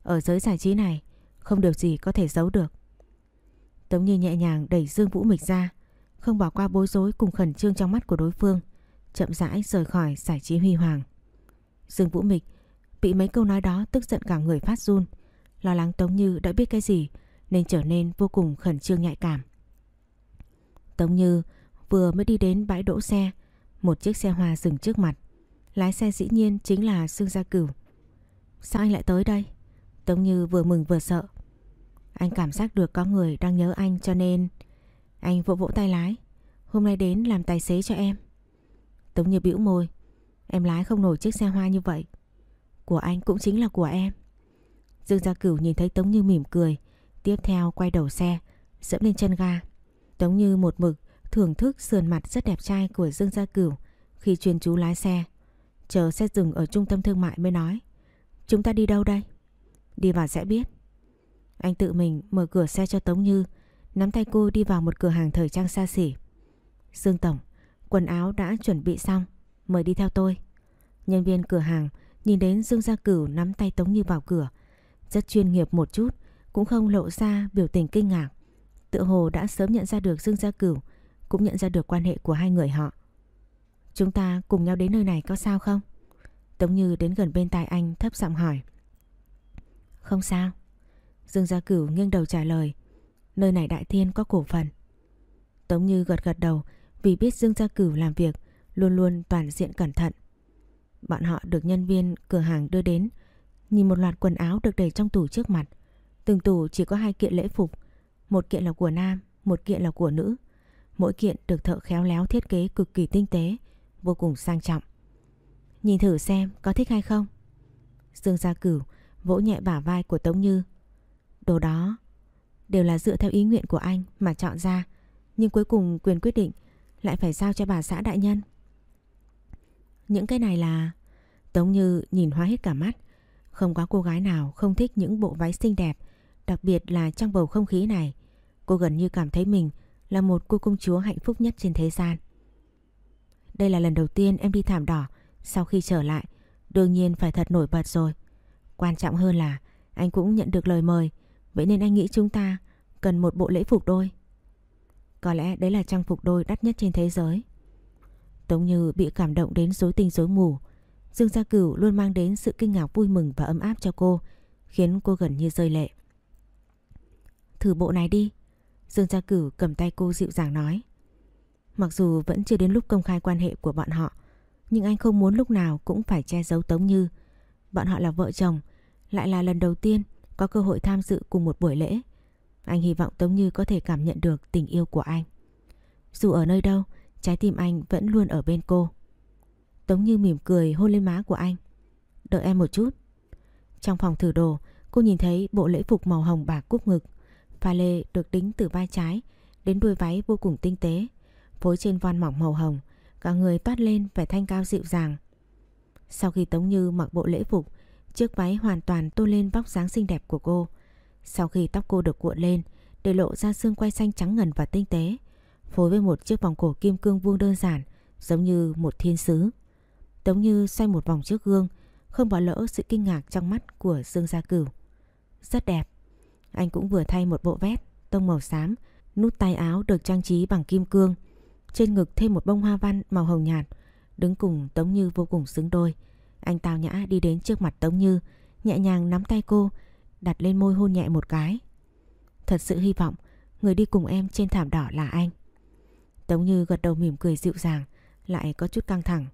Ở giới giải trí này, không điều gì có thể giấu được. Tống Như nhẹ nhàng đẩy Dương Vũ Mịch ra, không bỏ qua bối rối cùng khẩn trương trong mắt của đối phương, chậm rãi rời khỏi giải trí huy hoàng. Dương Vũ Mịch bị mấy câu nói đó tức giận cả người phát run, lo lắng Tống Như đã biết cái gì nên trở nên vô cùng khẩn trương nhạy cảm. Tống Như vừa mới đi đến bãi đỗ xe, một chiếc xe hoa dừng trước mặt. Lái xe dĩ nhiên chính là Dương Gia Cửu. Sao anh lại tới đây? Tống Như vừa mừng vừa sợ. Anh cảm giác được có người đang nhớ anh cho nên anh vỗ vỗ tay lái. Hôm nay đến làm tài xế cho em. Tống Như bĩu môi. Em lái không nổi chiếc xe hoa như vậy. Của anh cũng chính là của em. Dương Gia Cửu nhìn thấy Tống Như mỉm cười. Tiếp theo quay đầu xe, dẫm lên chân ga. Tống Như một mực thưởng thức sườn mặt rất đẹp trai của Dương Gia Cửu khi chuyên chú lái xe. Chờ xe dừng ở trung tâm thương mại mới nói. Chúng ta đi đâu đây? Đi vào sẽ biết. Anh tự mình mở cửa xe cho Tống Như, nắm tay cô đi vào một cửa hàng thời trang xa xỉ. Dương Tổng, quần áo đã chuẩn bị xong, mời đi theo tôi. Nhân viên cửa hàng nhìn đến Dương Gia Cửu nắm tay Tống Như vào cửa. Rất chuyên nghiệp một chút, cũng không lộ ra biểu tình kinh ngạc. Tự hồ đã sớm nhận ra được Dương Gia Cửu, cũng nhận ra được quan hệ của hai người họ. Chúng ta cùng nhau đến nơi này có sao không? Tống Như đến gần bên tai anh thấp giọng hỏi. Không sao. Dương Gia Cửu nghiêng đầu trả lời. Nơi này Đại Thiên có cổ phần. Tống Như gật gật đầu vì biết Dương Gia Cửu làm việc luôn luôn toàn diện cẩn thận. Bọn họ được nhân viên cửa hàng đưa đến, nhìn một loạt quần áo được để trong tủ trước mặt. Từng tủ chỉ có hai kiện lễ phục, một kiện là của nam, một kiện là của nữ. Mỗi kiện được thợ khéo léo thiết kế cực kỳ tinh tế, vô cùng sang trọng. Nhìn thử xem có thích hay không? Dương Gia Cửu vỗ nhẹ bả vai của Tống Như. Đồ đó đều là dựa theo ý nguyện của anh mà chọn ra, nhưng cuối cùng quyền quyết định lại phải giao cho bà xã đại nhân. Những cái này là... Tống Như nhìn hoa hết cả mắt. Không có cô gái nào không thích những bộ váy xinh đẹp, đặc biệt là trong bầu không khí này. Cô gần như cảm thấy mình là một cô công chúa hạnh phúc nhất trên thế gian. Đây là lần đầu tiên em đi thảm đỏ, sau khi trở lại, đương nhiên phải thật nổi bật rồi. Quan trọng hơn là anh cũng nhận được lời mời, vậy nên anh nghĩ chúng ta cần một bộ lễ phục đôi. Có lẽ đấy là trang phục đôi đắt nhất trên thế giới. Tống Như bị cảm động đến rối tinh rối mù. Dương Gia Cửu luôn mang đến sự kinh ngạc vui mừng và ấm áp cho cô, khiến cô gần như rơi lệ. Thử bộ này đi. Dương Gia Cửu cầm tay cô dịu dàng nói. Mặc dù vẫn chưa đến lúc công khai quan hệ của bọn họ, nhưng anh không muốn lúc nào cũng phải che giấu Tống Như. Bọn họ là vợ chồng, lại là lần đầu tiên có cơ hội tham dự cùng một buổi lễ. Anh hy vọng Tống Như có thể cảm nhận được tình yêu của anh. Dù ở nơi đâu, Trái tim anh vẫn luôn ở bên cô. Tống Như mỉm cười hôn lên má của anh. Đợi em một chút. Trong phòng thử đồ, cô nhìn thấy bộ lễ phục màu hồng bạc cúp ngực. Pha lê được đính từ vai trái đến đuôi váy vô cùng tinh tế. Phối trên von mỏng màu hồng, cả người toát lên vẻ thanh cao dịu dàng. Sau khi Tống Như mặc bộ lễ phục, chiếc váy hoàn toàn tôn lên vóc dáng xinh đẹp của cô. Sau khi tóc cô được cuộn lên, để lộ ra xương quai xanh trắng ngần và tinh tế, phối với một chiếc vòng cổ kim cương vuông đơn giản, giống như một thiên sứ. Tống Như xoay một vòng trước gương, không bỏ lỡ sự kinh ngạc trong mắt của Dương Gia Cửu. Rất đẹp. Anh cũng vừa thay một bộ vest tông màu xám, nút tay áo được trang trí bằng kim cương. Trên ngực thêm một bông hoa văn màu hồng nhạt, đứng cùng Tống Như vô cùng xứng đôi. Anh tào nhã đi đến trước mặt Tống Như, nhẹ nhàng nắm tay cô, đặt lên môi hôn nhẹ một cái. Thật sự hy vọng người đi cùng em trên thảm đỏ là anh. Tống Như gật đầu mỉm cười dịu dàng, lại có chút căng thẳng.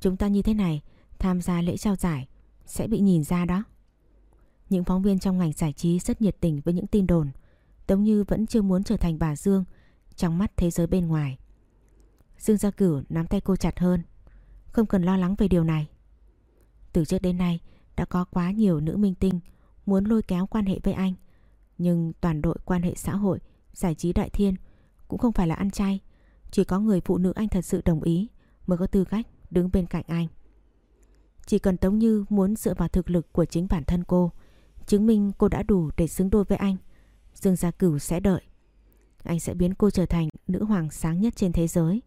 Chúng ta như thế này, tham gia lễ trao giải, sẽ bị nhìn ra đó. Những phóng viên trong ngành giải trí rất nhiệt tình với những tin đồn. Tống Như vẫn chưa muốn trở thành bà Dương trong mắt thế giới bên ngoài. Dương Gia Cửu nắm tay cô chặt hơn. Không cần lo lắng về điều này. Từ trước đến nay đã có quá nhiều nữ minh tinh muốn lôi kéo quan hệ với anh. Nhưng toàn đội quan hệ xã hội, giải trí đại thiên cũng không phải là ăn chay. Chỉ có người phụ nữ anh thật sự đồng ý mới có tư cách đứng bên cạnh anh. Chỉ cần Tống Như muốn dựa vào thực lực của chính bản thân cô, chứng minh cô đã đủ để xứng đôi với anh, Dương Gia Cửu sẽ đợi. Anh sẽ biến cô trở thành nữ hoàng sáng nhất trên thế giới,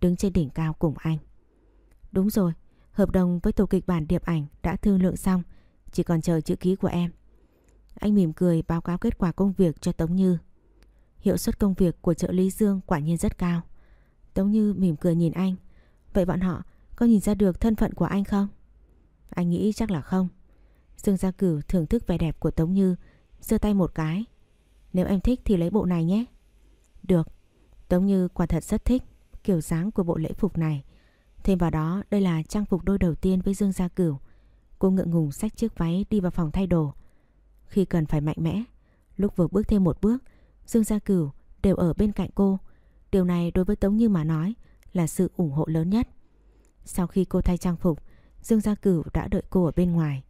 đứng trên đỉnh cao cùng anh. Đúng rồi, hợp đồng với tổ kịch bản điệp ảnh đã thương lượng xong, chỉ còn chờ chữ ký của em. Anh mỉm cười báo cáo kết quả công việc cho Tống Như. Hiệu suất công việc của trợ lý Dương quả nhiên rất cao. Tống Như mỉm cười nhìn anh. Vậy bọn họ có nhìn ra được thân phận của anh không? Anh nghĩ chắc là không. Dương Gia Cửu thưởng thức vẻ đẹp của Tống Như, giơ tay một cái. Nếu em thích thì lấy bộ này nhé. Được. Tống Như quả thật rất thích kiểu dáng của bộ lễ phục này. Thêm vào đó, đây là trang phục đôi đầu tiên với Dương Gia Cửu. Cô ngượng ngùng xách chiếc váy đi vào phòng thay đồ. Khi cần phải mạnh mẽ, lúc vừa bước thêm một bước, Dương Gia Cửu đều ở bên cạnh cô. Điều này đối với Tống Như mà nói là sự ủng hộ lớn nhất. Sau khi cô thay trang phục, Dương Gia Cửu đã đợi cô ở bên ngoài.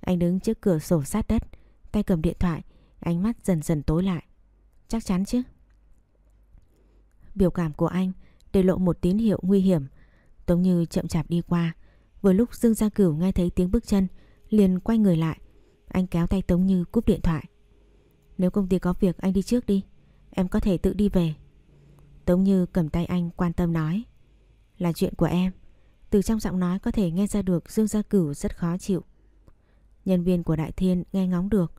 Anh đứng trước cửa sổ sát đất, tay cầm điện thoại, ánh mắt dần dần tối lại. Chắc chắn chứ? Biểu cảm của anh để lộ một tín hiệu nguy hiểm. Tống Như chậm chạp đi qua. Vừa lúc Dương Gia Cửu nghe thấy tiếng bước chân, liền quay người lại. Anh kéo tay Tống Như cúp điện thoại. Nếu công ty có việc anh đi trước đi, em có thể tự đi về. Tống Như cầm tay anh quan tâm nói. Là chuyện của em. Từ trong giọng nói có thể nghe ra được Dương Gia Cửu rất khó chịu. Nhân viên của Đại Thiên nghe ngóng được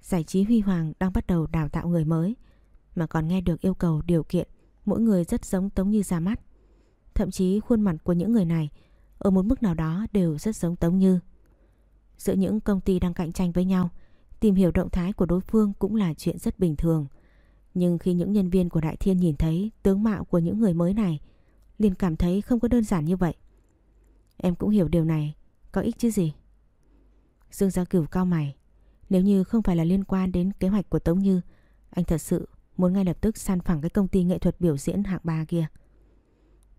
giải trí Huy Hoàng đang bắt đầu đào tạo người mới mà còn nghe được yêu cầu điều kiện mỗi người rất giống Tống Như ra mắt. Thậm chí khuôn mặt của những người này ở một mức nào đó đều rất giống Tống Như. Giữa những công ty đang cạnh tranh với nhau, tìm hiểu động thái của đối phương cũng là chuyện rất bình thường. Nhưng khi những nhân viên của Đại Thiên nhìn thấy tướng mạo của những người mới này, liền cảm thấy không có đơn giản như vậy. Em cũng hiểu điều này, có ích chứ gì? Dương Gia Cửu cao mày. Nếu như không phải là liên quan đến kế hoạch của Tống Như, anh thật sự muốn ngay lập tức san phẳng cái công ty nghệ thuật biểu diễn hạng ba kia.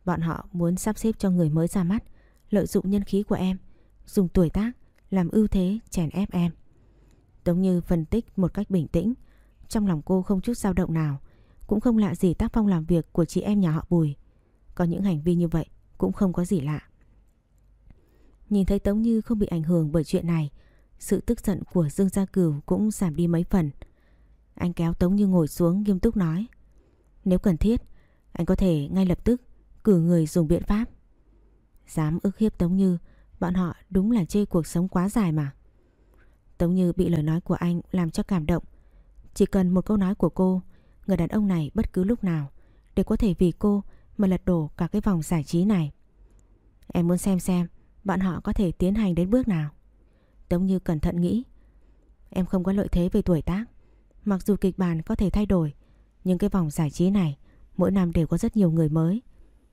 Bọn họ muốn sắp xếp cho người mới ra mắt, lợi dụng nhân khí của em, dùng tuổi tác làm ưu thế chèn ép em. Tống Như phân tích một cách bình tĩnh, trong lòng cô không chút dao động nào, cũng không lạ gì tác phong làm việc của chị em nhà họ Bùi. Có những hành vi như vậy cũng không có gì lạ. Nhìn thấy Tống Như không bị ảnh hưởng bởi chuyện này, sự tức giận của Dương Gia Cửu cũng giảm đi mấy phần. Anh kéo Tống Như ngồi xuống nghiêm túc nói. Nếu cần thiết, anh có thể ngay lập tức cử người dùng biện pháp. Dám ức hiếp Tống Như, bọn họ đúng là chê cuộc sống quá dài mà. Tống Như bị lời nói của anh làm cho cảm động. Chỉ cần một câu nói của cô, người đàn ông này bất cứ lúc nào đều có thể vì cô mà lật đổ cả cái vòng giải trí này. Em muốn xem xem bọn họ có thể tiến hành đến bước nào. Tống Như cẩn thận nghĩ. Em không có lợi thế về tuổi tác. Mặc dù kịch bản có thể thay đổi, nhưng cái vòng giải trí này mỗi năm đều có rất nhiều người mới.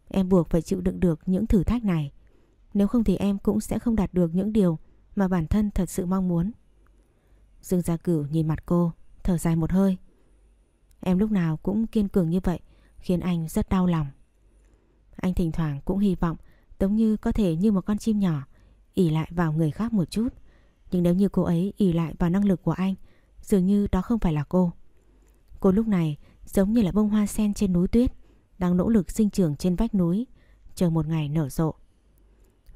Em buộc phải chịu đựng được những thử thách này. Nếu không thì em cũng sẽ không đạt được những điều mà bản thân thật sự mong muốn. Dương Gia Cửu nhìn mặt cô, thở dài một hơi. Em lúc nào cũng kiên cường như vậy, khiến anh rất đau lòng. Anh thỉnh thoảng cũng hy vọng Tống Như có thể như một con chim nhỏ ỉ lại vào người khác một chút. Nhưng nếu như cô ấy ỉ lại vào năng lực của anh dường như đó không phải là cô. Cô lúc này giống như là bông hoa sen trên núi tuyết đang nỗ lực sinh trưởng trên vách núi chờ một ngày nở rộ.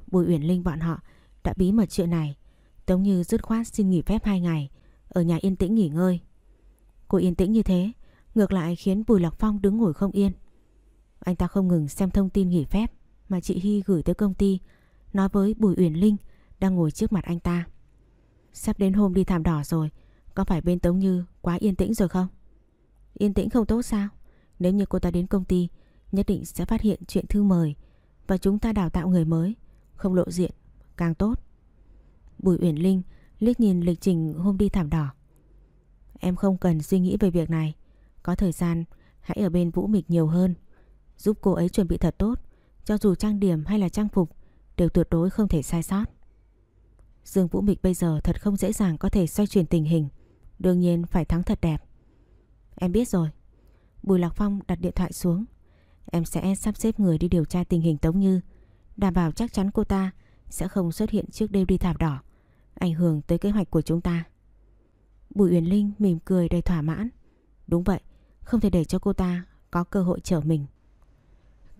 Bùi Uyển Linh bọn họ đã bí mật chuyện này Tống Như dứt khoát xin nghỉ phép 2 ngày ở nhà yên tĩnh nghỉ ngơi. Cô yên tĩnh như thế ngược lại khiến Bùi Lạc Phong đứng ngồi không yên. Anh ta không ngừng xem thông tin nghỉ phép mà chị Hy gửi tới công ty nói với Bùi Uyển Linh đang ngồi trước mặt anh ta. Sắp đến hôm đi thảm đỏ rồi, có phải bên Tống Như quá yên tĩnh rồi không? Yên tĩnh không tốt sao? Nếu như cô ta đến công ty, nhất định sẽ phát hiện chuyện thư mời và chúng ta đào tạo người mới, không lộ diện, càng tốt. Bùi Uyển Linh liếc nhìn lịch trình hôm đi thảm đỏ. Em không cần suy nghĩ về việc này, có thời gian hãy ở bên Vũ Mịch nhiều hơn, giúp cô ấy chuẩn bị thật tốt, cho dù trang điểm hay là trang phục đều tuyệt đối không thể sai sót. Dương Vũ Mịch bây giờ thật không dễ dàng có thể xoay chuyển tình hình, đương nhiên phải thắng thật đẹp. Em biết rồi. Bùi Lạc Phong đặt điện thoại xuống. Em sẽ sắp xếp người đi điều tra tình hình Tống Như, đảm bảo chắc chắn cô ta sẽ không xuất hiện trước đêm đi thảm đỏ, ảnh hưởng tới kế hoạch của chúng ta. Bùi Uyển Linh mỉm cười đầy thỏa mãn. Đúng vậy, không thể để cho cô ta có cơ hội trở mình.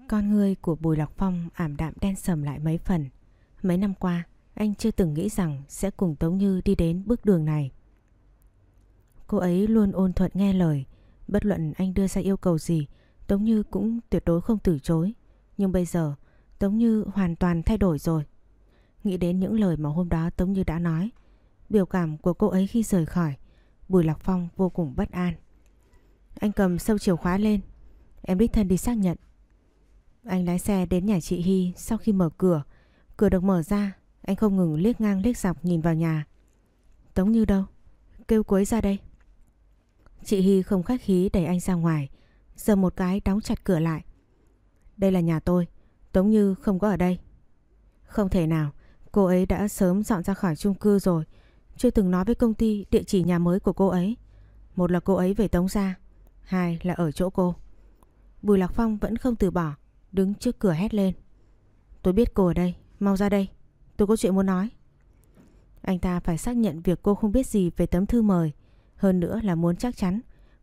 Con người của Bùi Lạc Phong ảm đạm đen sầm lại mấy phần. Mấy năm qua, anh chưa từng nghĩ rằng sẽ cùng Tống Như đi đến bước đường này. Cô ấy luôn ôn thuận nghe lời, bất luận anh đưa ra yêu cầu gì, Tống Như cũng tuyệt đối không từ chối. Nhưng bây giờ, Tống Như hoàn toàn thay đổi rồi. Nghĩ đến những lời mà hôm đó Tống Như đã nói, biểu cảm của cô ấy khi rời khỏi, Bùi Lạc Phong vô cùng bất an. Anh cầm sâu chìa khóa lên, em đích thân đi xác nhận. Anh lái xe đến nhà chị Hy sau khi mở cửa. Cửa được mở ra, anh không ngừng liếc ngang liếc dọc nhìn vào nhà. Tống Như đâu? Kêu cuối ra đây. Chị Hy không khách khí đẩy anh ra ngoài, giờ một cái đóng chặt cửa lại. Đây là nhà tôi, Tống Như không có ở đây. Không thể nào, cô ấy đã sớm dọn ra khỏi chung cư rồi, chưa từng nói với công ty địa chỉ nhà mới của cô ấy. Một là cô ấy về Tống ra, hai là ở chỗ cô. Bùi Lạc Phong vẫn không từ bỏ, đứng trước cửa hét lên. Tôi biết cô ở đây, mau ra đây, tôi có chuyện muốn nói. Anh ta phải xác nhận việc cô không biết gì về tấm thư mời, hơn nữa là muốn chắc chắn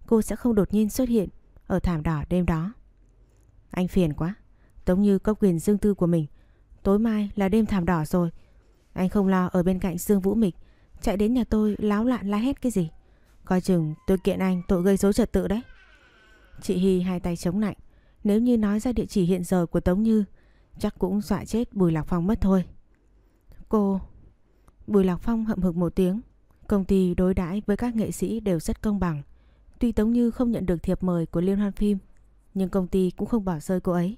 cô sẽ không đột nhiên xuất hiện ở thảm đỏ đêm đó. Anh phiền quá, Tống Như có quyền dương tư của mình. Tối mai là đêm thảm đỏ rồi. Anh không lo ở bên cạnh Dương Vũ Mịch chạy đến nhà tôi láo lạn la hét cái gì. Coi chừng tôi kiện anh tội gây dối trật tự đấy. Chị Hy hai tay chống lạnh. Nếu như nói ra địa chỉ hiện giờ của Tống Như Chắc cũng dọa chết Bùi Lạc Phong mất thôi Cô Bùi Lạc Phong hậm hực một tiếng Công ty đối đãi với các nghệ sĩ đều rất công bằng. Tuy Tống Như không nhận được thiệp mời của Liên hoan phim, Nhưng công ty cũng không bỏ rơi cô ấy.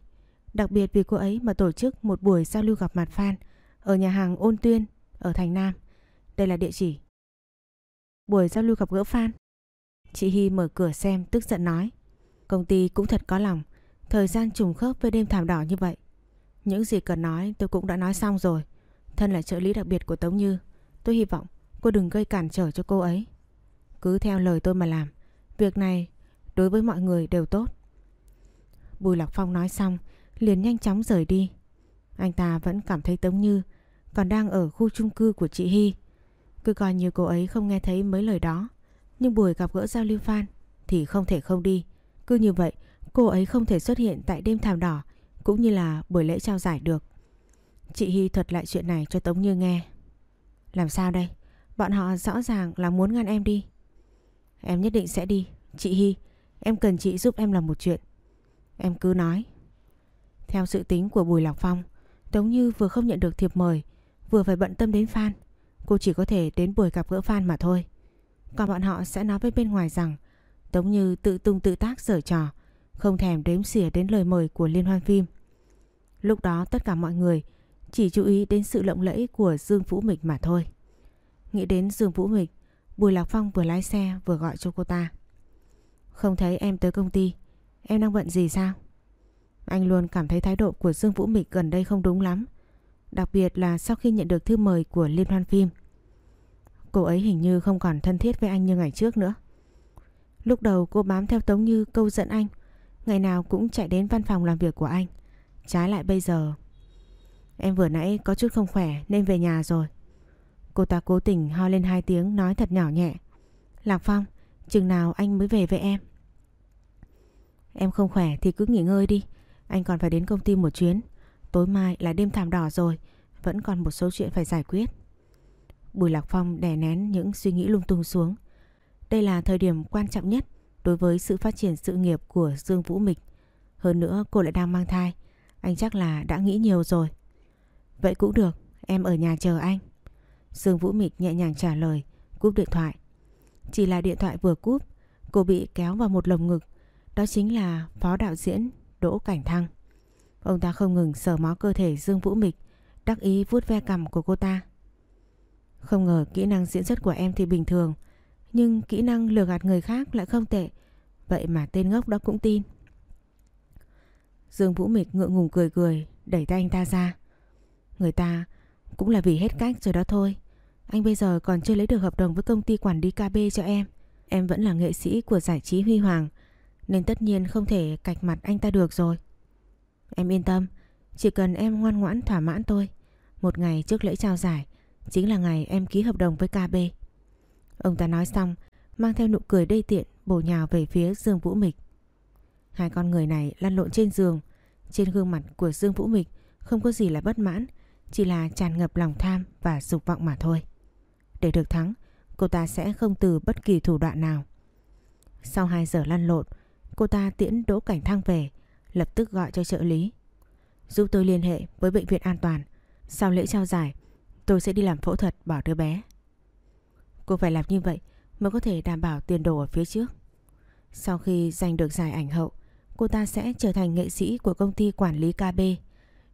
Đặc biệt vì cô ấy mà tổ chức một buổi giao lưu gặp mặt fan Ở nhà hàng Ôn Tuyên Ở Thành Nam. Đây là địa chỉ. Buổi giao lưu gặp gỡ fan. Chị Hy mở cửa xem tức giận nói, Công ty cũng thật có lòng. Thời gian trùng khớp với đêm thảm đỏ như vậy. Những gì cần nói tôi cũng đã nói xong rồi. Thân là trợ lý đặc biệt của Tống Như, Tôi hy vọng cô đừng gây cản trở cho cô ấy Cứ theo lời tôi mà làm, Việc này đối với mọi người đều tốt Bùi Lạc Phong nói xong, Liền nhanh chóng rời đi Anh ta vẫn cảm thấy Tống Như Còn đang ở khu chung cư của chị Hy Cứ coi như cô ấy không nghe thấy mấy lời đó, Nhưng buổi gặp gỡ giao lưu fan Thì không thể không đi Cứ như vậy, Cô ấy không thể xuất hiện tại đêm thảm đỏ cũng như là buổi lễ trao giải được. Chị Hy thuật lại chuyện này cho Tống Như nghe. Làm sao đây? Bọn họ rõ ràng là muốn ngăn em đi. Em nhất định sẽ đi. Chị Hy, em cần chị giúp em làm một chuyện. Em cứ nói. Theo sự tính của Bùi Lạc Phong, Tống Như vừa không nhận được thiệp mời, vừa phải bận tâm đến fan. Cô chỉ có thể đến buổi gặp gỡ fan mà thôi. Còn bọn họ sẽ nói với bên ngoài rằng Tống Như tự tung tự tác sở trò không thèm đếm xỉa đến lời mời của liên hoan phim. Lúc đó tất cả mọi người chỉ chú ý đến sự lộng lẫy của Dương Vũ Mịch mà thôi. Nghĩ đến Dương Vũ Mịch, Bùi Lạc Phong vừa lái xe vừa gọi cho cô ta. Không thấy em tới công ty, em đang bận gì sao? Anh luôn cảm thấy thái độ của Dương Vũ Mịch gần đây không đúng lắm. Đặc biệt là sau khi nhận được thư mời của liên hoan phim. Cô ấy hình như không còn thân thiết với anh như ngày trước nữa. Lúc đầu cô bám theo Tống Như câu giận anh Ngày nào cũng chạy đến văn phòng làm việc của anh Trái lại bây giờ Em vừa nãy có chút không khỏe nên về nhà rồi Cô ta cố tình ho lên hai tiếng, nói thật nhỏ nhẹ. Lạc Phong, Chừng nào anh mới về với em? Em không khỏe thì cứ nghỉ ngơi đi. Anh còn phải đến công ty một chuyến. Tối mai là đêm thảm đỏ rồi, Vẫn còn một số chuyện phải giải quyết. Bùi Lạc Phong đè nén những suy nghĩ lung tung xuống. Đây là thời điểm quan trọng nhất Đối với sự phát triển sự nghiệp của Dương Vũ Mịch. Hơn nữa, cô lại đang mang thai. Anh chắc là đã nghĩ nhiều rồi. Vậy cũng được, Em ở nhà chờ anh. Dương Vũ Mịch nhẹ nhàng trả lời, Cúp điện thoại. Chỉ là điện thoại vừa cúp, Cô bị kéo vào một lồng ngực. Đó chính là phó đạo diễn Đỗ Cảnh Thăng. Ông ta không ngừng sờ mó cơ thể Dương Vũ Mịch Đắc ý vuốt ve cằm của cô ta. Không ngờ kỹ năng diễn xuất của em thì bình thường, Nhưng kỹ năng lừa gạt người khác lại không tệ. Vậy mà tên ngốc đó cũng tin. Dương Vũ Mịch ngượng ngùng cười cười, Đẩy tay anh ta ra. Người ta cũng là vì hết cách rồi đó thôi. Anh bây giờ còn chưa lấy được hợp đồng với công ty quản lý KB cho em. Em vẫn là nghệ sĩ của giải trí Huy Hoàng, Nên tất nhiên không thể cạch mặt anh ta được rồi. Em yên tâm, Chỉ cần em ngoan ngoãn, thỏa mãn tôi Một ngày trước lễ trao giải, Chính là ngày em ký hợp đồng với KB Ông ta nói xong, Mang theo nụ cười đê tiện, Bổ nhào về phía Dương Vũ Mịch. Hai con người này lăn lộn trên giường. Trên gương mặt của Dương Vũ Mịch Không có gì là bất mãn, chỉ là tràn ngập lòng tham và dục vọng mà thôi. Để được thắng, cô ta sẽ không từ bất kỳ thủ đoạn nào. Sau 2 giờ lăn lộn, cô ta tiễn Đỗ Cảnh Thăng về, lập tức gọi cho trợ lý. Giúp tôi liên hệ với bệnh viện an toàn. Sau lễ trao giải, tôi sẽ đi làm phẫu thuật bỏ đứa bé. Cô phải làm như vậy mới có thể đảm bảo tiền đồ ở phía trước. Sau khi giành được giải ảnh hậu, cô ta sẽ trở thành nghệ sĩ của công ty quản lý KB.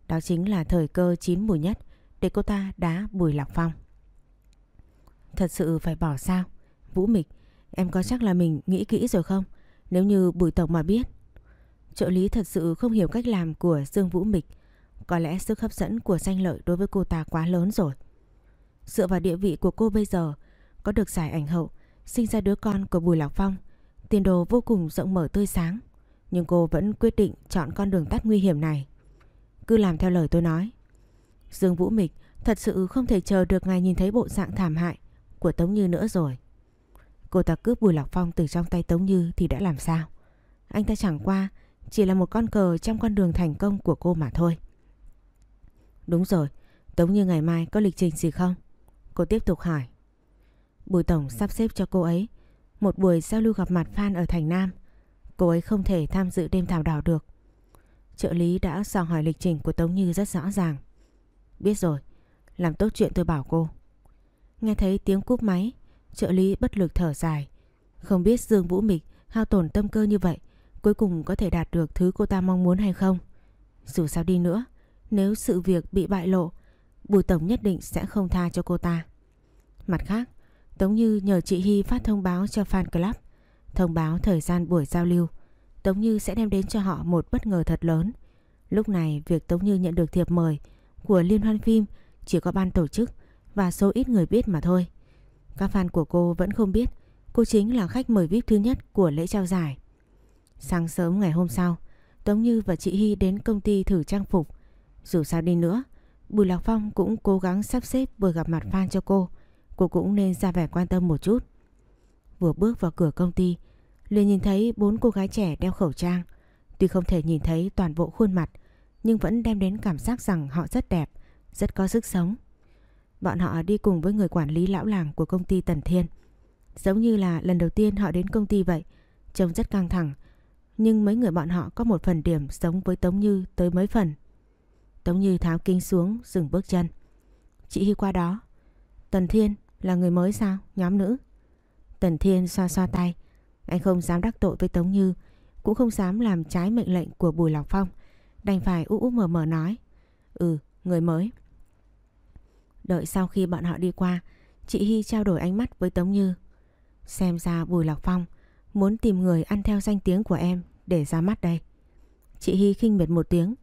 Đó chính là thời cơ chín mùi nhất để cô ta đá Bùi Lạc Phong. Thật sự phải bỏ sao? Vũ Mịch, em có chắc là mình nghĩ kỹ rồi không? Nếu như Bùi Tổng mà biết. Trợ lý thật sự không hiểu cách làm của Dương Vũ Mịch. Có lẽ sức hấp dẫn của danh lợi đối với cô ta quá lớn rồi. Dựa vào địa vị của cô bây giờ, có được giải ảnh hậu, sinh ra đứa con của Bùi Lạc Phong, tiền đồ vô cùng rộng mở tươi sáng. Nhưng cô vẫn quyết định chọn con đường tắt nguy hiểm này. Cứ làm theo lời tôi nói Dương Vũ Mịch thật sự không thể chờ được ngày nhìn thấy bộ dạng thảm hại của Tống Như nữa rồi. Cô ta cướp Bùi Lạc Phong từ trong tay Tống Như thì đã làm sao? Anh ta chẳng qua chỉ là một con cờ trong con đường thành công của cô mà thôi. Đúng rồi, Tống Như ngày mai có lịch trình gì không? Cô tiếp tục hỏi. Bùi Tổng sắp xếp cho cô ấy một buổi giao lưu gặp mặt fan ở Thành Nam. Cô ấy không thể tham dự đêm thảo đảo được Trợ lý đã dò hỏi lịch trình của Tống Như rất rõ ràng. Biết rồi, làm tốt chuyện tôi bảo cô. Nghe thấy tiếng cúp máy, trợ lý bất lực thở dài. Không biết Dương Vũ Mịch hao tổn tâm cơ như vậy, cuối cùng có thể đạt được thứ cô ta mong muốn hay không. Dù sao đi nữa, nếu sự việc bị bại lộ, Bùi Tổng nhất định sẽ không tha cho cô ta. Mặt khác, Tống Như nhờ chị Hy phát thông báo cho fan club, thông báo thời gian buổi giao lưu Tống Như sẽ đem đến cho họ một bất ngờ thật lớn. Lúc này việc Tống Như nhận được thiệp mời của liên hoan phim chỉ có ban tổ chức và số ít người biết mà thôi. Các fan của cô vẫn không biết cô chính là khách mời VIP thứ nhất của lễ trao giải. Sáng sớm ngày hôm sau, Tống Như và chị Hy đến công ty thử trang phục. Dù sao đi nữa, Bùi Lạc Phong cũng cố gắng sắp xếp buổi gặp mặt fan cho cô. Cô cũng nên ra vẻ quan tâm một chút. Vừa bước vào cửa công ty, liền nhìn thấy bốn cô gái trẻ đeo khẩu trang. Tuy không thể nhìn thấy toàn bộ khuôn mặt, nhưng vẫn đem đến cảm giác rằng họ rất đẹp, rất có sức sống. Bọn họ đi cùng với người quản lý lão làng của công ty Tần Thiên. Giống như là lần đầu tiên họ đến công ty vậy, trông rất căng thẳng. Nhưng mấy người bọn họ có một phần điểm giống với Tống Như tới mấy phần. Tống Như tháo kính xuống, dừng bước chân. Chị Hy qua đó. Tần Thiên là người mới sao? Nhóm nữ. Tần Thiên xoa xoa tay. Anh không dám đắc tội với Tống Như Cũng không dám làm trái mệnh lệnh của Bùi Lọc Phong Đành phải ú ú mờ mờ nói Ừ người mới Đợi sau khi bọn họ đi qua, Chị Hy trao đổi ánh mắt với Tống Như Xem ra Bùi Lạc Phong Muốn tìm người ăn theo danh tiếng của em Để ra mắt đây Chị Hy khinh miệt một tiếng,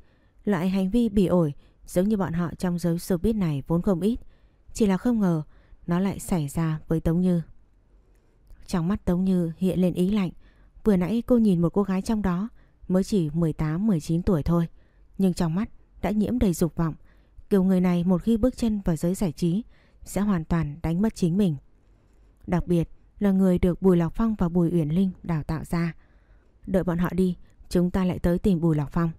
Loại hành vi bỉ ổi Giống như bọn họ trong giới showbiz này vốn không ít Chỉ là không ngờ, Nó lại xảy ra với Tống Như trong mắt Tống Như hiện lên ý lạnh. Vừa nãy cô nhìn một cô gái trong đó mới chỉ 18-19 tuổi thôi. nhưng trong mắt đã nhiễm đầy dục vọng. Kiểu người này một khi bước chân vào giới giải trí sẽ hoàn toàn đánh mất chính mình. Đặc biệt là người được Bùi Lọc Phong và Bùi Uyển Linh đào tạo ra. Đợi bọn họ đi, chúng ta lại tới tìm Bùi Lọc Phong.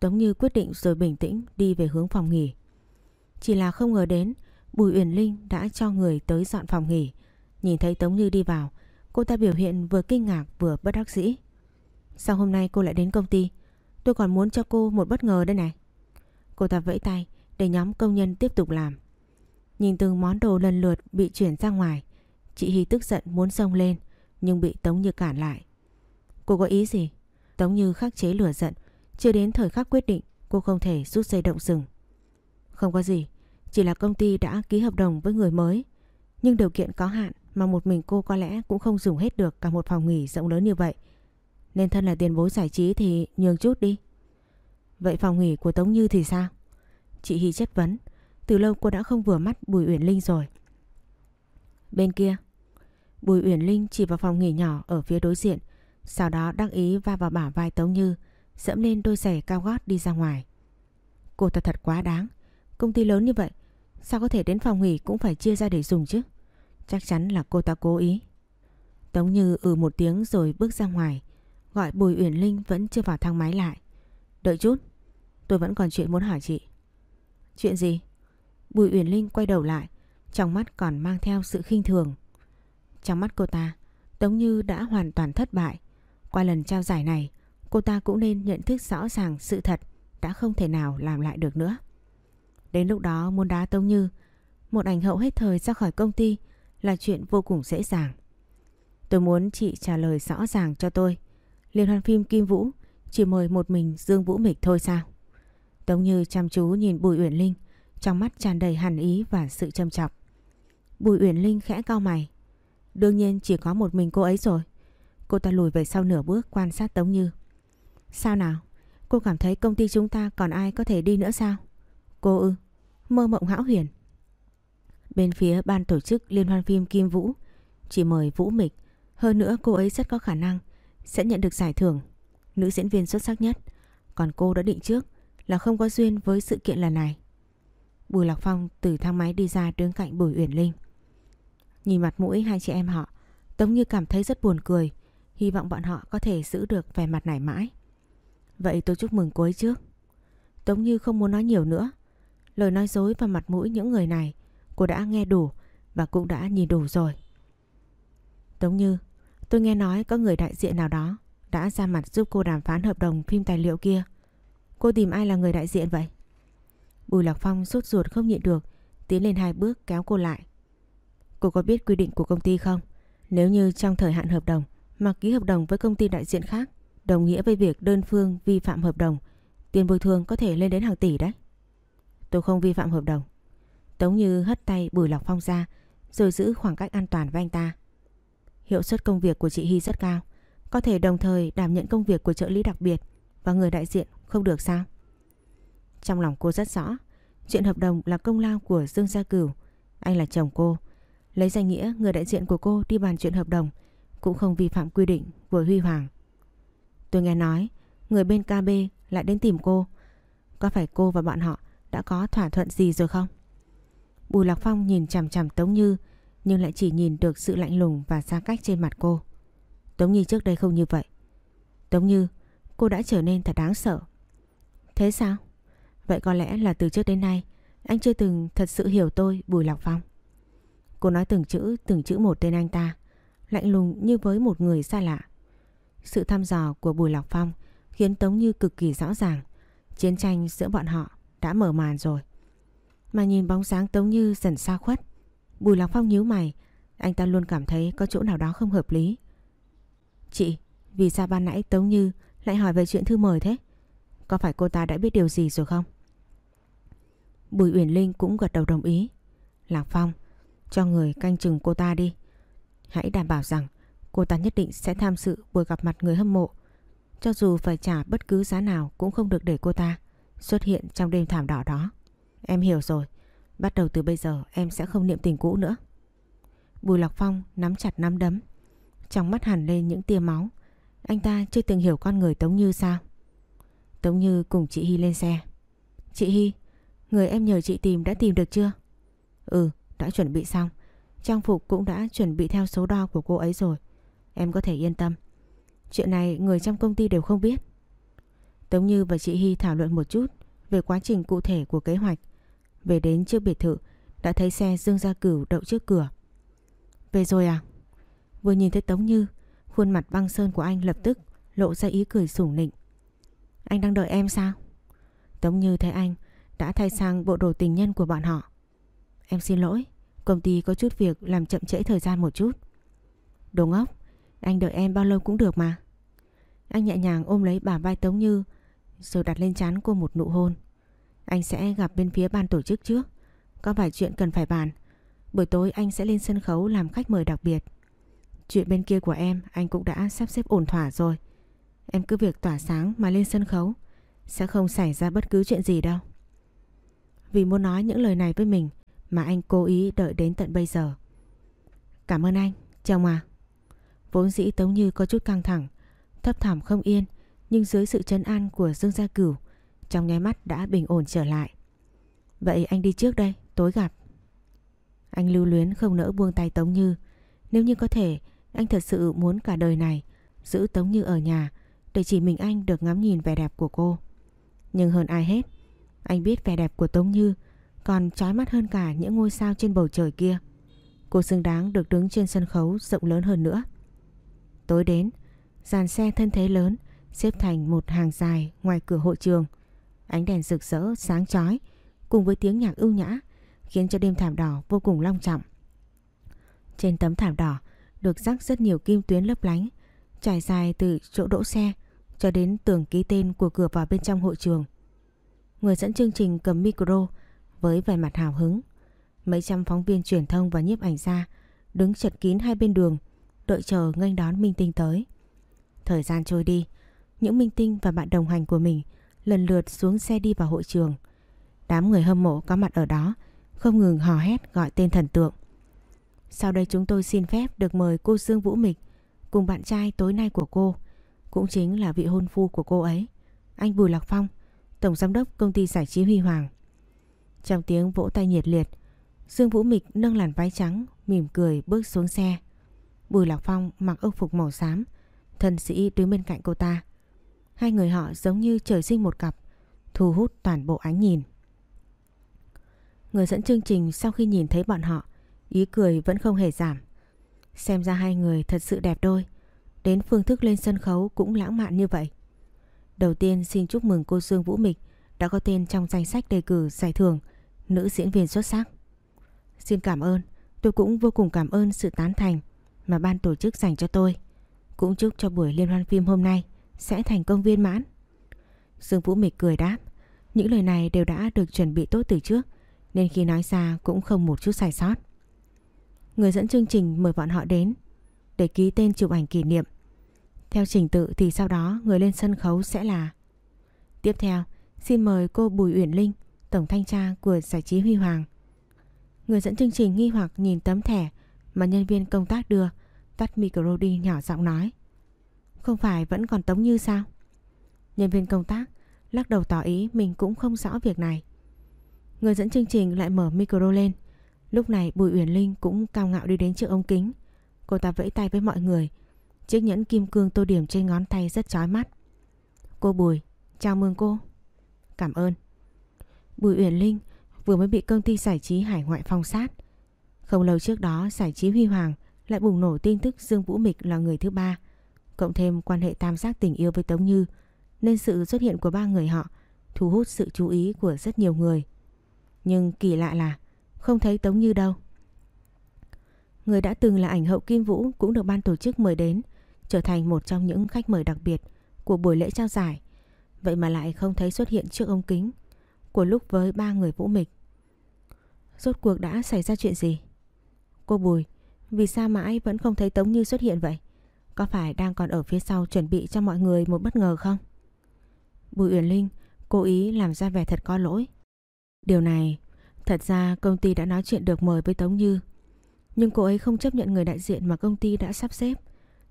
Tống Như quyết định rồi bình tĩnh đi về hướng phòng nghỉ. Chỉ là không ngờ đến Bùi Uyển Linh đã cho người tới dọn phòng nghỉ. Nhìn thấy Tống Như đi vào, cô ta biểu hiện vừa kinh ngạc vừa bất đắc dĩ. Sao hôm nay cô lại đến công ty? Tôi còn muốn cho cô một bất ngờ đây này. Cô ta vẫy tay để nhóm công nhân tiếp tục làm. Nhìn từng món đồ lần lượt bị chuyển ra ngoài, chị Hy tức giận muốn xông lên nhưng bị Tống Như cản lại. Cô có ý gì? Tống Như khắc chế lửa giận, chưa đến thời khắc quyết định cô không thể rút dây động rừng. Không có gì, chỉ là công ty đã ký hợp đồng với người mới. Nhưng điều kiện có hạn mà một mình cô có lẽ cũng không dùng hết được cả một phòng nghỉ rộng lớn như vậy. Nên thân là tiền bối giải trí thì nhường chút đi. Vậy phòng nghỉ của Tống Như thì sao? Chị Hy chất vấn. Từ lâu cô đã không vừa mắt Bùi Uyển Linh rồi. Bên kia, Bùi Uyển Linh chỉ vào phòng nghỉ nhỏ ở phía đối diện. Sau đó đắc ý va vào bả vai Tống Như, dẫm lên đôi giày cao gót đi ra ngoài. Cô ta thật quá đáng. Công ty lớn như vậy, sao có thể đến phòng nghỉ cũng phải chia ra để dùng chứ? Chắc chắn là cô ta cố ý. Tống Như ừ một tiếng rồi bước ra ngoài, gọi Bùi Uyển Linh vẫn chưa vào thang máy lại. Đợi chút, tôi vẫn còn chuyện muốn hỏi chị. Chuyện gì? Bùi Uyển Linh quay đầu lại, trong mắt còn mang theo sự khinh thường. Trong mắt cô ta, Tống Như đã hoàn toàn thất bại. Qua lần trao giải này, cô ta cũng nên nhận thức rõ ràng sự thật đã không thể nào làm lại được nữa. Đến lúc đó muốn đá Tống Như, một ảnh hậu hết thời ra khỏi công ty là chuyện vô cùng dễ dàng. Tôi muốn chị trả lời rõ ràng cho tôi. Liên hoan phim Kim Vũ chỉ mời một mình Dương Vũ Mịch thôi sao? Tống Như chăm chú nhìn Bùi Uyển Linh, trong mắt tràn đầy hàn ý và sự châm chọc. Bùi Uyển Linh khẽ cau mày. Đương nhiên chỉ có một mình cô ấy rồi. Cô ta lùi về sau nửa bước quan sát Tống Như. Sao nào? Cô cảm thấy công ty chúng ta còn ai có thể đi nữa sao? Cô ư? Mơ mộng hão huyền. Bên phía ban tổ chức Liên hoan phim Kim Vũ chỉ mời Vũ Mịch. Hơn nữa cô ấy rất có khả năng sẽ nhận được giải thưởng nữ diễn viên xuất sắc nhất. Còn cô đã định trước là không có duyên với sự kiện lần này. Bùi Lạc Phong từ thang máy đi ra đứng cạnh Bùi Uyển Linh. Nhìn mặt mũi hai chị em họ, Tống Như cảm thấy rất buồn cười, hy vọng bọn họ có thể giữ được vẻ mặt này mãi. Vậy tôi chúc mừng cô ấy trước. Tống Như không muốn nói nhiều nữa. Lời nói dối và mặt mũi những người này cô đã nghe đủ và cũng đã nhìn đủ rồi. Tống Như, tôi nghe nói có người đại diện nào đó đã ra mặt giúp cô đàm phán hợp đồng phim tài liệu kia. Cô tìm ai là người đại diện vậy? Bùi Lạc Phong sốt ruột không nhịn được, tiến lên hai bước kéo cô lại. Cô có biết quy định của công ty không? Nếu như trong thời hạn hợp đồng mà ký hợp đồng với công ty đại diện khác đồng nghĩa với việc đơn phương vi phạm hợp đồng, tiền bồi thường có thể lên đến hàng tỷ đấy. Tôi không vi phạm hợp đồng. Tống Như hất tay Bùi Lạc Phong ra rồi giữ khoảng cách an toàn với anh ta. Hiệu suất công việc của chị Hy rất cao. Có thể đồng thời đảm nhận công việc của trợ lý đặc biệt và người đại diện không được sao? Trong lòng cô rất rõ, chuyện hợp đồng là công lao của Dương Gia Cửu. Anh là chồng cô. Lấy danh nghĩa người đại diện của cô đi bàn chuyện hợp đồng cũng không vi phạm quy định của Huy Hoàng. Tôi nghe nói người bên KB lại đến tìm cô. Có phải cô và bọn họ đã có thỏa thuận gì rồi không? Bùi Lạc Phong nhìn chằm chằm Tống Như nhưng lại chỉ nhìn được sự lạnh lùng và xa cách trên mặt cô. Tống Như trước đây không như vậy. Tống Như, cô đã trở nên thật đáng sợ. Thế sao? Vậy có lẽ là từ trước đến nay anh chưa từng thật sự hiểu tôi Bùi Lạc Phong. Cô nói từng chữ, từng chữ một tên anh ta, lạnh lùng như với một người xa lạ. Sự thăm dò của Bùi Lạc Phong khiến Tống Như cực kỳ rõ ràng. Chiến tranh giữa bọn họ đã mở màn rồi. Mà nhìn bóng sáng Tống Như dần xa khuất. Bùi Lạc Phong nhíu mày, anh ta luôn cảm thấy có chỗ nào đó không hợp lý. Chị, vì sao ban nãy Tống Như lại hỏi về chuyện thư mời thế? Có phải cô ta đã biết điều gì rồi không? Bùi Uyển Linh cũng gật đầu đồng ý. Lạc Phong, cho người canh chừng cô ta đi. Hãy đảm bảo rằng cô ta nhất định sẽ tham dự buổi gặp mặt người hâm mộ. Cho dù phải trả bất cứ giá nào cũng không được để cô ta xuất hiện trong đêm thảm đỏ đó. Em hiểu rồi. Bắt đầu từ bây giờ em sẽ không niệm tình cũ nữa. Bùi Lạc Phong nắm chặt nắm đấm. Trong mắt hẳn lên những tia máu. Anh ta chưa từng hiểu con người Tống Như sao? Tống Như cùng chị Hy lên xe. Chị Hy, người em nhờ chị tìm đã tìm được chưa? Ừ, đã chuẩn bị xong. Trang phục cũng đã chuẩn bị theo số đo của cô ấy rồi. Em có thể yên tâm. Chuyện này người trong công ty đều không biết. Tống Như và chị Hy thảo luận một chút về quá trình cụ thể của kế hoạch. Về đến trước biệt thự, đã thấy xe Dương Gia Cửu đậu trước cửa. Về rồi à? Vừa nhìn thấy Tống Như, khuôn mặt băng sơn của anh lập tức lộ ra ý cười sủng nịnh. Anh đang đợi em sao? Tống Như thấy anh đã thay sang bộ đồ tình nhân của bọn họ. Em xin lỗi, công ty có chút việc làm chậm trễ thời gian một chút. Đồ ngốc, anh đợi em bao lâu cũng được mà. Anh nhẹ nhàng ôm lấy bà vai Tống Như rồi đặt lên trán cô một nụ hôn. Anh sẽ gặp bên phía ban tổ chức trước. Có vài chuyện cần phải bàn. Buổi tối anh sẽ lên sân khấu làm khách mời đặc biệt. Chuyện bên kia của em anh cũng đã sắp xếp ổn thỏa rồi. Em cứ việc tỏa sáng mà lên sân khấu. Sẽ không xảy ra bất cứ chuyện gì đâu. Vì muốn nói những lời này với mình mà anh cố ý đợi đến tận bây giờ. Cảm ơn anh, chồng à. Vốn dĩ Tống Như có chút căng thẳng, thấp thỏm không yên, nhưng dưới sự trấn an của Dương Gia Cửu, trong nháy mắt đã bình ổn trở lại. Vậy anh đi trước đây, tối gặp. Anh lưu luyến không nỡ buông tay Tống Như. Nếu như có thể, anh thật sự muốn cả đời này giữ Tống Như ở nhà để chỉ mình anh được ngắm nhìn vẻ đẹp của cô. Nhưng hơn ai hết, anh biết vẻ đẹp của Tống Như còn trói mắt hơn cả những ngôi sao trên bầu trời kia. Cô xứng đáng được đứng trên sân khấu rộng lớn hơn nữa. Tối đến, dàn xe thân thế lớn xếp thành một hàng dài ngoài cửa hội trường. Ánh đèn rực rỡ, sáng chói cùng với tiếng nhạc ưu nhã khiến cho đêm thảm đỏ vô cùng long trọng. Trên tấm thảm đỏ được rắc rất nhiều kim tuyến lấp lánh trải dài từ chỗ đỗ xe cho đến tường ký tên của cửa vào bên trong hội trường. Người dẫn chương trình cầm micro với vẻ mặt hào hứng. Mấy trăm phóng viên truyền thông và nhiếp ảnh gia đứng chật kín hai bên đường đợi chờ nghênh đón Minh Tinh tới. Thời gian trôi đi, những Minh Tinh và bạn đồng hành của mình lần lượt xuống xe đi vào hội trường. Đám người hâm mộ có mặt ở đó không ngừng hò hét gọi tên thần tượng. Sau đây chúng tôi xin phép được mời cô Dương Vũ Mịch cùng bạn trai tối nay của cô, cũng chính là vị hôn phu của cô ấy, anh Bùi Lạc Phong, Tổng Giám đốc Công ty Giải trí Huy Hoàng. Trong tiếng vỗ tay nhiệt liệt, Dương Vũ Mịch nâng làn váy trắng, mỉm cười bước xuống xe. Bùi Lạc Phong mặc âu phục màu xám, thân sĩ đứng bên cạnh cô ta. Hai người họ giống như trời sinh một cặp, thu hút toàn bộ ánh nhìn. Người dẫn chương trình sau khi nhìn thấy bọn họ, ý cười vẫn không hề giảm. Xem ra hai người thật sự đẹp đôi, đến phương thức lên sân khấu cũng lãng mạn như vậy. Đầu tiên xin chúc mừng cô Dương Vũ Mịch đã có tên trong danh sách đề cử giải thưởng nữ diễn viên xuất sắc. Xin cảm ơn, tôi cũng vô cùng cảm ơn sự tán thành mà ban tổ chức dành cho tôi. Cũng chúc cho buổi liên hoan phim hôm nay sẽ thành công viên mãn. Dương Vũ Mịch cười đáp, những lời này đều đã được chuẩn bị tốt từ trước nên khi nói ra cũng không một chút sai sót. Người dẫn chương trình mời bọn họ đến để ký tên chụp ảnh kỷ niệm. Theo trình tự thì sau đó người lên sân khấu sẽ là Tiếp theo, xin mời cô Bùi Uyển Linh, tổng thanh tra của giải trí Huy Hoàng. Người dẫn chương trình nghi hoặc nhìn tấm thẻ mà nhân viên công tác đưa, tắt micro đi nhỏ giọng nói. Không phải vẫn còn Tống Như sao? Nhân viên công tác lắc đầu tỏ ý mình cũng không rõ việc này. Người dẫn chương trình lại mở micro lên. Lúc này Bùi Uyển Linh cũng cao ngạo đi đến trước ống kính. Cô ta vẫy tay với mọi người. Chiếc nhẫn kim cương tô điểm trên ngón tay rất chói mắt. Cô Bùi, chào mừng cô. Cảm ơn. Bùi Uyển Linh vừa mới bị công ty giải trí hải ngoại phong sát. Không lâu trước đó giải trí Huy Hoàng lại bùng nổ tin tức Dương Vũ Mịch là người thứ ba. Cộng thêm quan hệ tam giác tình yêu với Tống Như nên sự xuất hiện của ba người họ thu hút sự chú ý của rất nhiều người. Nhưng kỳ lạ là không thấy Tống Như đâu. Người đã từng là ảnh hậu Kim Vũ cũng được ban tổ chức mời đến trở thành một trong những khách mời đặc biệt của buổi lễ trao giải. Vậy mà lại không thấy xuất hiện trước ống kính của lúc với ba người Vũ Mịch. Rốt cuộc đã xảy ra chuyện gì? Cô Bùi, vì sao mãi vẫn không thấy Tống Như xuất hiện vậy? Có phải đang còn ở phía sau chuẩn bị cho mọi người một bất ngờ không? Bùi Uyển Linh cố ý làm ra vẻ thật có lỗi. Điều này, thật ra công ty đã nói chuyện được mời với Tống Như. Nhưng cô ấy không chấp nhận người đại diện mà công ty đã sắp xếp.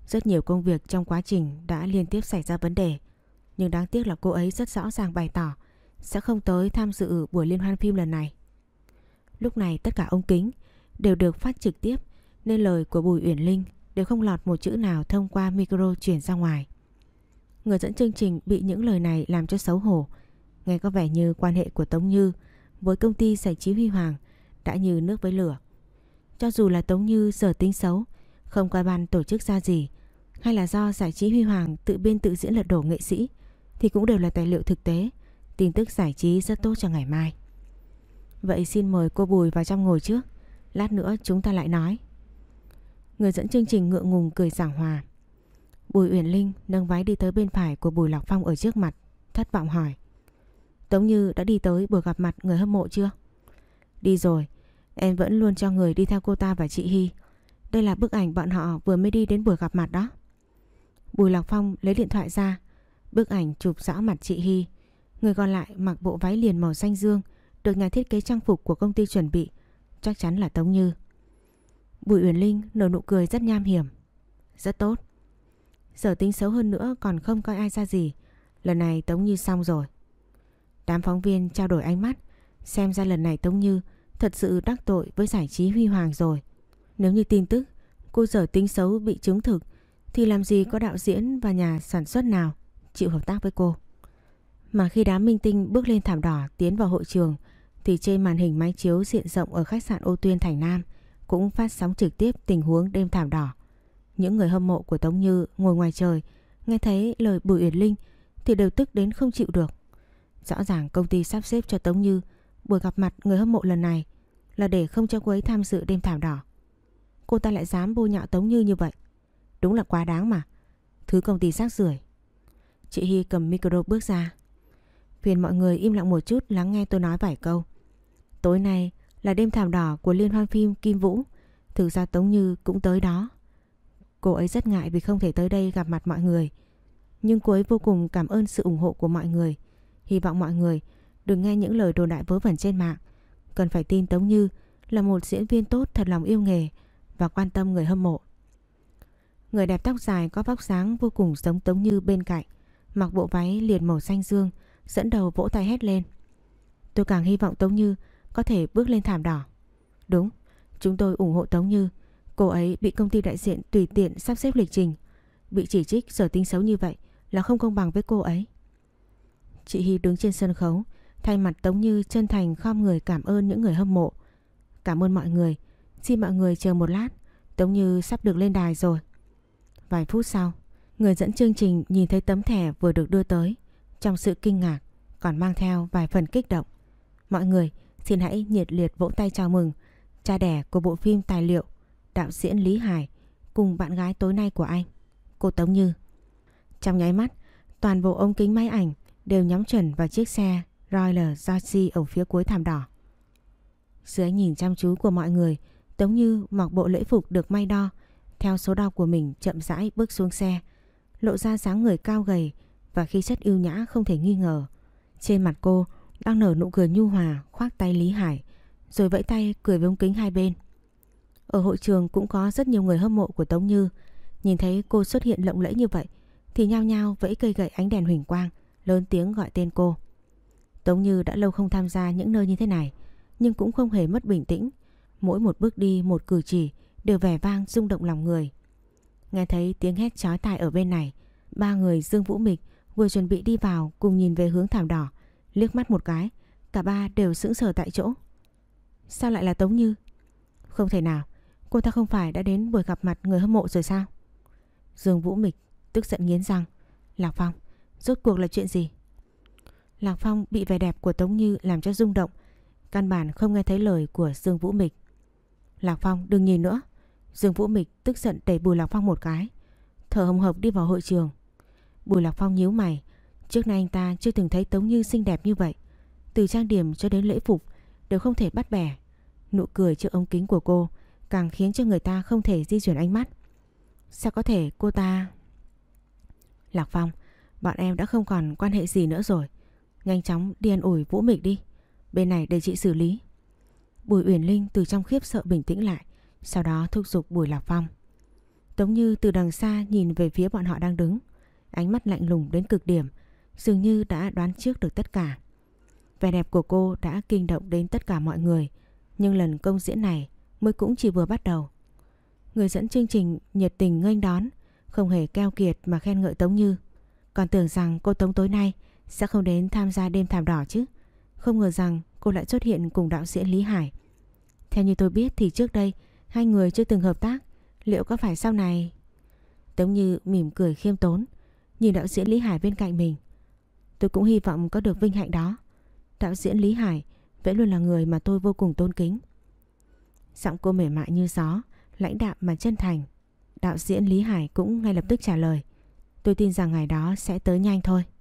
Rất nhiều công việc trong quá trình đã liên tiếp xảy ra vấn đề. Nhưng đáng tiếc là cô ấy rất rõ ràng bày tỏ sẽ không tới tham dự buổi liên hoan phim lần này. Lúc này tất cả ông kính đều được phát trực tiếp, nên lời của Bùi Uyển Linh đều không lọt một chữ nào thông qua micro truyền ra ngoài. Người dẫn chương trình bị những lời này làm cho xấu hổ. Nghe có vẻ như quan hệ của Tống Như với công ty giải trí Huy Hoàng đã như nước với lửa. Cho dù là Tống Như sở tính xấu, không qua ban tổ chức ra gì, hay là do giải trí Huy Hoàng tự biên tự diễn lật đổ nghệ sĩ, thì cũng đều là tài liệu thực tế, tin tức giải trí rất tốt cho ngày mai. Vậy xin mời cô Bùi vào trong ngồi trước, lát nữa chúng ta lại nói. Người dẫn chương trình ngượng ngùng cười giảng hòa. Bùi Uyển Linh nâng váy đi tới bên phải của Bùi Lạc Phong ở trước mặt, thất vọng hỏi. Tống Như đã đi tới buổi gặp mặt người hâm mộ chưa? Đi rồi, em vẫn luôn cho người đi theo cô ta và chị Hy. Đây là bức ảnh bọn họ vừa mới đi đến buổi gặp mặt đó. Bùi Lạc Phong lấy điện thoại ra, bức ảnh chụp rõ mặt chị Hy. Người còn lại mặc bộ váy liền màu xanh dương, được nhà thiết kế trang phục của công ty chuẩn bị, chắc chắn là Tống Như. Bùi Uyển Linh nở nụ cười rất nham hiểm. Rất tốt. Sở tính xấu hơn nữa còn không coi ai ra gì. Lần này Tống Như xong rồi. Đám phóng viên trao đổi ánh mắt. Xem ra lần này Tống Như thật sự đắc tội với giải trí huy hoàng rồi. Nếu như tin tức cô sở tính xấu bị chứng thực, thì làm gì có đạo diễn và nhà sản xuất nào chịu hợp tác với cô. Mà khi đám minh tinh bước lên thảm đỏ tiến vào hội trường, thì trên màn hình máy chiếu diện rộng ở khách sạn Ô Tuyên, Thành Nam cũng phát sóng trực tiếp tình huống đêm thảm đỏ. Những người hâm mộ của Tống Như ngồi ngoài trời, nghe thấy lời Bùi Uyển Linh thì đều tức đến không chịu được. Rõ ràng công ty sắp xếp cho Tống Như buổi gặp mặt người hâm mộ lần này là để không cho cô ấy tham dự đêm thảm đỏ. Cô ta lại dám bôi nhọ Tống Như như vậy. Đúng là quá đáng mà. Thứ công ty xác rưởi. Chị Hy cầm micro bước ra. Phiền mọi người im lặng một chút lắng nghe tôi nói vài câu. Tối nay là đêm thảm đỏ của liên hoan phim Kim Vũ. Thực ra Tống Như cũng tới đó. Cô ấy rất ngại vì không thể tới đây gặp mặt mọi người. Nhưng cô ấy vô cùng cảm ơn sự ủng hộ của mọi người. Hy vọng mọi người đừng nghe những lời đồn đại vớ vẩn trên mạng. Cần phải tin Tống Như là một diễn viên tốt thật lòng yêu nghề và quan tâm người hâm mộ. Người đẹp tóc dài có vóc sáng vô cùng giống Tống Như bên cạnh. Mặc bộ váy liền màu xanh dương, dẫn đầu vỗ tay hét lên. Tôi càng hy vọng Tống Như có thể bước lên thảm đỏ. Đúng, chúng tôi ủng hộ Tống Như. Cô ấy bị công ty đại diện tùy tiện sắp xếp lịch trình. Bị chỉ trích sở tính xấu như vậy là không công bằng với cô ấy. Chị Hy đứng trên sân khấu, thay mặt Tống Như chân thành khom người cảm ơn những người hâm mộ. Cảm ơn mọi người, xin mọi người chờ một lát, Tống Như sắp được lên đài rồi. Vài phút sau, người dẫn chương trình nhìn thấy tấm thẻ vừa được đưa tới. Trong sự kinh ngạc, còn mang theo vài phần kích động. Mọi người, Xin hãy nhiệt liệt vỗ tay chào mừng cha đẻ của bộ phim tài liệu đạo diễn Lý Hải cùng bạn gái tối nay của anh, cô Tống Như. Trong nháy mắt, toàn bộ ống kính máy ảnh đều nhắm chuẩn vào chiếc xe Royal George ở phía cuối thảm đỏ. Dưới nhìn chăm chú của mọi người, Tống Như mặc bộ lễ phục được may đo, theo số đo của mình chậm rãi bước xuống xe, lộ ra dáng người cao gầy và khí chất yêu nhã không thể nghi ngờ. Trên mặt cô đang nở nụ cười nhu hòa khoác tay Lý Hải rồi vẫy tay cười với ống kính hai bên. Ở hội trường cũng có rất nhiều người hâm mộ của Tống Như nhìn thấy cô xuất hiện lộng lẫy như vậy thì nhao nhao vẫy cây gậy ánh đèn huỳnh quang lớn tiếng gọi tên cô. Tống Như đã lâu không tham gia những nơi như thế này, nhưng cũng không hề mất bình tĩnh. Mỗi một bước đi, một cử chỉ đều vẻ vang, rung động lòng người. Nghe thấy tiếng hét chói tai ở bên này, ba người Dương Vũ Mịch vừa chuẩn bị đi vào cùng nhìn về hướng thảm đỏ, Liếc mắt một cái, Cả ba đều sững sờ tại chỗ. Sao lại là Tống Như? Không thể nào, Cô ta không phải đã đến buổi gặp mặt người hâm mộ rồi sao? Dương Vũ Mịch tức giận nghiến răng. Lạc Phong, Rốt cuộc là chuyện gì? Lạc Phong bị vẻ đẹp của Tống Như làm cho rung động Căn bản không nghe thấy lời của Dương Vũ Mịch Lạc Phong đừng nhìn nữa Dương Vũ Mịch tức giận đẩy Bùi Lạc Phong một cái Thở hồng hộc đi vào hội trường Bùi Lạc Phong nhíu mày Trước nay anh ta chưa từng thấy Tống Như xinh đẹp như vậy. Từ trang điểm cho đến lễ phục đều không thể bắt bẻ. Nụ cười trước ống kính của cô càng khiến cho người ta không thể di chuyển ánh mắt. Sao có thể cô ta... Lạc Phong, bọn em đã không còn quan hệ gì nữa rồi. Nhanh chóng đi ăn ủi Vũ Mịch đi. Bên này để chị xử lý. Bùi Uyển Linh từ trong khiếp sợ bình tĩnh lại. Sau đó thúc giục Bùi Lạc Phong. Tống Như từ đằng xa nhìn về phía bọn họ đang đứng. Ánh mắt lạnh lùng đến cực điểm dường như đã đoán trước được tất cả. Vẻ đẹp của cô đã kinh động đến tất cả mọi người, nhưng lần công diễn này mới cũng chỉ vừa bắt đầu. Người dẫn chương trình nhiệt tình nghênh đón, không hề keo kiệt mà khen ngợi Tống Như. Còn tưởng rằng cô Tống tối nay sẽ không đến tham gia đêm thảm đỏ chứ. Không ngờ rằng cô lại xuất hiện cùng đạo diễn Lý Hải. Theo như tôi biết thì trước đây hai người chưa từng hợp tác. Liệu có phải sau này... Tống Như mỉm cười khiêm tốn, nhìn đạo diễn Lý Hải bên cạnh mình. Tôi cũng hy vọng có được vinh hạnh đó. Đạo diễn Lý Hải vẫn luôn là người mà tôi vô cùng tôn kính. Giọng cô mềm mại như gió, lãnh đạm mà chân thành. Đạo diễn Lý Hải cũng ngay lập tức trả lời. Tôi tin rằng ngày đó sẽ tới nhanh thôi.